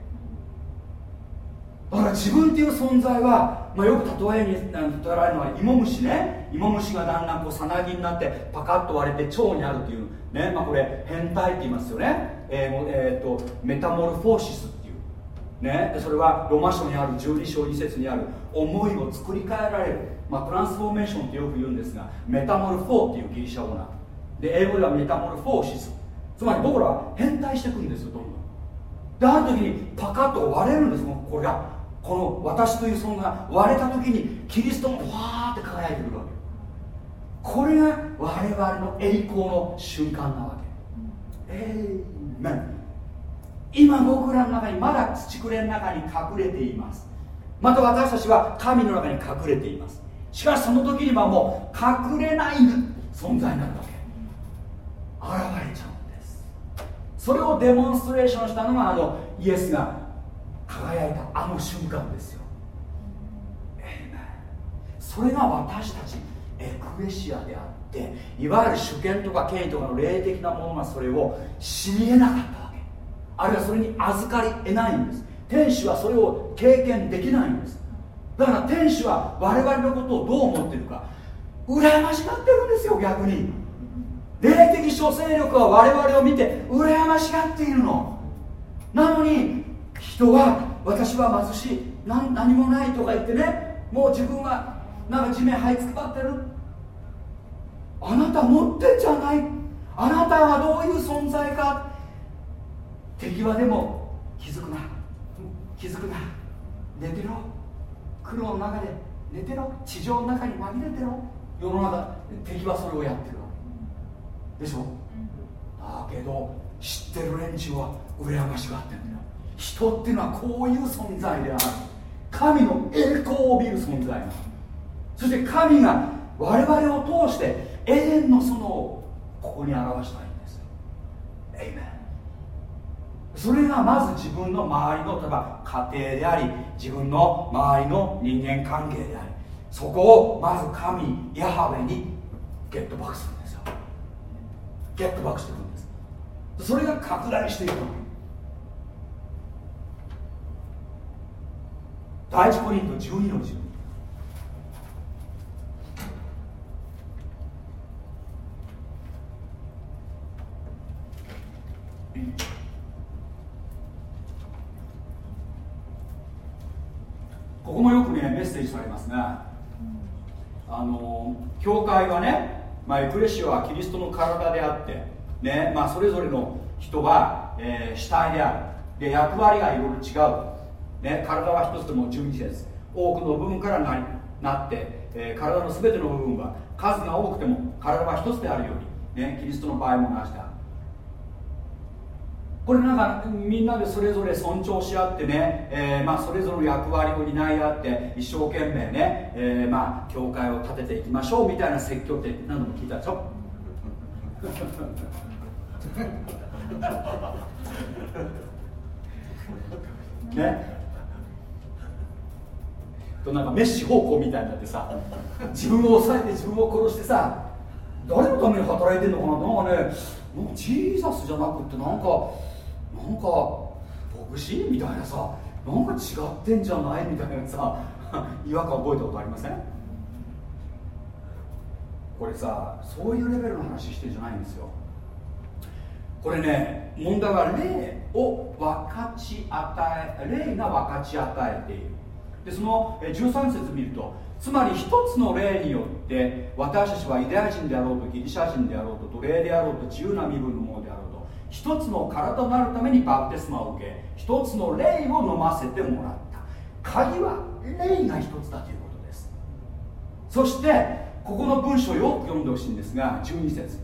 だから自分っていう存在はまあ、よく例えに例えられるのは芋虫ね。芋虫がだんだんこうさなぎになってパカッと割れて蝶になるっていうね、まあ、これ変態って言いますよね、えーえーと、 metamorphosis ね。それはロマ書にある12章2節にある思いを作り変えられる、まあ、トランスフォーメーションってよく言うんですがμεταμορφόω っていうギリシャ語ね。で英語では metamorphosis。つまり僕らは変態していくんですよどんどん。である時にパカッと割れるんですこれが。この私という存在割れた時にキリストもわーって輝いてくるわけ。これが我々の栄光の瞬間なわけ。ええー、今僕らの中にまだ土くれの中に隠れています。また私たちは神の中に隠れています。しかしその時にはもう隠れない存在になるわけ。現れちゃうんです。それをデモンストレーションしたのがあのイエスが輝いたあの瞬間ですよ。それが私たちエクレシアであっていわゆる主権とか権威とかの霊的なものがそれを知り得なかった。あるいはそれに預かり得ないんです。天使はそれを経験できないんです。だから天使は我々のことをどう思ってるか。羨ましがってるんですよ逆に。霊的諸勢力は我々を見て羨ましがっているの。なのに人は私は貧しい。何もないとか言ってね。もう自分はなんか地面這いつくばってる。あなた持ってんじゃない。あなたはどういう存在か。敵はでも気づくな。気づくな。寝てろ。苦労の中で寝てろ。地上の中に紛れてろ。世の中敵はそれをやってるわ。けでしょ？だけど知ってる連中は羨ましがってんだよ。人っていうのはこういう存在である。神の栄光を見る存在そして神が我々を通して永遠の園をここに表したいんですエイメンそれがまず自分の周りの例えば家庭であり自分の周りの人間関係でありそこをまず神ヤハウェにゲットバックするんですよ。ゲットバックしていくんです。それが拡大していく第一コリント12の1ここもよくねメッセージされますがあの教会はね、まあ、エクレシアはキリストの体であってねまあ、それぞれの人は、えー、死体であるで役割がいろいろ違う。ね、体は一つでも12節。多くの部分からなりなって、えー、体の全ての部分は数が多くても体は一つであるように、ね、キリストの場合も同じだ。これなんかみんなでそれぞれ尊重し合ってね、えー、まあ、それぞれの役割を担い合って一生懸命ね、えー、まあ教会を立てていきましょうみたいな説教って何度も聞いたでしょ？ね？となんかメッシ方向みたいになってさ自分を抑えて自分を殺してさ誰のために働いてんのかななんかねなんかジーザスじゃなくってなんかなんか牧師みたいなさなんか違ってんじゃないみたいなさ 違和感覚えたことありません？これさそういうレベルの話してんじゃないんですよ。これね問題は霊を分かち与え霊が分かち与えている。でその13節見るとつまり一つの霊によって私たちはユダヤ人であろうとギリシャ人であろうと奴隷であろうと自由な身分のものであろうと一つの体となるためにバプテスマを受け一つの霊を飲ませてもらった。鍵は霊が一つだということです。そしてここの文章をよく読んでほしいんですが12節。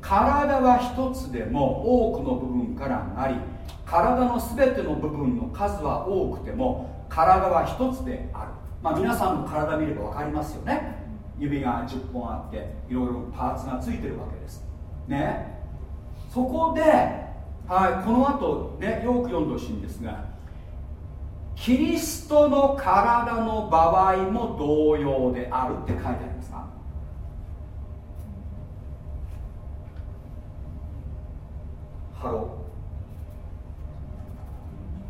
体は一つでも多くの部分からなり体の全ての部分の数は多くても体は一つである。まあ皆さんの体見れば分かりますよね。指が10本あっていろいろパーツがついてるわけです。ね。そこで、はい、この後ねよく読んでほしいんですがキリストの体の場合も同様であるって書いてありますか？ハロ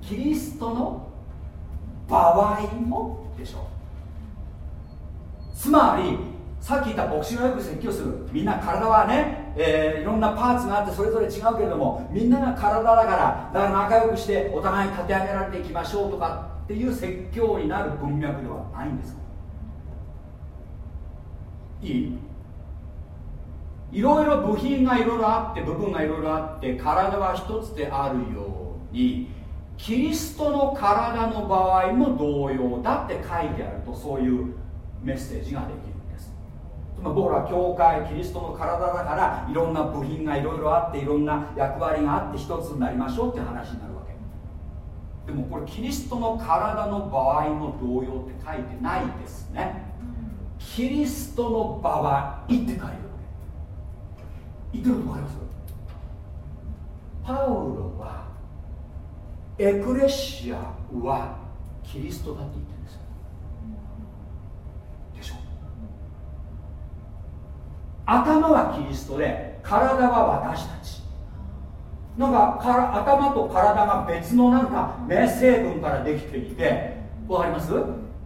ー。キリストの場合もでしょつまりさっき言った牧師がよく説教するみんな体はね、えー、いろんなパーツがあってそれぞれ違うけれどもみんなが体だからだから仲良くしてお互いに立て上げられていきましょうとかっていう説教になる文脈ではないんですいいいろいろ部品がいろいろあって部分がいろいろあって体は一つであるようにキリストの体の場合も同様だって書いてあるとそういうメッセージができる。まり僕ら教会キリストの体だからいろんな部品がいろいろあっていろんな役割があって一つになりましょうって話になるわけ。でもこれキリストの体の場合も同様って書いてないですね。キリストの場合って書いてるわけ。言ってること分かります？パウロはエクレシアはキリストだって言ってるんですよでしょ頭はキリストで体は私たち。なんかから頭と体が別のなんか、ね、成分からできていて。わかります？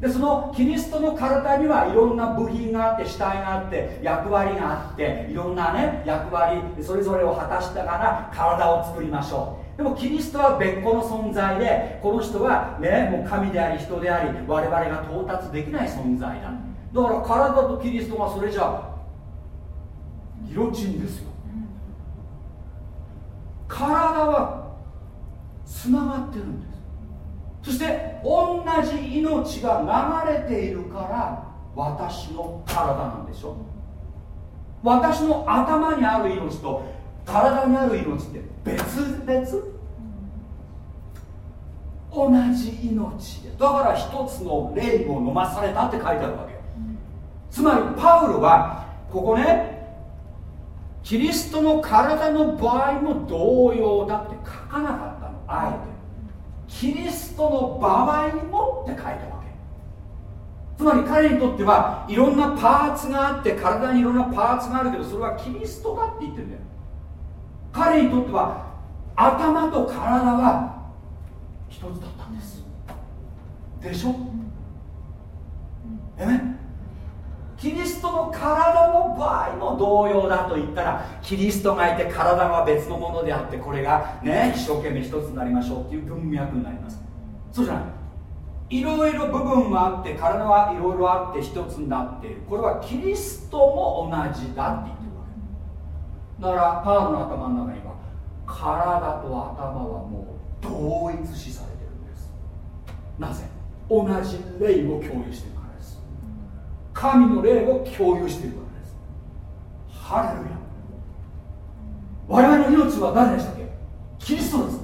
でそのキリストの体にはいろんな部品があって死体があって役割があっていろんなね役割それぞれを果たしたから体を作りましょう。でもキリストは別個の存在でこの人はねもう神であり人であり我々が到達できない存在だ。だから体とキリストがそれじゃギロチンですよ。体はつながってるんです。そして同じ命が流れているから私の体なんでしょ。私の頭にある命と体にある命って別々？同じ命で。だから一つの霊を飲まされたって書いてあるわけ。つまりパウロはここねキリストの体の場合も同様だって書かなかったの。あえて。キリストの場合もって書いたわけ。つまり彼にとってはいろんなパーツがあって体にいろんなパーツがあるけどそれはキリストだって言ってるんだよ。彼にとっては頭と体は一つだったんです。でしょ？え？キリストの体の場合も同様だと言ったらキリストがいて体は別のものであってこれがね一生懸命一つになりましょうっていう文脈になります。そうじゃない。いろいろ部分があって体はいろいろあって一つになっている。これはキリストも同じだって言ってるわけ。だからパウロの頭の中には体と頭はもう同一視されてるんです。なぜ？同じ霊を共有してる。神の霊を共有しているからです。ハレルヤ。我々の命は誰でしたっけ？キリストです。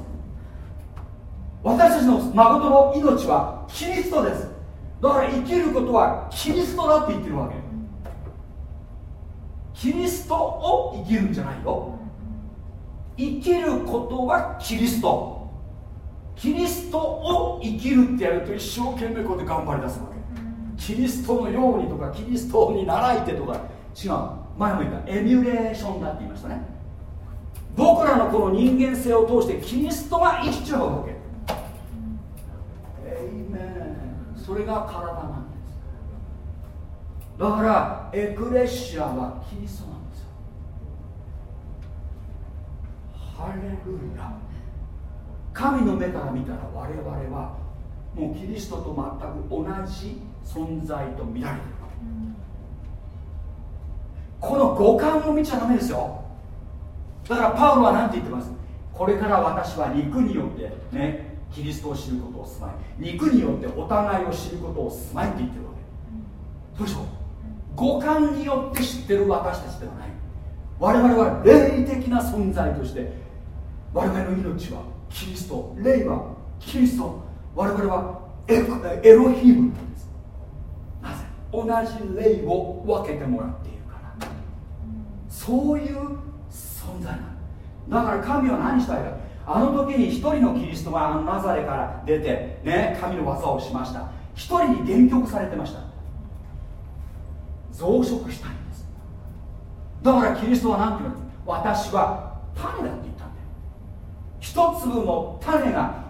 私たちの誠の命はキリストです。だから生きることはキリストだって言ってるわけ。キリストを生きるんじゃないよ。生きることはキリスト。キリストを生きるってやると一生懸命こうやって頑張り出すわけ。キリストのようにとかキリストに習いてとか違う。前も言ったエミュレーションだって言いましたね。僕らのこの人間性を通してキリストが生きちゃうわけエイメン。それが体なんです。だからエクレシアはキリストなんですよ。ハレルヤ。神の目から見たら我々はもうキリストと全く同じ存在と見られてる。この五感を見ちゃダメですよ。だからパウロは何て言ってます？これから私は肉によってねキリストを知ることをすまい。肉によってお互いを知ることをすまいって言ってるわけ。どうでしょう？五感によって知ってる私たちではない。我々は霊的な存在として我々の命はキリスト霊はキリスト。我々はエロヒーム。同じ霊を分けてもらっているから。そういう存在なだから神は何したいか。あの時に一人のキリストがナザレから出て、ね、神の技をしました。一人に限局されてました。増殖したいんです。だからキリストは何て言うの？私は種だって言ったんだよ。一粒の種が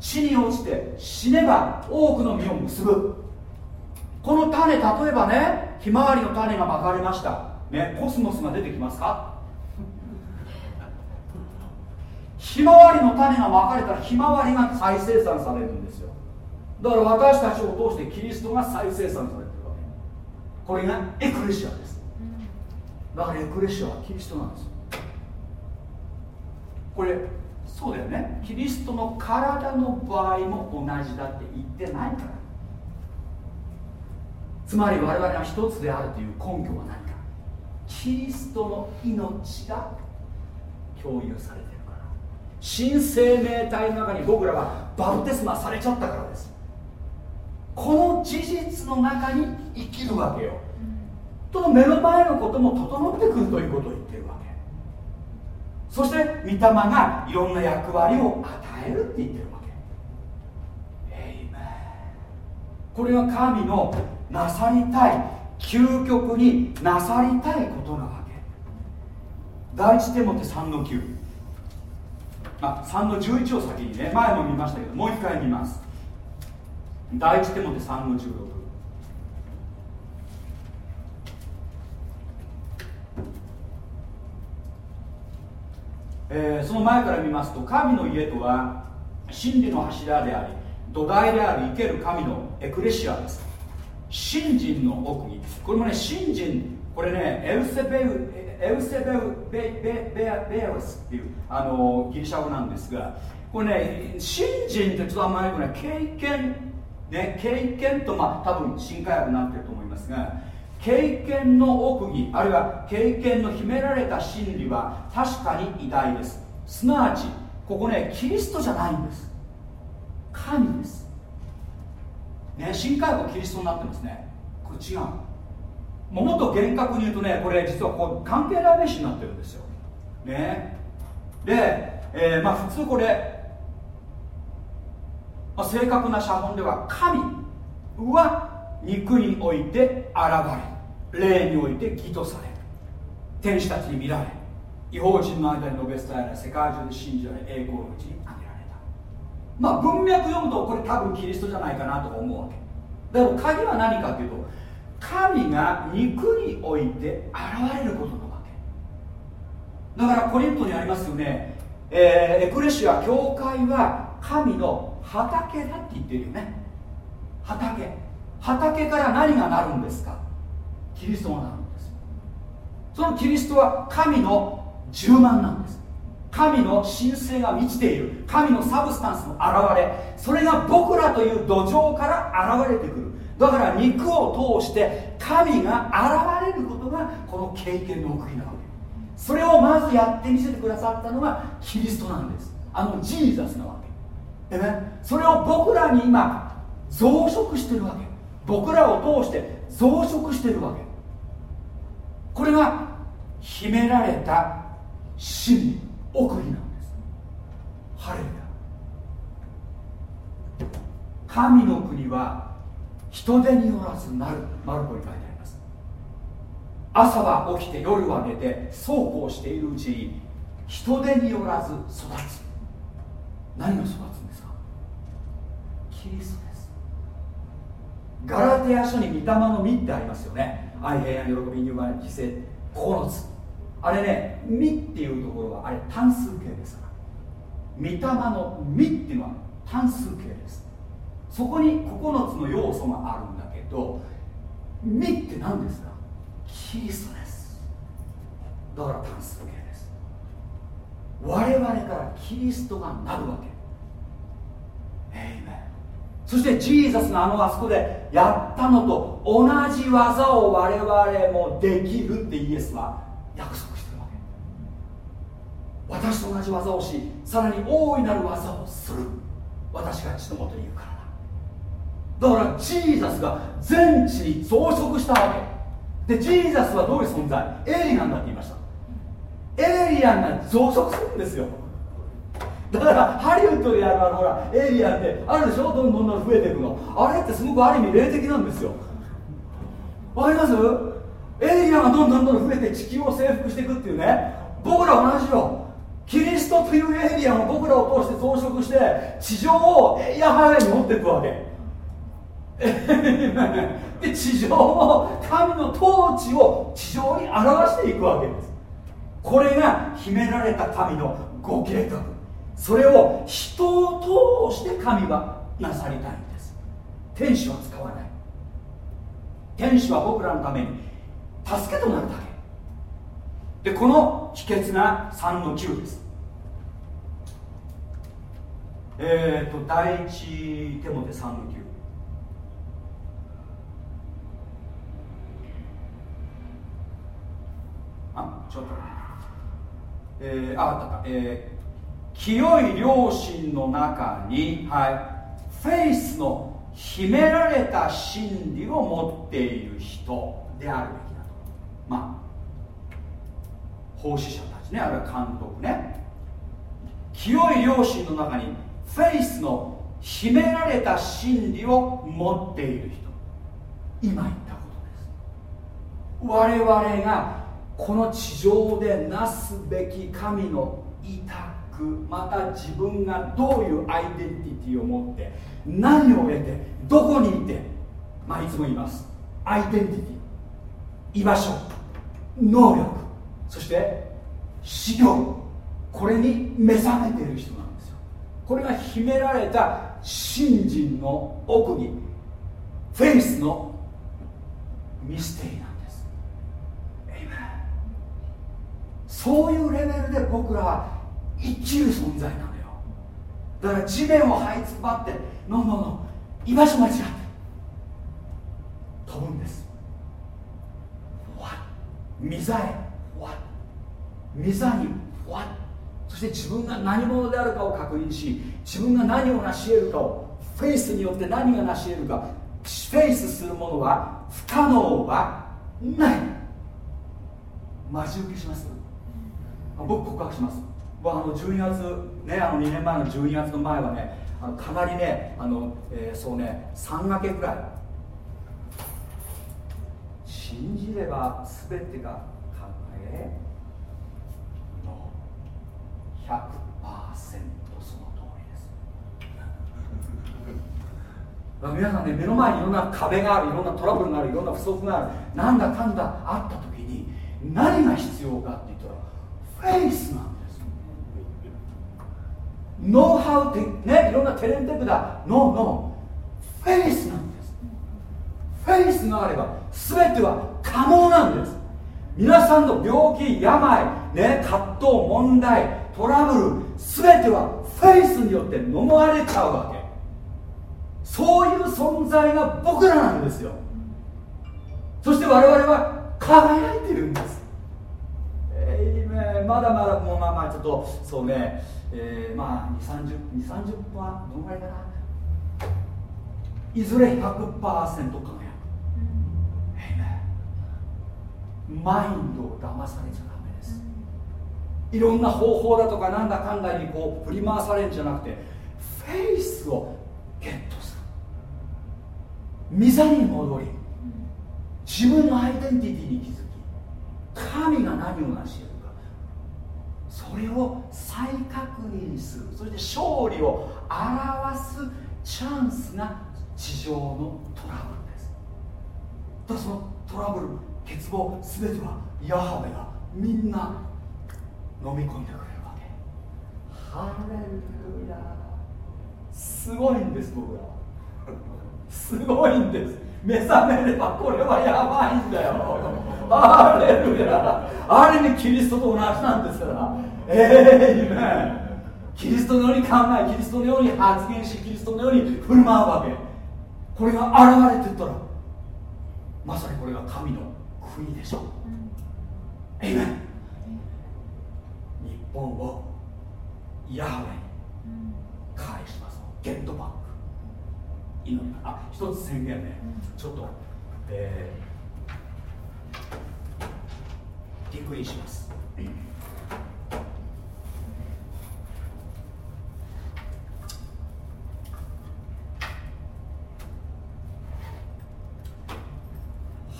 地に落ちて死ねば多くの実を結ぶ。この種例えばねひまわりの種がまかれました。ねコスモスが出てきますか？ひまわりの種がまかれたらひまわりが再生産されるんですよ。だから私たちを通してキリストが再生産されてるわけ。これがエクレシアです。だからエクレシアはキリストなんですよ。これそうだよね。キリストの体の場合も同じだって言ってないから。つまり我々が一つであるという根拠は何か。キリストの命が共有されてるから。新生命体の中に僕らはバプテスマされちゃったからです。この事実の中に生きるわけよ。と目の前のことも整ってくるということを言ってるわけ。そして御霊がいろんな役割を与えるって言ってるわけ。これが神のなさりたい究極になさりたいことなわけ。第一テモテ3の9あ3の11を先にね前も見ましたけどもう一回見ます。第一テモテ3の16えー、その前から見ますと神の家とは真理の柱であり土台である生ける神のエクレシアです。信心の奥にこれもね信心これねエウセベウエウセベウベベベベウスっていうあのギリシャ語なんですがこれね信心ってちょっとあんまりよくない経験ね経験とまあ多分新科学になってると思いますが経験の奥義あるいは経験の秘められた真理は確かに偉大です。すなわちここねキリストじゃないんです。神です。ね新海はキリストになってますね。これ違う。もっと厳格に言うとねこれ実はこう関係代名詞になってるんですよ。ね。で、えー、まあ普通これ、まあ、正確な写本では神は肉において現れ霊において義とされ天使たちに見られ違法人の間に述べ伝えられ世界中で信じられ栄光のうちに挙げられ。たまあ文脈読むとこれ多分キリストじゃないかなと思うわけ。だから鍵は何かというと神が肉において現れることなわけ。だからコリントにありますよね、えー、エクレシア教会は神の畑だって言ってるよね。畑。畑から何がなるんですか？キリストがなるんです。そのキリストは神の10万なんです。神の神聖が満ちている。神のサブスタンスの現れ。それが僕らという土壌から現れてくる。だから肉を通して神が現れることがこの経験の奥義なわけ。それをまずやってみせてくださったのがキリストなんです。あのジーザスなわけ。でねそれを僕らに今増殖してるわけ。僕らを通して増殖してるわけ。これが秘められた真理。奥義なんです。ハレルヤ。神の国は人手によらずなる。マルコに書いてあります。朝は起きて夜は寝てそうこうしているうちに人手によらず育つ。何が育つんですか？キリストです。ガラテヤ書に御霊の実ってありますよね。愛平安喜び入満犠牲9つ。あれね「実」っていうところはあれ単数形ですから。御霊の「実」っていうのは単数形です。そこに9つの要素があるんだけど「実」って何ですか？キリストです。だから単数形です。我々からキリストがなるわけ。エイメンそしてジーザスがあのあそこでやったのと同じ技を我々もできるってイエスは約束私と同じ技をしさらに大いなる技をする。私が父のもとにいるからだ。だからジーザスが全地に増殖したわけ。でジーザスはどういう存在？エイリアンだって言いました。エイリアンが増殖するんですよ。だからハリウッドでやるあのほらエイリアンってあるでしょ？どんどんどん増えていくの。あれってすごくある意味霊的なんですよ。わかります？エイリアンがどんどんどん増えて地球を征服していくっていうね。僕ら同じよ。キリストというエイリアンを僕らを通して増殖して地上をエイヤハイに持っていくわけ。で地上を神の統治を地上に表していくわけです。これが秘められた神のご計画。それを人を通して神はなさりたいんです。天使は使わない。天使は僕らのために助けとなるだけ。でこの秘訣が3の9です。えっ、ー、と第一手モて3の9あちょっと。えー、ああったあった。えー清い良心の中に、はい、フェイスの秘められた真理を持っている人であるべきだと。まあ奉仕者たちねあるいは監督ね。清い良心の中にフェイスの秘められた真理を持っている人今言ったことです。我々がこの地上でなすべき神の委託また自分がどういうアイデンティティを持って何を得てどこにいてまあいつも言います。アイデンティティ。居場所。能力。そして修行。これに目覚めている人なんですよ。これが秘められた信心の奥にフェイスのミステリーなんです。そういうレベルで僕らは生きる存在なのよ。だから地面を這いつくばってのんのんの居場所間違って。飛ぶんです。わ御座へ御座にわっそして自分が何者であるかを確認し自分が何を成し得るかをフェイスによって何が成し得るかフェイスするものは不可能はない。待ち受けします。僕告白します。僕あの12月ねあの2年前の12月の前はねあのかなりねあの、えー、そうね3掛けぐらい。信じれば全てが考え100%その通りです。皆さんね目の前にいろんな壁があるいろんなトラブルがあるいろんな不足がある。なんだかんだあった時に何が必要かって言ったら faith なんです。ノウハウってねいろんな手練手管。No no。Faith なんです。 Faith があれば全ては可能なんです。皆さんの病気病ね葛藤問題トラブル全てはフェイスによって飲まれちゃうわけ。そういう存在が僕らなんですよ。そして我々は輝いてるんです。えいめまだまだもうまあまあちょっとそうね、えー、まあ2 3 0 2 30分はどのぐらいかな。いずれ100%輝く。マインドを騙されちゃダメ。ですいろんな方法だとかなんだかんだにこう振り回されるんじゃなくてフェイスをゲットする。御座に戻り自分のアイデンティティに気づき神が何を成し得るかそれを再確認する。そして勝利を表すチャンスが地上のトラブルです。だからそのトラブル欠乏全てはヤハベがみんな飲み込んでくれるわけ。ハレルヤ。すごいんです僕ら。すごいんです。目覚めればこれはやばいんだよ。ハレルヤ。ある意味キリストと同じなんですから。ええー、キリストのように考えキリストのように発言しキリストのように振る舞うわけ。これが現れてったらまさにこれが神の国でしょう、エイメン日本をヤハウェに返します。ゲットバック。祈りあ一つ宣言ね、ちょっとえー、びっくりします。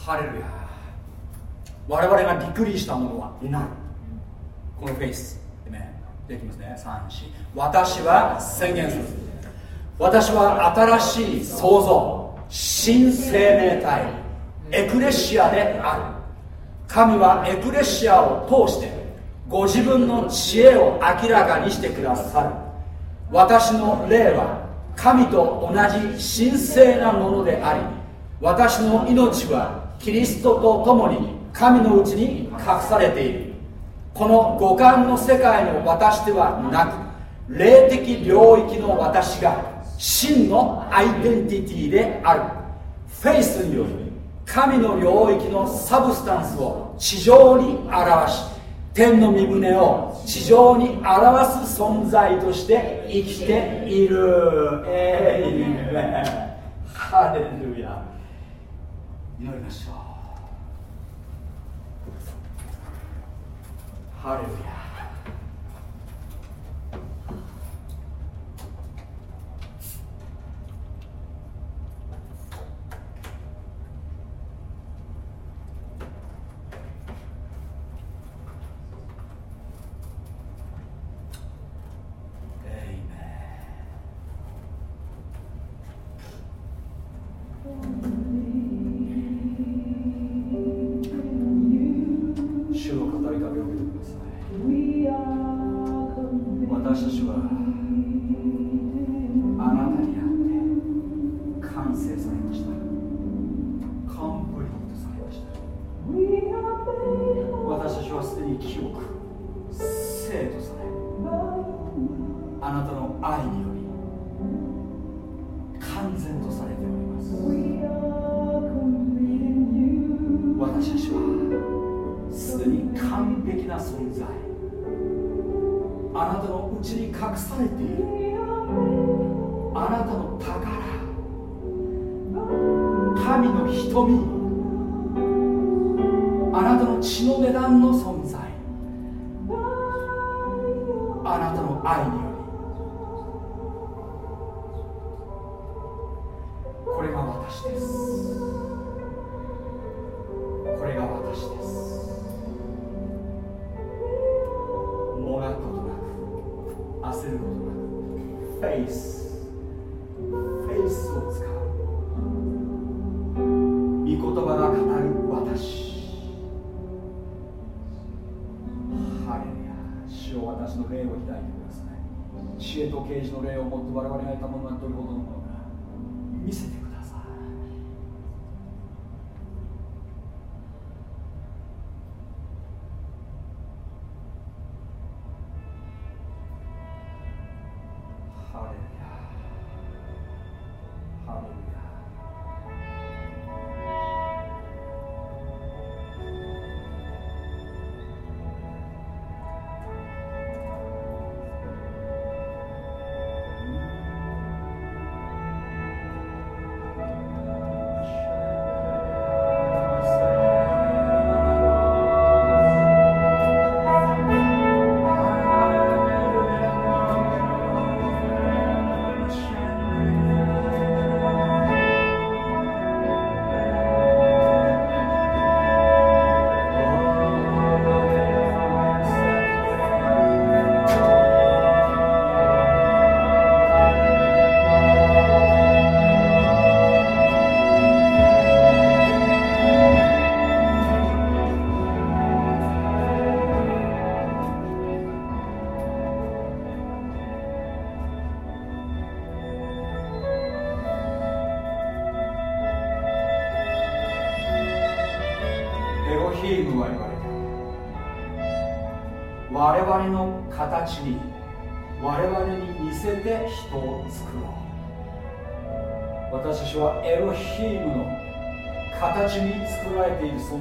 ハレルヤ我々がディクリーしたものはいないこのフェイスできますね。34私は宣言する。私は新しい創造。新生命体。エクレシアである。神はエクレシアを通してご自分の知恵を明らかにしてくださる。私の霊は神と同じ神聖なものであり私の命はキリストと共に神のうちに隠されている。この五感の世界の私ではなく霊的領域の私が真のアイデンティティである。フェイスにより神の領域の substance を地上に表し天の御旨を地上に表す存在として生きている。エイメンハレルヤ祈りましょうハレルヤえと啓示の霊を持って我々が得たものが取ること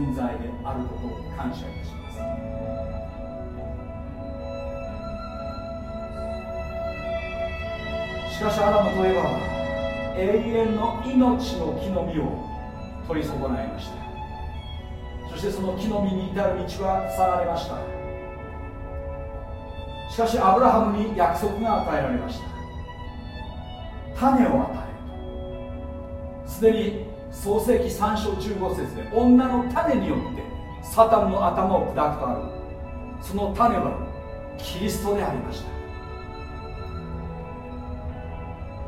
存在であることを感謝いたします。しかしアダムとエバは永遠の命の木の実を取り損ないました。そしてその木の実に至る道は塞がれました。しかしアブラハムに約束が与えられました。種を与えすでに創世紀3章15節で女の種によってサタンの頭を砕くとある。その種はキリストでありました。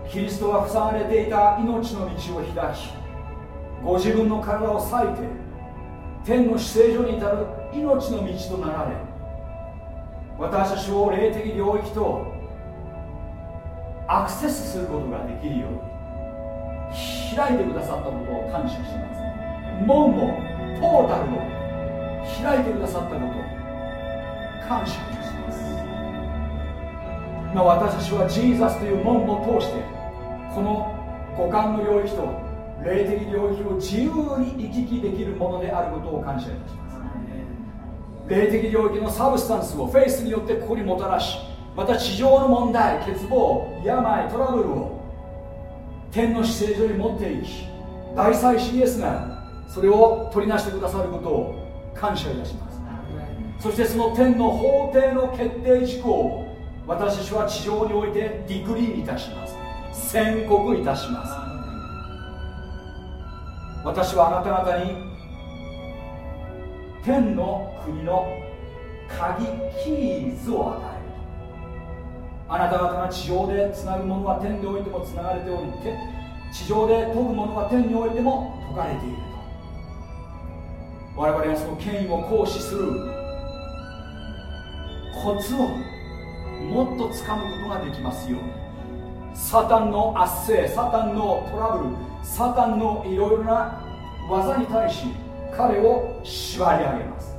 キリストは塞がれていた命の道を開きご自分の体を裂いて天の姿勢所に至る命の道となられ私たちを霊的領域とアクセスすることができるように開いてくださったことを感謝します。門をポータルを開いてくださったことを感謝いたします。今私たちは Jesus という門を通してこの五感の領域と霊的領域を自由に行き来できるものであることを感謝いたします。霊的領域の substance を faith によってここにもたらしまた地上の問題欠乏病トラブルを天の姿勢所に持っていき大祭司イエスがそれを取りなしてくださることを感謝いたします。そしてその天の法廷の決定事項を私たちは地上においてディクリーいたします。宣告いたします。私はあなた方に天の国の鍵キーズを与えるあなた方が地上でつなぐものは天においてもつながれており地上で研ぐものは天においても解かれていると。我々はその権威を行使する。コツをもっとつかむことができますように。サタンの圧政サタンのトラブルサタンのいろいろな技に対し彼を縛り上げます。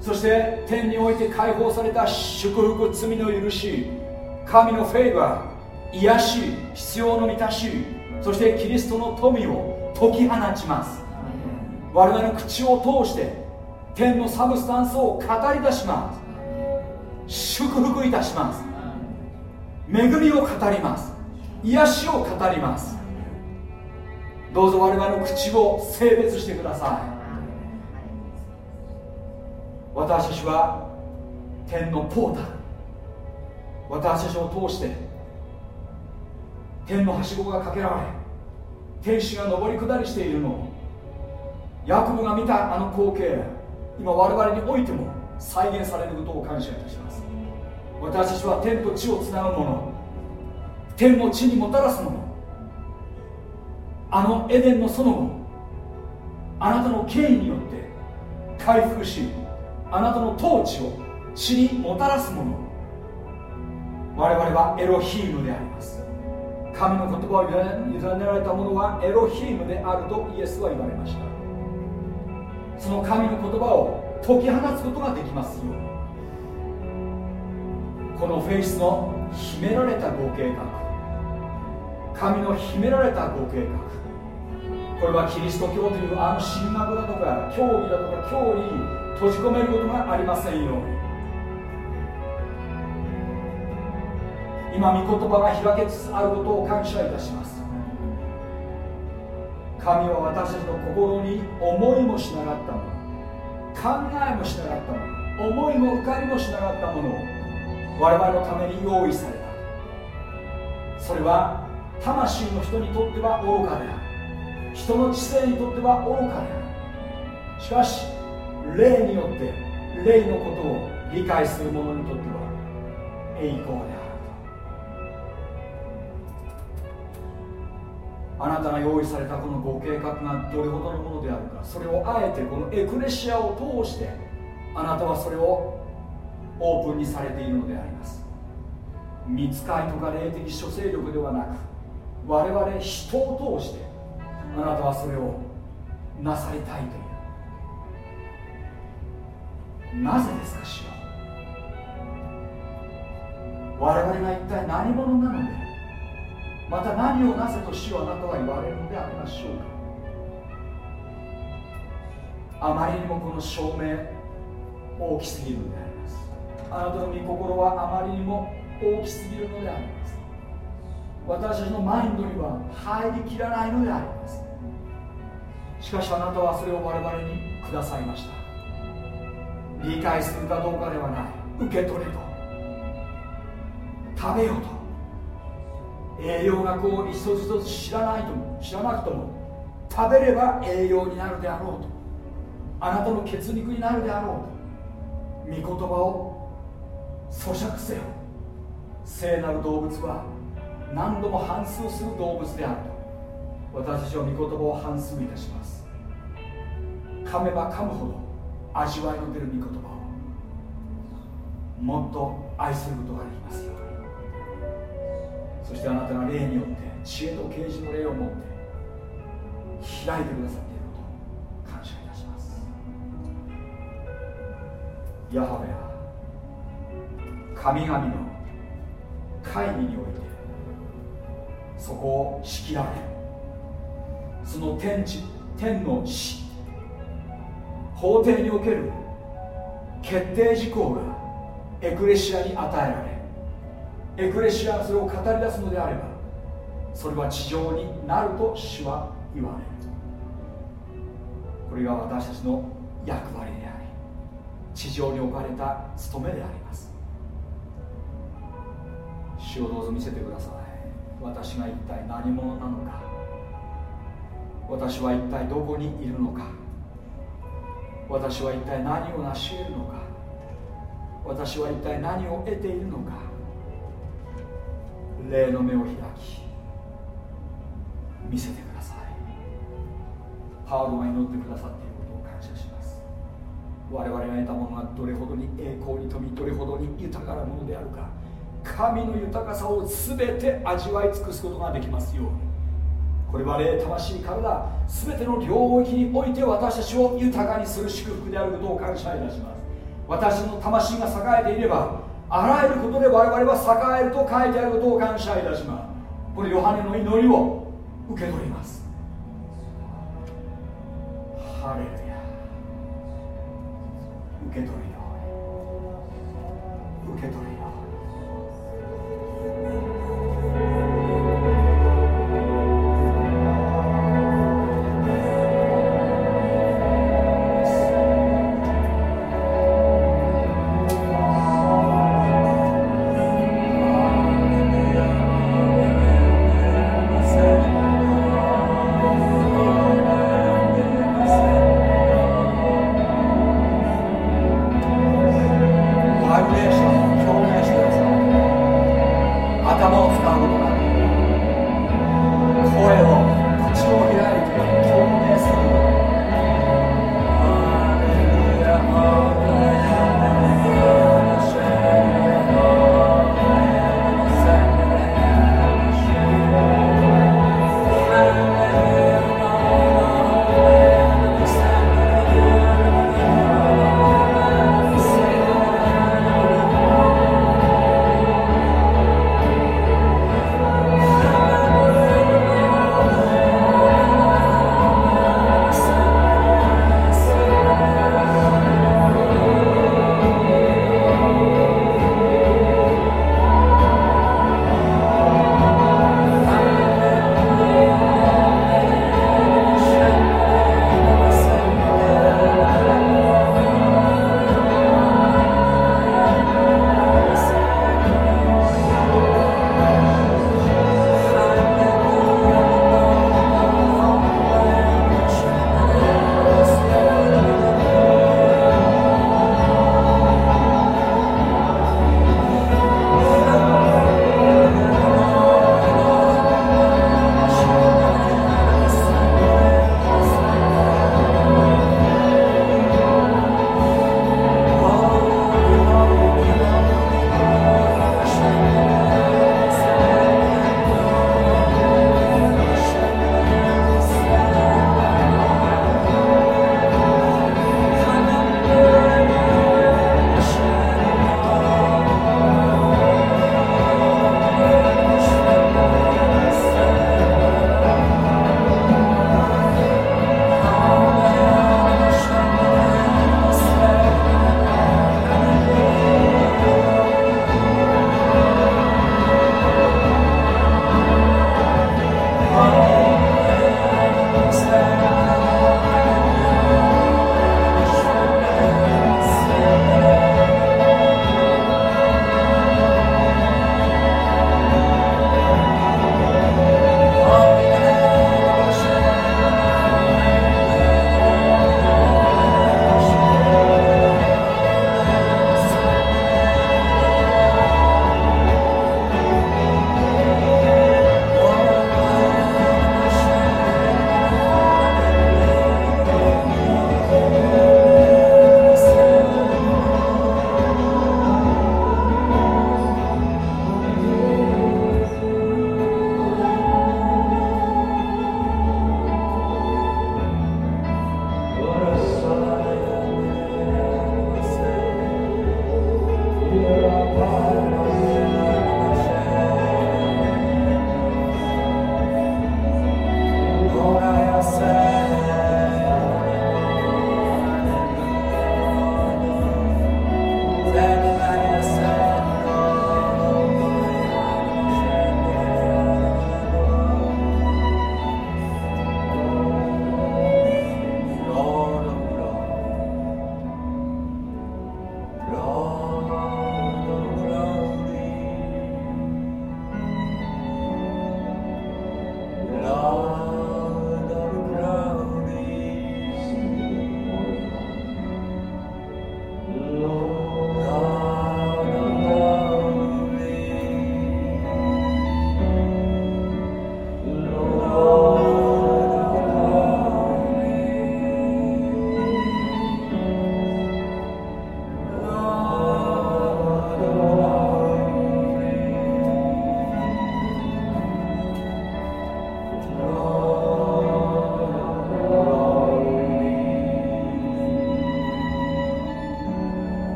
そして天において解放された祝福罪の許し神のフェイバー癒し必要の満たしそしてキリストの富を解き放ちます。我々の口を通して天のサブスタンスを語り出します。祝福いたします。恵みを語ります。癒しを語ります。どうぞ我々の口を性別してください。私たちは天のポータル。私たちを通して天のはしごがかけられ天使が上り下りしているのヤコブが見たあの光景今我々においても再現されることを感謝いたします。私たちは天と地をつなぐもの天を地にもたらすものあのエデンの園をあなたの権威によって回復しあなたの統治を地にもたらすもの。我々はエロヒームであります。神の言葉を委ねられたものはエロヒームであるとイエスは言われました。その神の言葉を解き放つことができますように。このフェイスの秘められたご計画。神の秘められたご計画。これはキリスト教というあの神学だとか教義だとか教理閉じ込めることがありませんように。今御言葉が開けつつあることを感謝いたします。神は私たちの心に思いもしなかったもの考えもしなかったもの思いも浮かびもしなかったものを我々のために用意された。それは魂の人にとっては愚かである。人の知性にとっては愚かである。しかし霊によって霊のことを理解する者にと。っては栄光である。とあなたが用意されたこのご計画がどれほどのものであるかそれをあえてこのエクレシアを通してあなたはそれをオープンにされているのであります。見つかりとか霊的諸勢力ではなく我々人を通してあなたはそれをなさりたいという。なぜですか主よ我々が一体何者なので？また何をなぜと主はあなたは言われるのでありましょうか？あまりにもこの証明大きすぎるのであります。あなたの御心はあまりにも大きすぎるのであります。私たちのマインドには入りきらないのであります。しかしあなたはそれを我々にくださいました。理解するかどうかではない。受け取れと。食べよと。栄養学を一つ一つ知らないとも知らなくとも食べれば栄養になるであろうと。あなたの血肉になるであろうと。御言葉を咀嚼せよ。聖なる動物は何度も反数する動物であると。私たちは御言葉を反数いたします。噛めば噛むほど味わいの出る御言葉をもっと愛することができますよそしてあなたが霊によって知恵と啓示の霊を持って開いてくださっていることを感謝いたします。ヤハベは神々の会議においてそこを仕切られその天地天の死法廷における決定事項がエクレシアに与えられエクレシアがそれを語り出すのであればそれは地上になると主は言われる。これが私たちの役割であり地上に置かれた務めであります。主をどうぞ見せてください。私が一体何者なのか。私は一体どこにいるのか。私は一体何を成し得るのか。私は一体何を得ているのか。霊の目を開き見せてください。パウロが祈ってくださっていることを感謝します。我々が得たものがどれほどに栄光に富みどれほどに豊かなものであるか。神の豊かさを全て味わい尽くすことができますように。これは霊魂体全ての領域において私たちを豊かにする祝福であることを感謝いたします。私の魂が栄えていればあらゆることで我々は栄えると書いてあることを感謝いたします。これヨハネの祈りを受け取ります。ハレルヤ。受け取るよ受け取る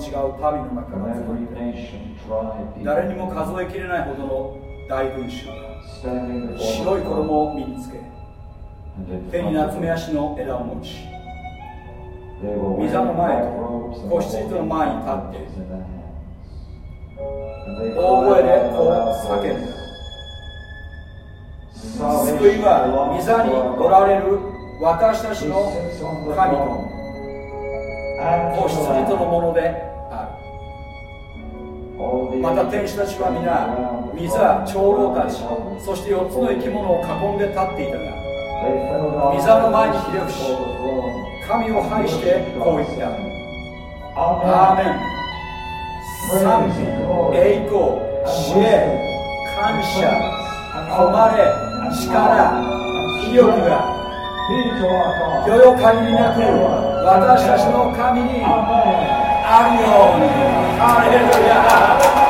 違う民の中誰にも数えきれないほどの大群衆白い衣を身につけ手に夏目足の枝を持ち膝の前と子羊の前に立って大声でこう叫ぶ救いは膝におられる私たちの神と子羊とのもので天使たちは皆水は長老たちそして4つの生き物を囲んで立っていたが水の前にひれ伏し神を拝してこう言った。アーメン。賛美。栄光。知恵。感謝。誉れ。力。威力が。よよ限りなく私たちの神にあるように。ハレルヤ。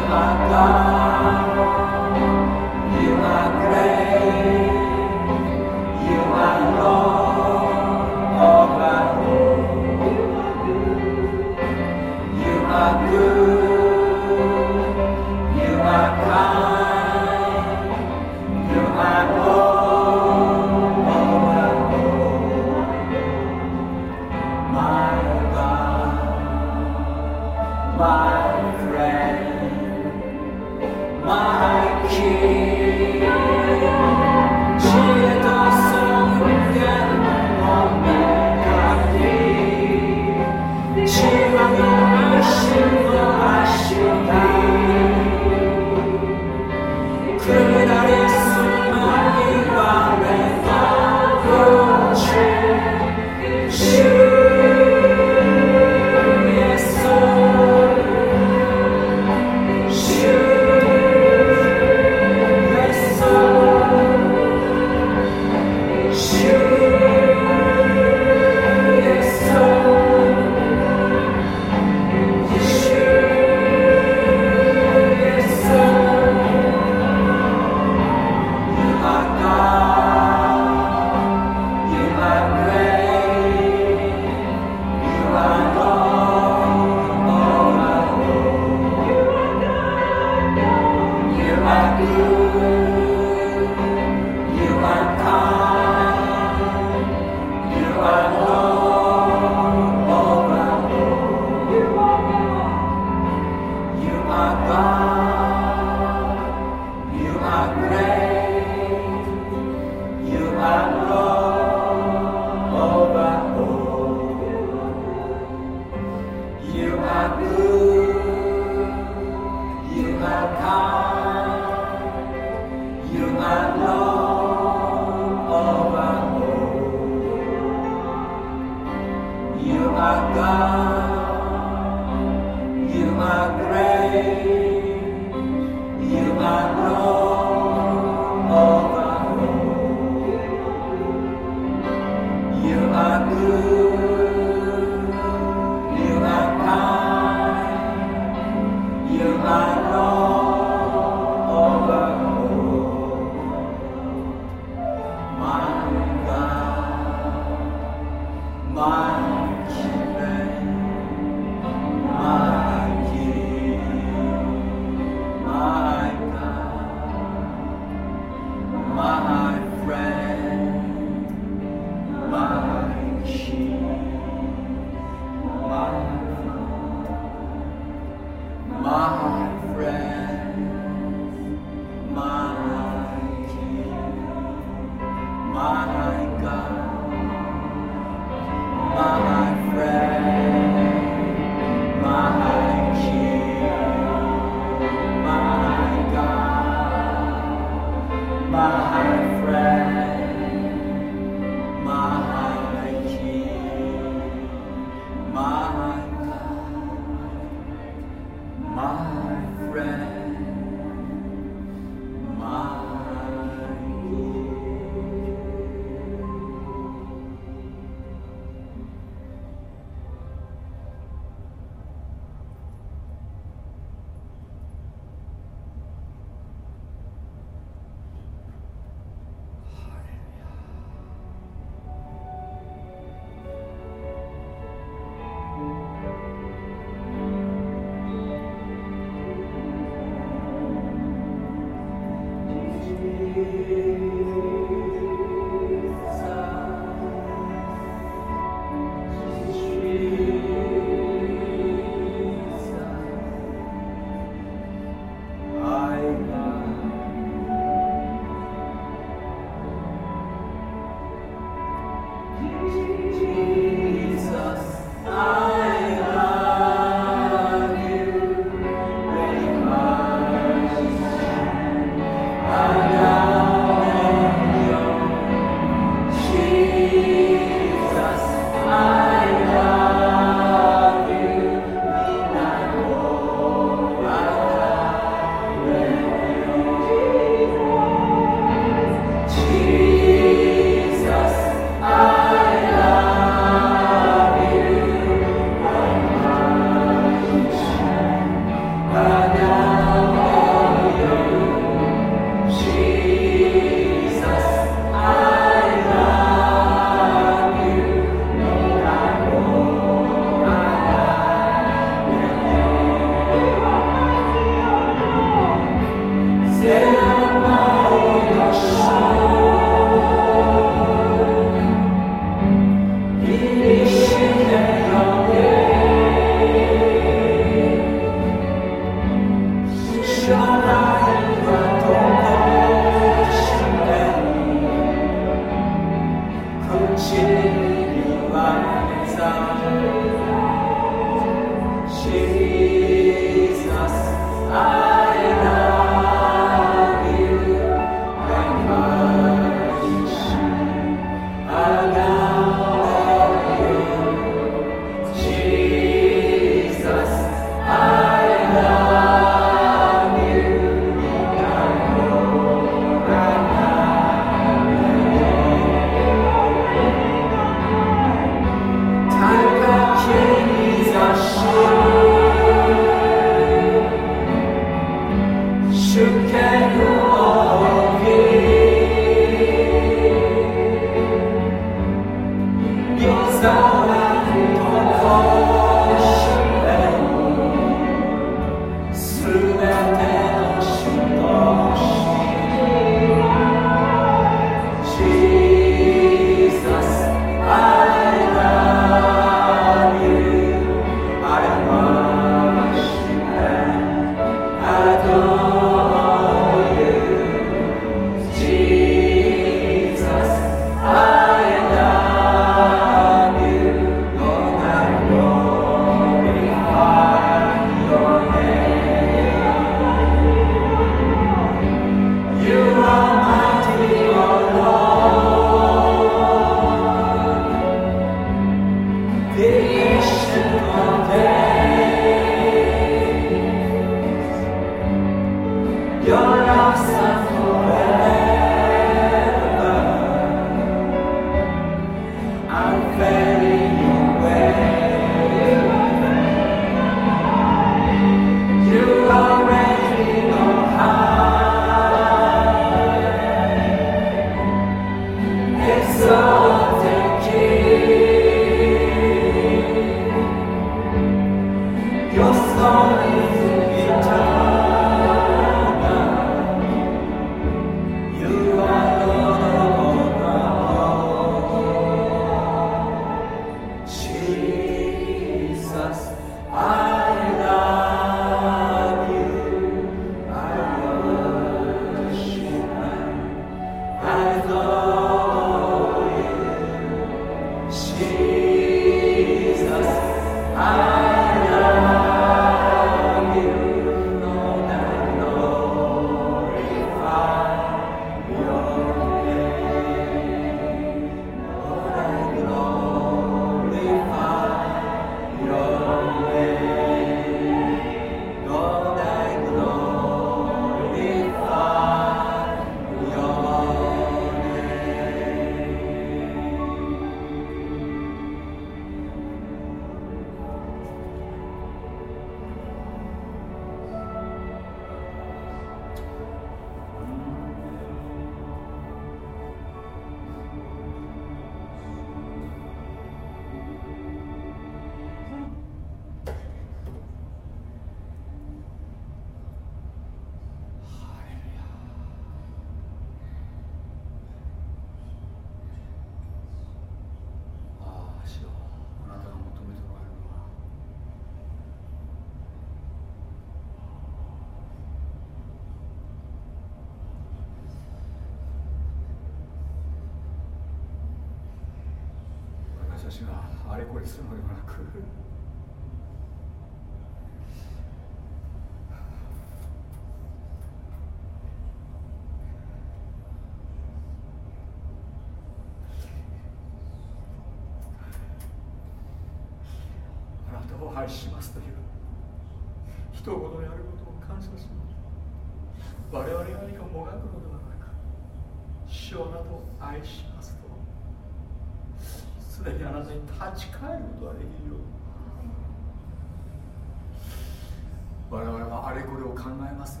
ます。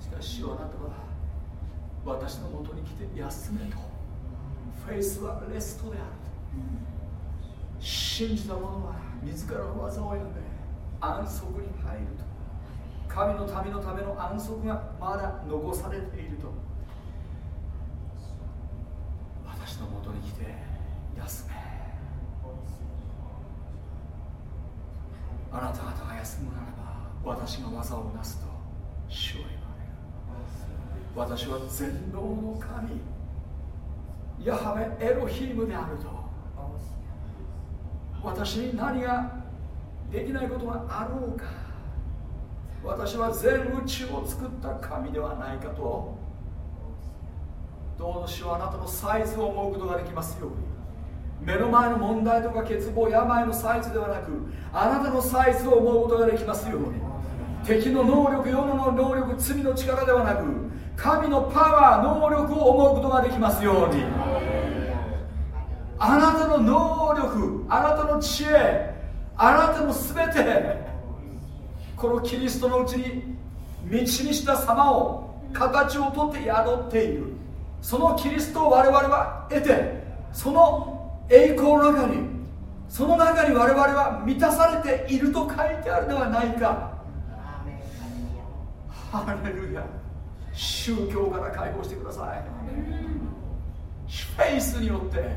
しかし主はあなたは私のもとに来て休めと。フェイスはレストである信じた者は自らの技を選んで安息に入ると。神の民のための安息がまだ残されていると私のもとに来て休めあなた方が休むならば私が技をなすと主は言われる私は全能の神ヤハベエロヒームであると。私に何ができないことがあろうか。私は全宇宙を作った神ではないかと。どうぞ主はあなたのサイズを思うことができますように。目の前の問題とか欠乏病のサイズではなくあなたのサイズを思うことができますように。敵の能力世の能力罪の力ではなく神のパワー能力を思うことができますように。あなたの能力あなたの知恵あなたの全てこのキリストのうちに道にした様を形をとって宿っている。そのキリストを我々は得てその栄光の中にその中に我々は満たされていると書いてあるではないか。ハレルヤ宗教から解放してください。フェイスによって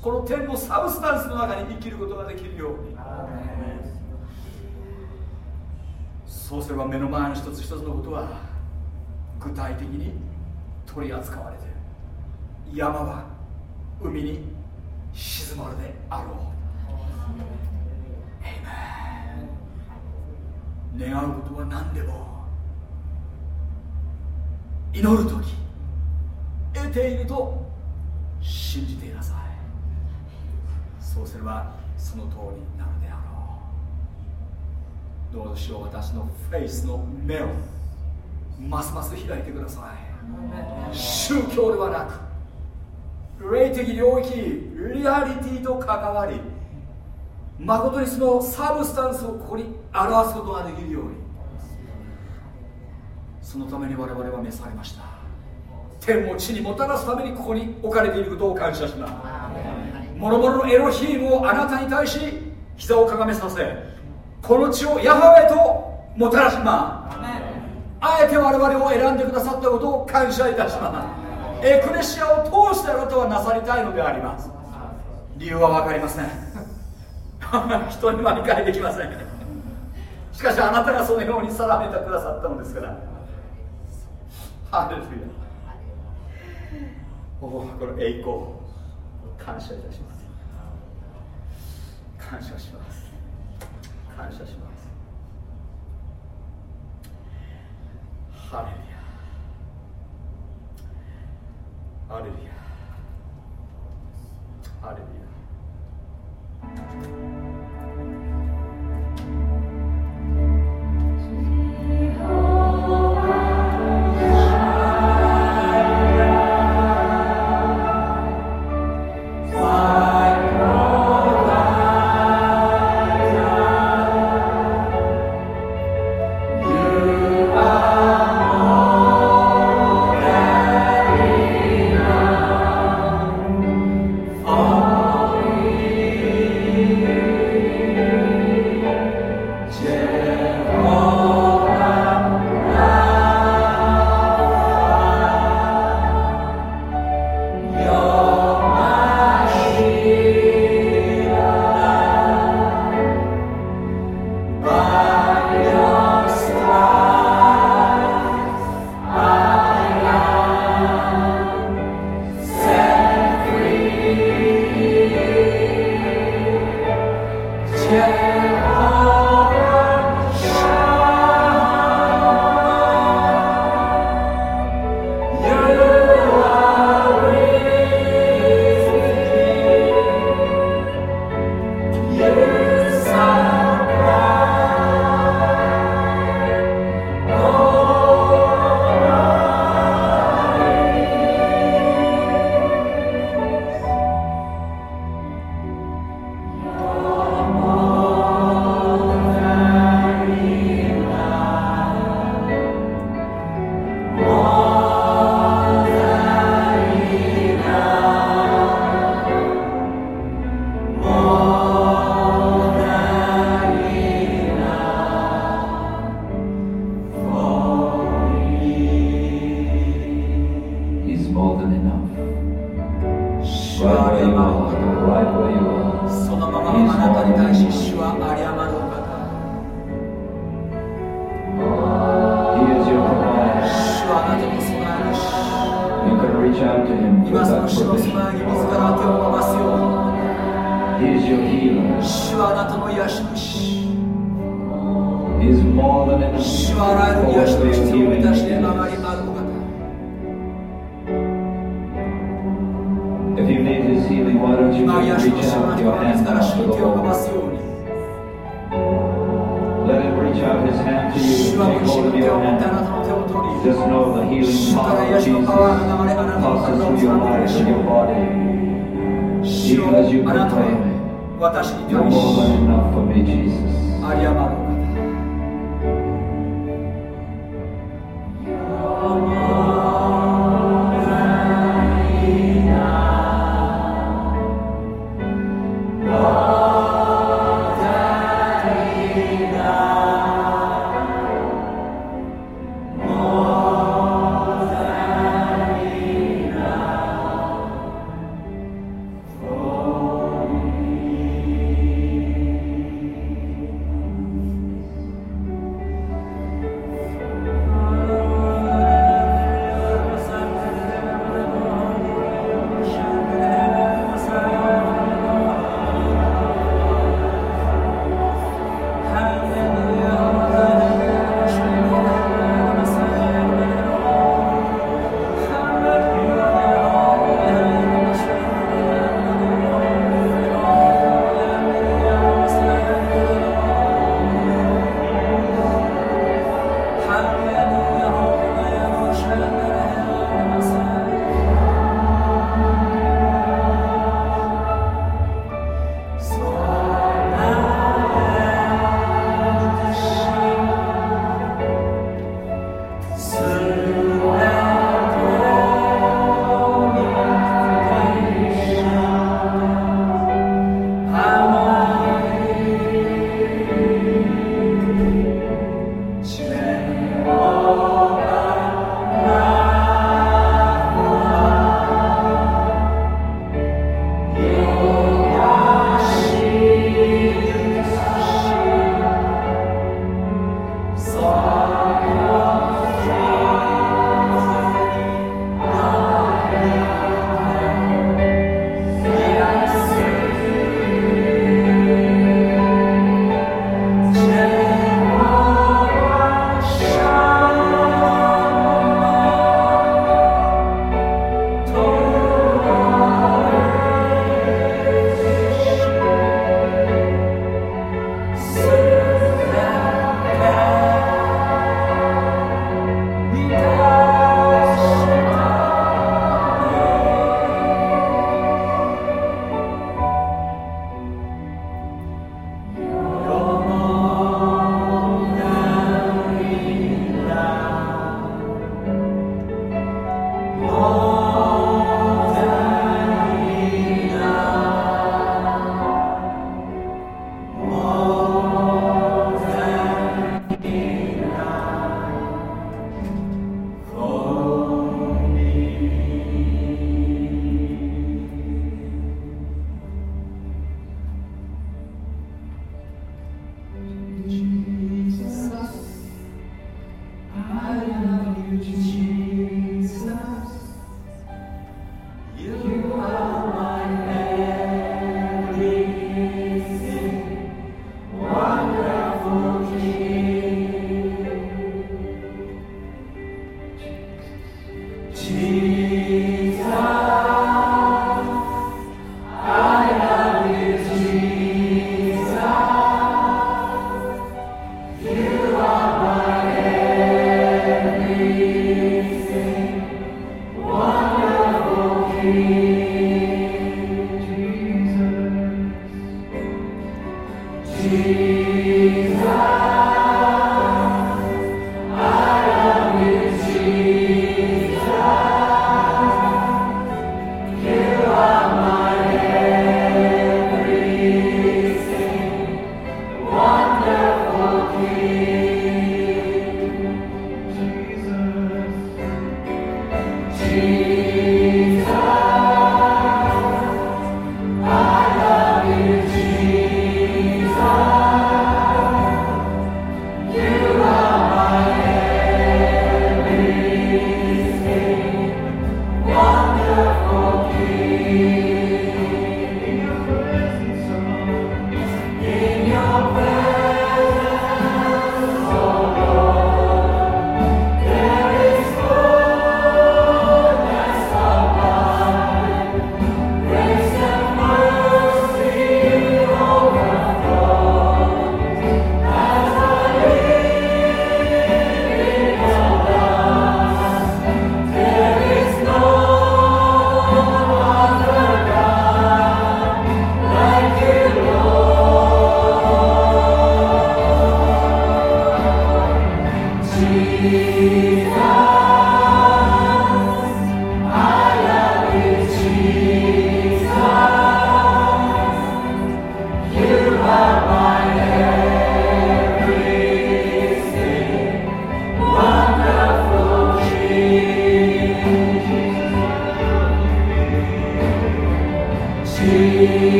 この天のサブスタンスの中に生きることができるように。そうすれば目の前の一つ一つのことは具体的に取り扱われて山は海に沈まるであろう。願うことは何でも。祈る時得ていると信じていなさい。そうすればその通りになるであLord 主よ私の faith の目をますます開いてください。宗教ではなく霊的領域リアリティと関わり誠にその substance をここに表すことができるように。そのために我々は召されました。天を地にもたらすためにここに置かれていることを感謝します。諸々のエロヒームをあなたに対し膝をかがめさせこの地をヤハウェともたらします。あえて我々を選んでくださったことを感謝いたします。エクレシアを通してあなたはなさりたいのであります。理由は分かりません。人には理解できません。しかしあなたがそのように定めてくださったのですからハレルヤおおこの栄光感謝いたします。感謝します。感謝します。ハレルヤ。ハレルヤ。ハレルヤ。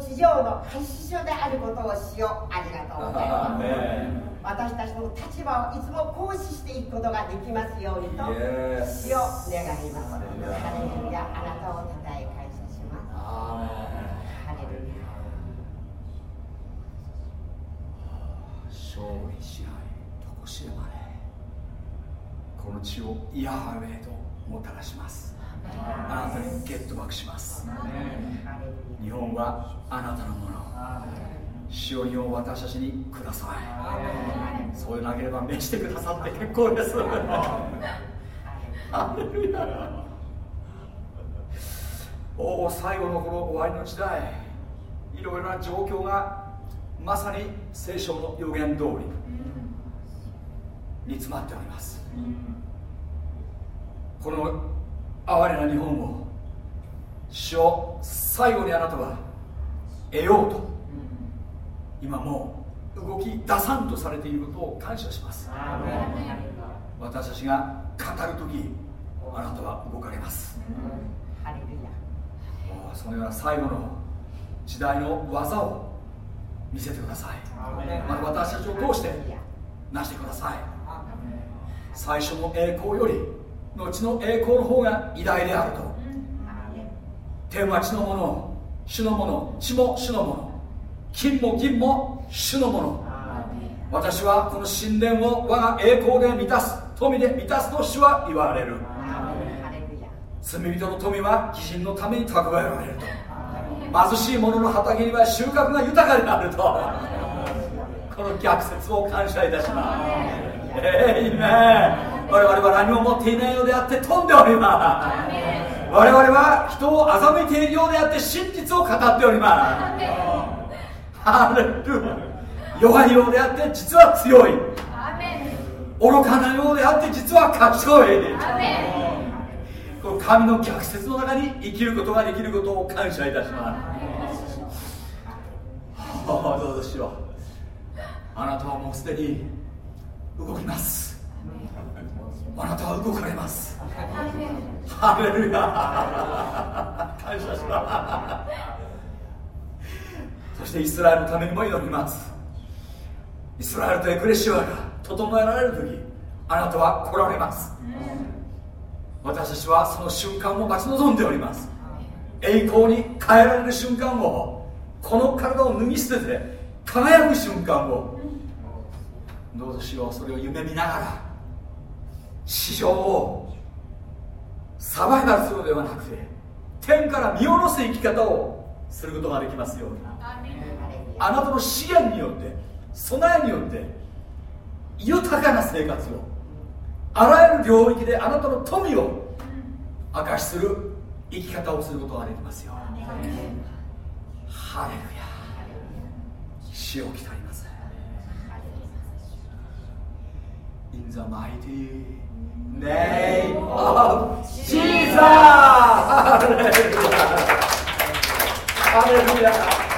地上の発信所であることをしようありがとう。ございます私たちの立場をいつも行使していくことができますようにと。主を願いますハレルヤあなたをたたえ感謝しますアハレルヤ勝利支配とこしえまでこの地をヤハウェへともたらしますあなたにゲットバックします。日本はあなたのもの。しおりを私たちにください。そうでなければ召してくださって結構です。おお最後のこの終わりの時代。いろいろな状況がまさに聖書の予言通り。に詰まっております。この哀れな日本を主を最後にあなたは得ようと今もう動き出さんとされていることを感謝します。私たちが語る時あなたは動かれます。そのような最後の時代の技を見せてください。また私たちを通してなしてください。最初の栄光より後の栄光の方が偉大であると。天は地のもの主のもの地も主のもの金も銀も主のもの。私はこの神殿を我が栄光で満たす富で満たすと主は言われる。罪人の富は義人のために蓄えられると。貧しい者の畑には収穫が豊かであると。この逆説を感謝いたします。えいめ我々は何も持っていないようであって飛んでおります。我々は人を欺いているようであって真実を語っております。ハレルヤ弱いようであって実は強い。愚かなようであって実は賢い。この神の逆説の中に生きることができることを感謝いたします。ああどうぞしよ。うあなたはもうすでに動きますあなたは動かれます。ハレルヤ感謝します。そしてイスラエルのためにも祈ります。イスラエルとエクレシアが整えられる時あなたは来られます。私たちはその瞬間を待ち望んでおります。栄光に変えられる瞬間をこの体を脱ぎ捨てて輝く瞬間をどうぞしようそれを夢見ながら市場をサバイバルするのではなくて天から見下ろす生き方をすることができますようにあなたの資源によって備えによって豊かな生活をあらゆる領域であなたの富を明かしする生き方をすることができますよハレルヤ。死を来たります In the mighty name of Jesus! Hallelujah!